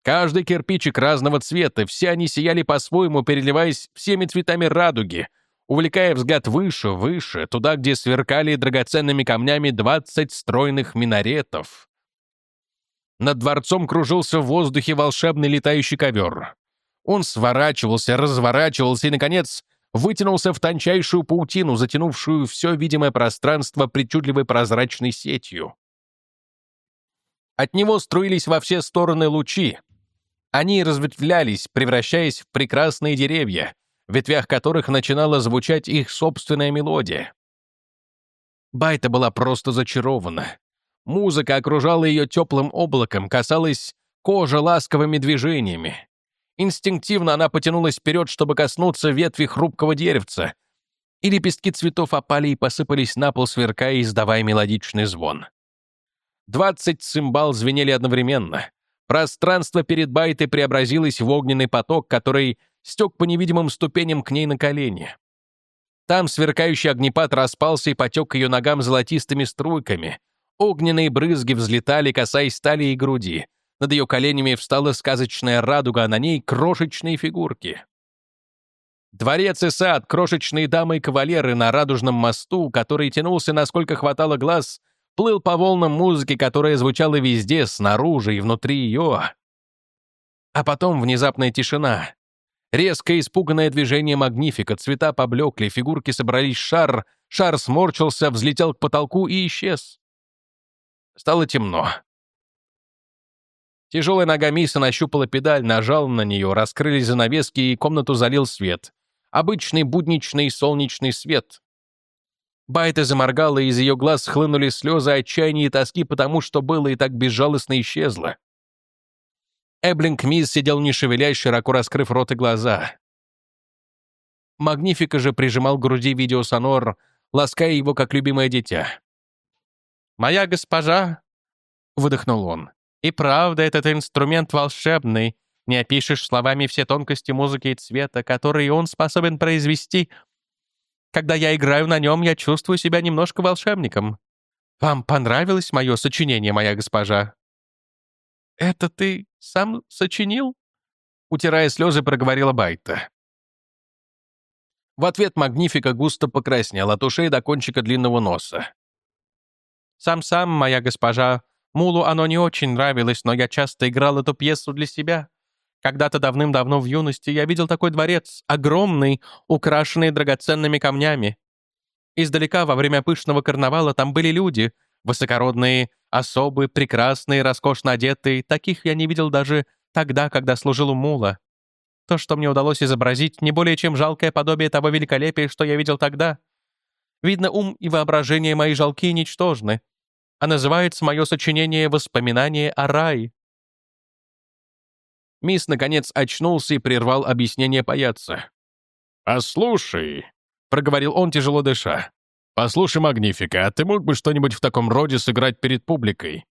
Каждый кирпичик разного цвета, все они сияли по-своему, переливаясь всеми цветами радуги, увлекая взгляд выше, выше, туда, где сверкали драгоценными камнями двадцать стройных минаретов. Над дворцом кружился в воздухе волшебный летающий ковер. Он сворачивался, разворачивался и, наконец, вытянулся в тончайшую паутину, затянувшую все видимое пространство причудливой прозрачной сетью. От него струились во все стороны лучи. Они разветвлялись, превращаясь в прекрасные деревья, в ветвях которых начинала звучать их собственная мелодия. Байта была просто зачарована. Музыка окружала ее теплым облаком, касалась кожи ласковыми движениями. Инстинктивно она потянулась вперед, чтобы коснуться ветви хрупкого деревца, и лепестки цветов опали и посыпались на пол, сверкая издавая мелодичный звон. Двадцать цимбал звенели одновременно. Пространство перед Байтой преобразилось в огненный поток, который стек по невидимым ступеням к ней на колени. Там сверкающий огнепад распался и потек к ее ногам золотистыми струйками. Огненные брызги взлетали, касаясь талии и груди. Над ее коленями встала сказочная радуга, а на ней крошечные фигурки. Дворец и сад, крошечные дамы и кавалеры на радужном мосту, который тянулся, насколько хватало глаз, плыл по волнам музыки, которая звучала везде, снаружи и внутри ее. А потом внезапная тишина. Резкое испуганное движение магнифика, цвета поблекли, фигурки собрались в шар, шар сморчился, взлетел к потолку и исчез. Стало темно. Тяжелая нога Миса нащупала педаль, нажал на нее, раскрылись занавески, и комнату залил свет. Обычный будничный солнечный свет. Байта заморгала, и из ее глаз хлынули слезы отчаяния и тоски, потому что было и так безжалостно исчезло. Эблинг Мисс сидел не шевелясь, широко раскрыв рот и глаза. Магнифика же прижимал к груди видеосонор, лаская его, как любимое дитя. «Моя госпожа!» — выдохнул он. И правда, этот инструмент волшебный. Не опишешь словами все тонкости музыки и цвета, которые он способен произвести. Когда я играю на нем, я чувствую себя немножко волшебником. Вам понравилось мое сочинение, моя госпожа?» «Это ты сам сочинил?» Утирая слезы, проговорила Байта. В ответ Магнифика густо покраснел от ушей до кончика длинного носа. «Сам-сам, моя госпожа, Мулу оно не очень нравилось, но я часто играл эту пьесу для себя. Когда-то давным-давно в юности я видел такой дворец, огромный, украшенный драгоценными камнями. Издалека во время пышного карнавала там были люди, высокородные, особые, прекрасные, роскошно одетые. Таких я не видел даже тогда, когда служил у Мула. То, что мне удалось изобразить, не более чем жалкое подобие того великолепия, что я видел тогда. Видно, ум и воображение мои жалкие и ничтожны а называется мое сочинение «Воспоминание о рае». Мисс, наконец, очнулся и прервал объяснение паяца. «Послушай», — проговорил он, тяжело дыша. «Послушай, Магнифика, а ты мог бы что-нибудь в таком роде сыграть перед публикой?»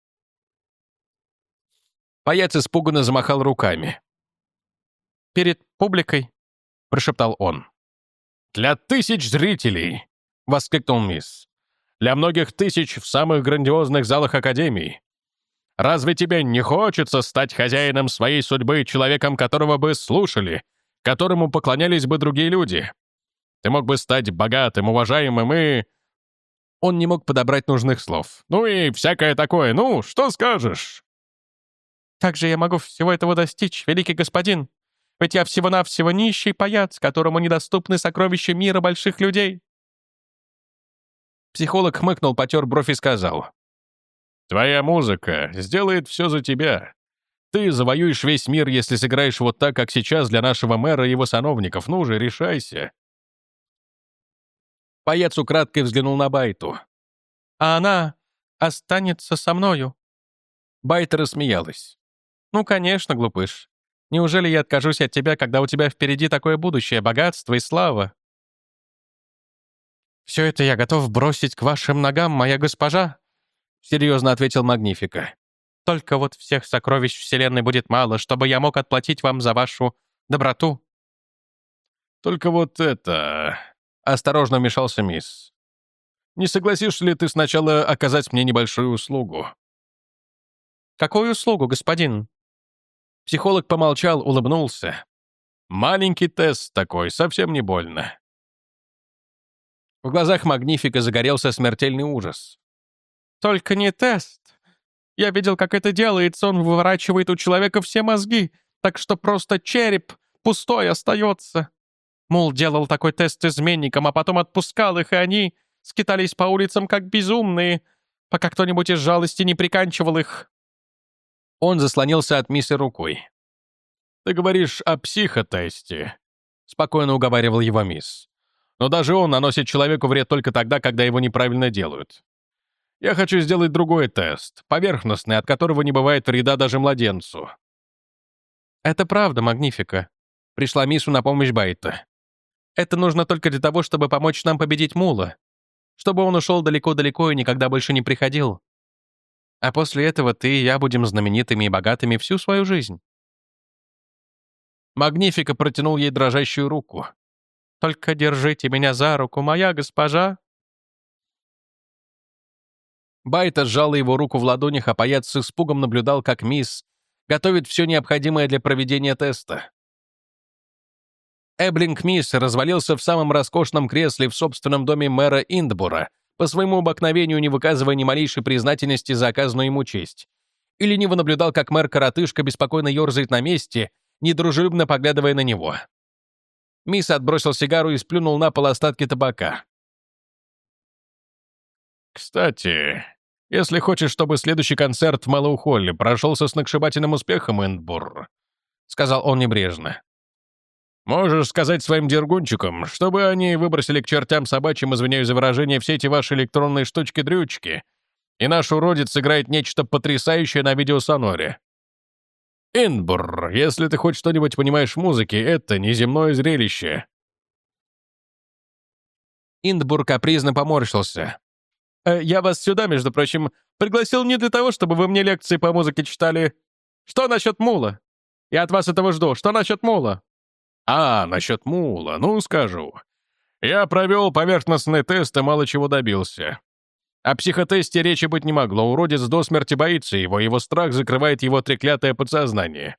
Паяц испуганно замахал руками. «Перед публикой?» — прошептал он. «Для тысяч зрителей!» — воскликнул мисс для многих тысяч в самых грандиозных залах Академии. Разве тебе не хочется стать хозяином своей судьбы, человеком, которого бы слушали, которому поклонялись бы другие люди? Ты мог бы стать богатым, уважаемым и...» Он не мог подобрать нужных слов. «Ну и всякое такое. Ну, что скажешь?» «Как же я могу всего этого достичь, великий господин? Ведь я всего-навсего нищий паяц, которому недоступны сокровища мира больших людей. Психолог хмыкнул, потер бровь и сказал. «Твоя музыка сделает все за тебя. Ты завоюешь весь мир, если сыграешь вот так, как сейчас для нашего мэра и его сановников. Ну же, решайся». Паяц украдкой взглянул на Байту. «А она останется со мною?» Байта рассмеялась. «Ну, конечно, глупыш. Неужели я откажусь от тебя, когда у тебя впереди такое будущее, богатство и слава? «Все это я готов бросить к вашим ногам, моя госпожа», — серьезно ответил Магнифика. «Только вот всех сокровищ Вселенной будет мало, чтобы я мог отплатить вам за вашу доброту». «Только вот это...» — осторожно вмешался мисс. «Не согласишься ли ты сначала оказать мне небольшую услугу?» «Какую услугу, господин?» Психолог помолчал, улыбнулся. «Маленький тест такой, совсем не больно. В глазах Магнифика загорелся смертельный ужас. «Только не тест. Я видел, как это делается. Он выворачивает у человека все мозги, так что просто череп пустой остается. Мул делал такой тест изменникам, а потом отпускал их, и они скитались по улицам как безумные, пока кто-нибудь из жалости не приканчивал их». Он заслонился от миссы рукой. Ты говоришь о психотесте», — спокойно уговаривал его мисс. «Но даже он наносит человеку вред только тогда, когда его неправильно делают. Я хочу сделать другой тест, поверхностный, от которого не бывает вреда даже младенцу». «Это правда, Магнифика», — пришла Миссу на помощь Байта. «Это нужно только для того, чтобы помочь нам победить Мула, чтобы он ушел далеко-далеко и никогда больше не приходил. А после этого ты и я будем знаменитыми и богатыми всю свою жизнь». Магнифика протянул ей дрожащую руку. «Только держите меня за руку, моя госпожа!» Байта сжала его руку в ладонях, а паяц с испугом наблюдал, как мисс готовит все необходимое для проведения теста. Эблинг Мисс развалился в самом роскошном кресле в собственном доме мэра Индбура, по своему обыкновению не выказывая ни малейшей признательности за оказанную ему честь. Или не наблюдал, как мэр-коротышка беспокойно ерзает на месте, недружелюбно поглядывая на него. Мисс отбросил сигару и сплюнул на пол остатки табака. «Кстати, если хочешь, чтобы следующий концерт в Мэллоу-Холле прошел со сногсшибательным успехом, Эндбур», — сказал он небрежно. «Можешь сказать своим дергунчикам, чтобы они выбросили к чертям собачьим, извиняюсь за выражение, все эти ваши электронные штучки-дрючки, и наш уродец сыграет нечто потрясающее на видеосоноре. Инбур, если ты хоть что-нибудь понимаешь в музыке, это неземное зрелище». Индбур капризно поморщился. Э, «Я вас сюда, между прочим, пригласил не для того, чтобы вы мне лекции по музыке читали. Что насчет мула? Я от вас этого жду. Что насчет мула?» «А, насчет мула, ну, скажу. Я провел поверхностный тест и мало чего добился. О психотесте речи быть не могло. Уродец до смерти боится его, его страх закрывает его треклятое подсознание.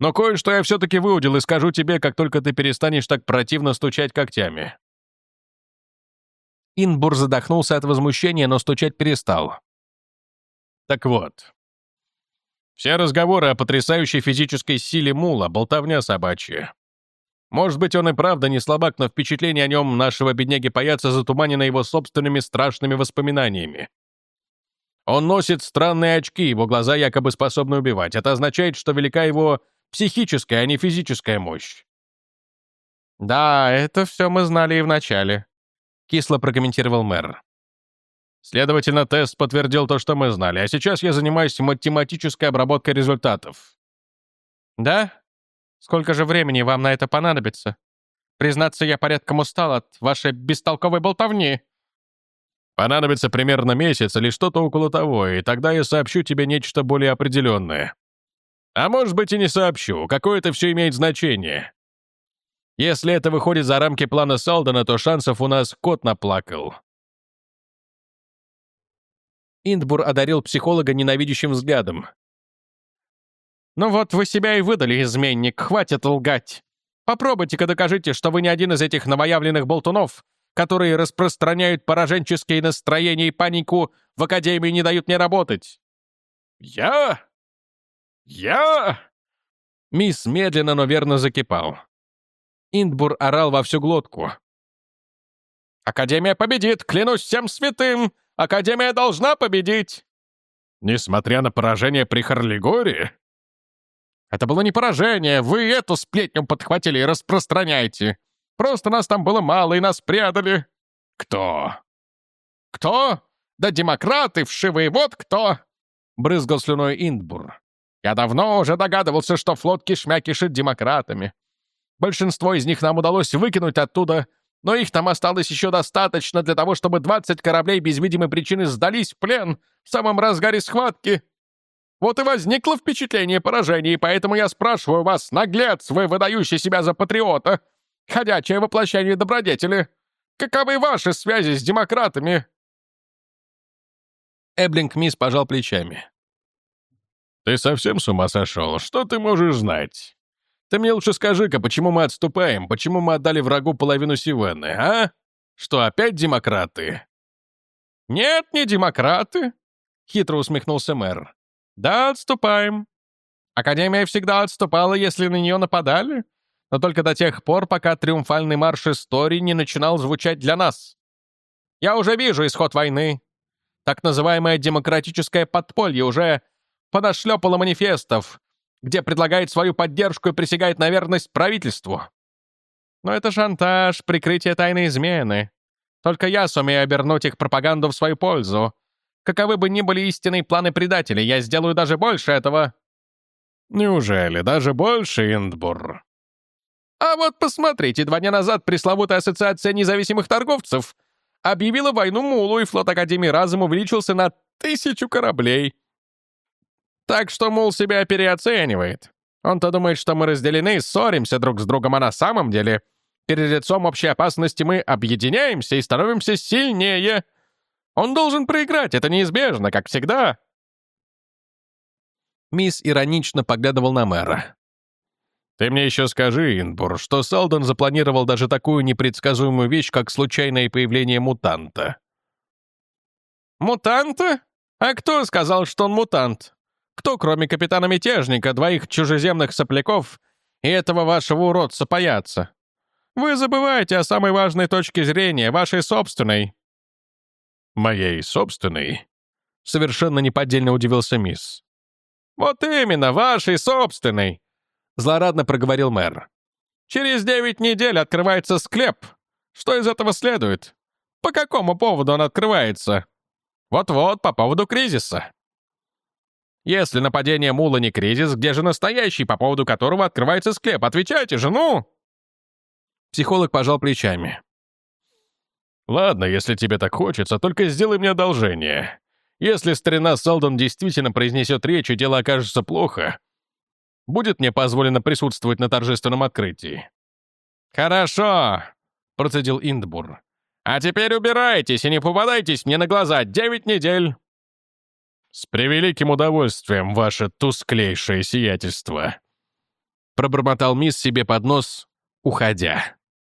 Но кое-что я все-таки выудил и скажу тебе, как только ты перестанешь так противно стучать когтями. Инбур задохнулся от возмущения, но стучать перестал. Так вот. Все разговоры о потрясающей физической силе мула — болтовня собачья. Может быть, он и правда не слабак, но впечатление о нем нашего бедняги-паяца затуманено его собственными страшными воспоминаниями. Он носит странные очки, его глаза якобы способны убивать. Это означает, что велика его психическая, а не физическая мощь. «Да, это все мы знали и вначале», — кисло прокомментировал мэр. Следовательно, тест подтвердил то, что мы знали, а сейчас я занимаюсь математической обработкой результатов. «Да? Сколько же времени вам на это понадобится? Признаться, я порядком устал от вашей бестолковой болтовни». «Понадобится примерно месяц или что-то около того, и тогда я сообщу тебе нечто более определенное. А может быть и не сообщу, какое это все имеет значение. Если это выходит за рамки плана Салдена, то шансов у нас кот наплакал». Индбур одарил психолога ненавидящим взглядом. «Ну вот вы себя и выдали, изменник, хватит лгать. Попробуйте-ка докажите, что вы не один из этих новоявленных болтунов, которые распространяют пораженческие настроения и панику в Академии не дают мне работать». «Я? Я?» Мисс медленно, но верно закипал. Индбур орал во всю глотку. «Академия победит, клянусь всем святым! Академия должна победить!» «Несмотря на поражение при Харлигоре?» «Это было не поражение, вы эту сплетню подхватили и распространяете. Просто нас там было мало, и нас предали». «Кто?» «Кто? Да демократы вшивые, вот кто!» Брызгал слюной Индбур. «Я давно уже догадывался, что флот кишмя кишит демократами. Большинство из них нам удалось выкинуть оттуда, но их там осталось еще достаточно для того, чтобы 20 кораблей без видимой причины сдались в плен в самом разгаре схватки. Вот и возникло впечатление поражения, и поэтому я спрашиваю вас, наглец, вы выдающий себя за патриота, ходячее воплощение добродетели, каковы ваши связи с демократами?» Эблинг Мисс пожал плечами. «Ты совсем с ума сошел? Что ты можешь знать? Ты мне лучше скажи-ка, почему мы отступаем, почему мы отдали врагу половину Сивенны, а? Что, опять демократы?» «Нет, не демократы», — хитро усмехнулся мэр. «Да, отступаем. Академия всегда отступала, если на нее нападали, но только до тех пор, пока триумфальный марш истории не начинал звучать для нас. Я уже вижу исход войны. Так называемое демократическое подполье уже понашлепало манифестов, где предлагает свою поддержку и присягает на верность правительству. Но это шантаж, прикрытие тайной измены. Только я сумею обернуть их пропаганду в свою пользу. Каковы бы ни были истинные планы предателей, я сделаю даже больше этого». «Неужели даже больше, Индбур?» «А вот посмотрите, два дня назад пресловутая ассоциация независимых торговцев объявила войну Мулу, и флот Академии Разум увеличился на тысячу кораблей. Так что Мул себя переоценивает. Он-то думает, что мы разделены, ссоримся друг с другом, а на самом деле перед лицом общей опасности мы объединяемся и становимся сильнее. Он должен проиграть, это неизбежно, как всегда. Мисс иронично поглядывал на мэра. «Ты мне еще скажи, Инбур, что Салден запланировал даже такую непредсказуемую вещь, как случайное появление мутанта». «Мутанта? А кто сказал, что он мутант? Кто, кроме капитана-мятежника, двоих чужеземных сопляков и этого вашего уродца паяться? Вы забываете о самой важной точке зрения, вашей собственной». «Моей собственной?» Совершенно неподдельно удивился мисс. «Вот именно, вашей собственной!» Злорадно проговорил мэр. «Через девять недель открывается склеп. Что из этого следует? По какому поводу он открывается? Вот-вот, по поводу кризиса. Если нападение Мула не кризис, где же настоящий, по поводу которого открывается склеп? Отвечайте же, ну!» Психолог пожал плечами. «Ладно, если тебе так хочется, только сделай мне одолжение. Если старина Салдон действительно произнесет речь, и дело окажется плохо, будет мне позволено присутствовать на торжественном открытии?» «Хорошо», — процедил Индбур. «А теперь убирайтесь и не попадайтесь мне на глаза девять недель». «С превеликим удовольствием, ваше тусклейшее сиятельство», — пробормотал мисс себе под нос, уходя.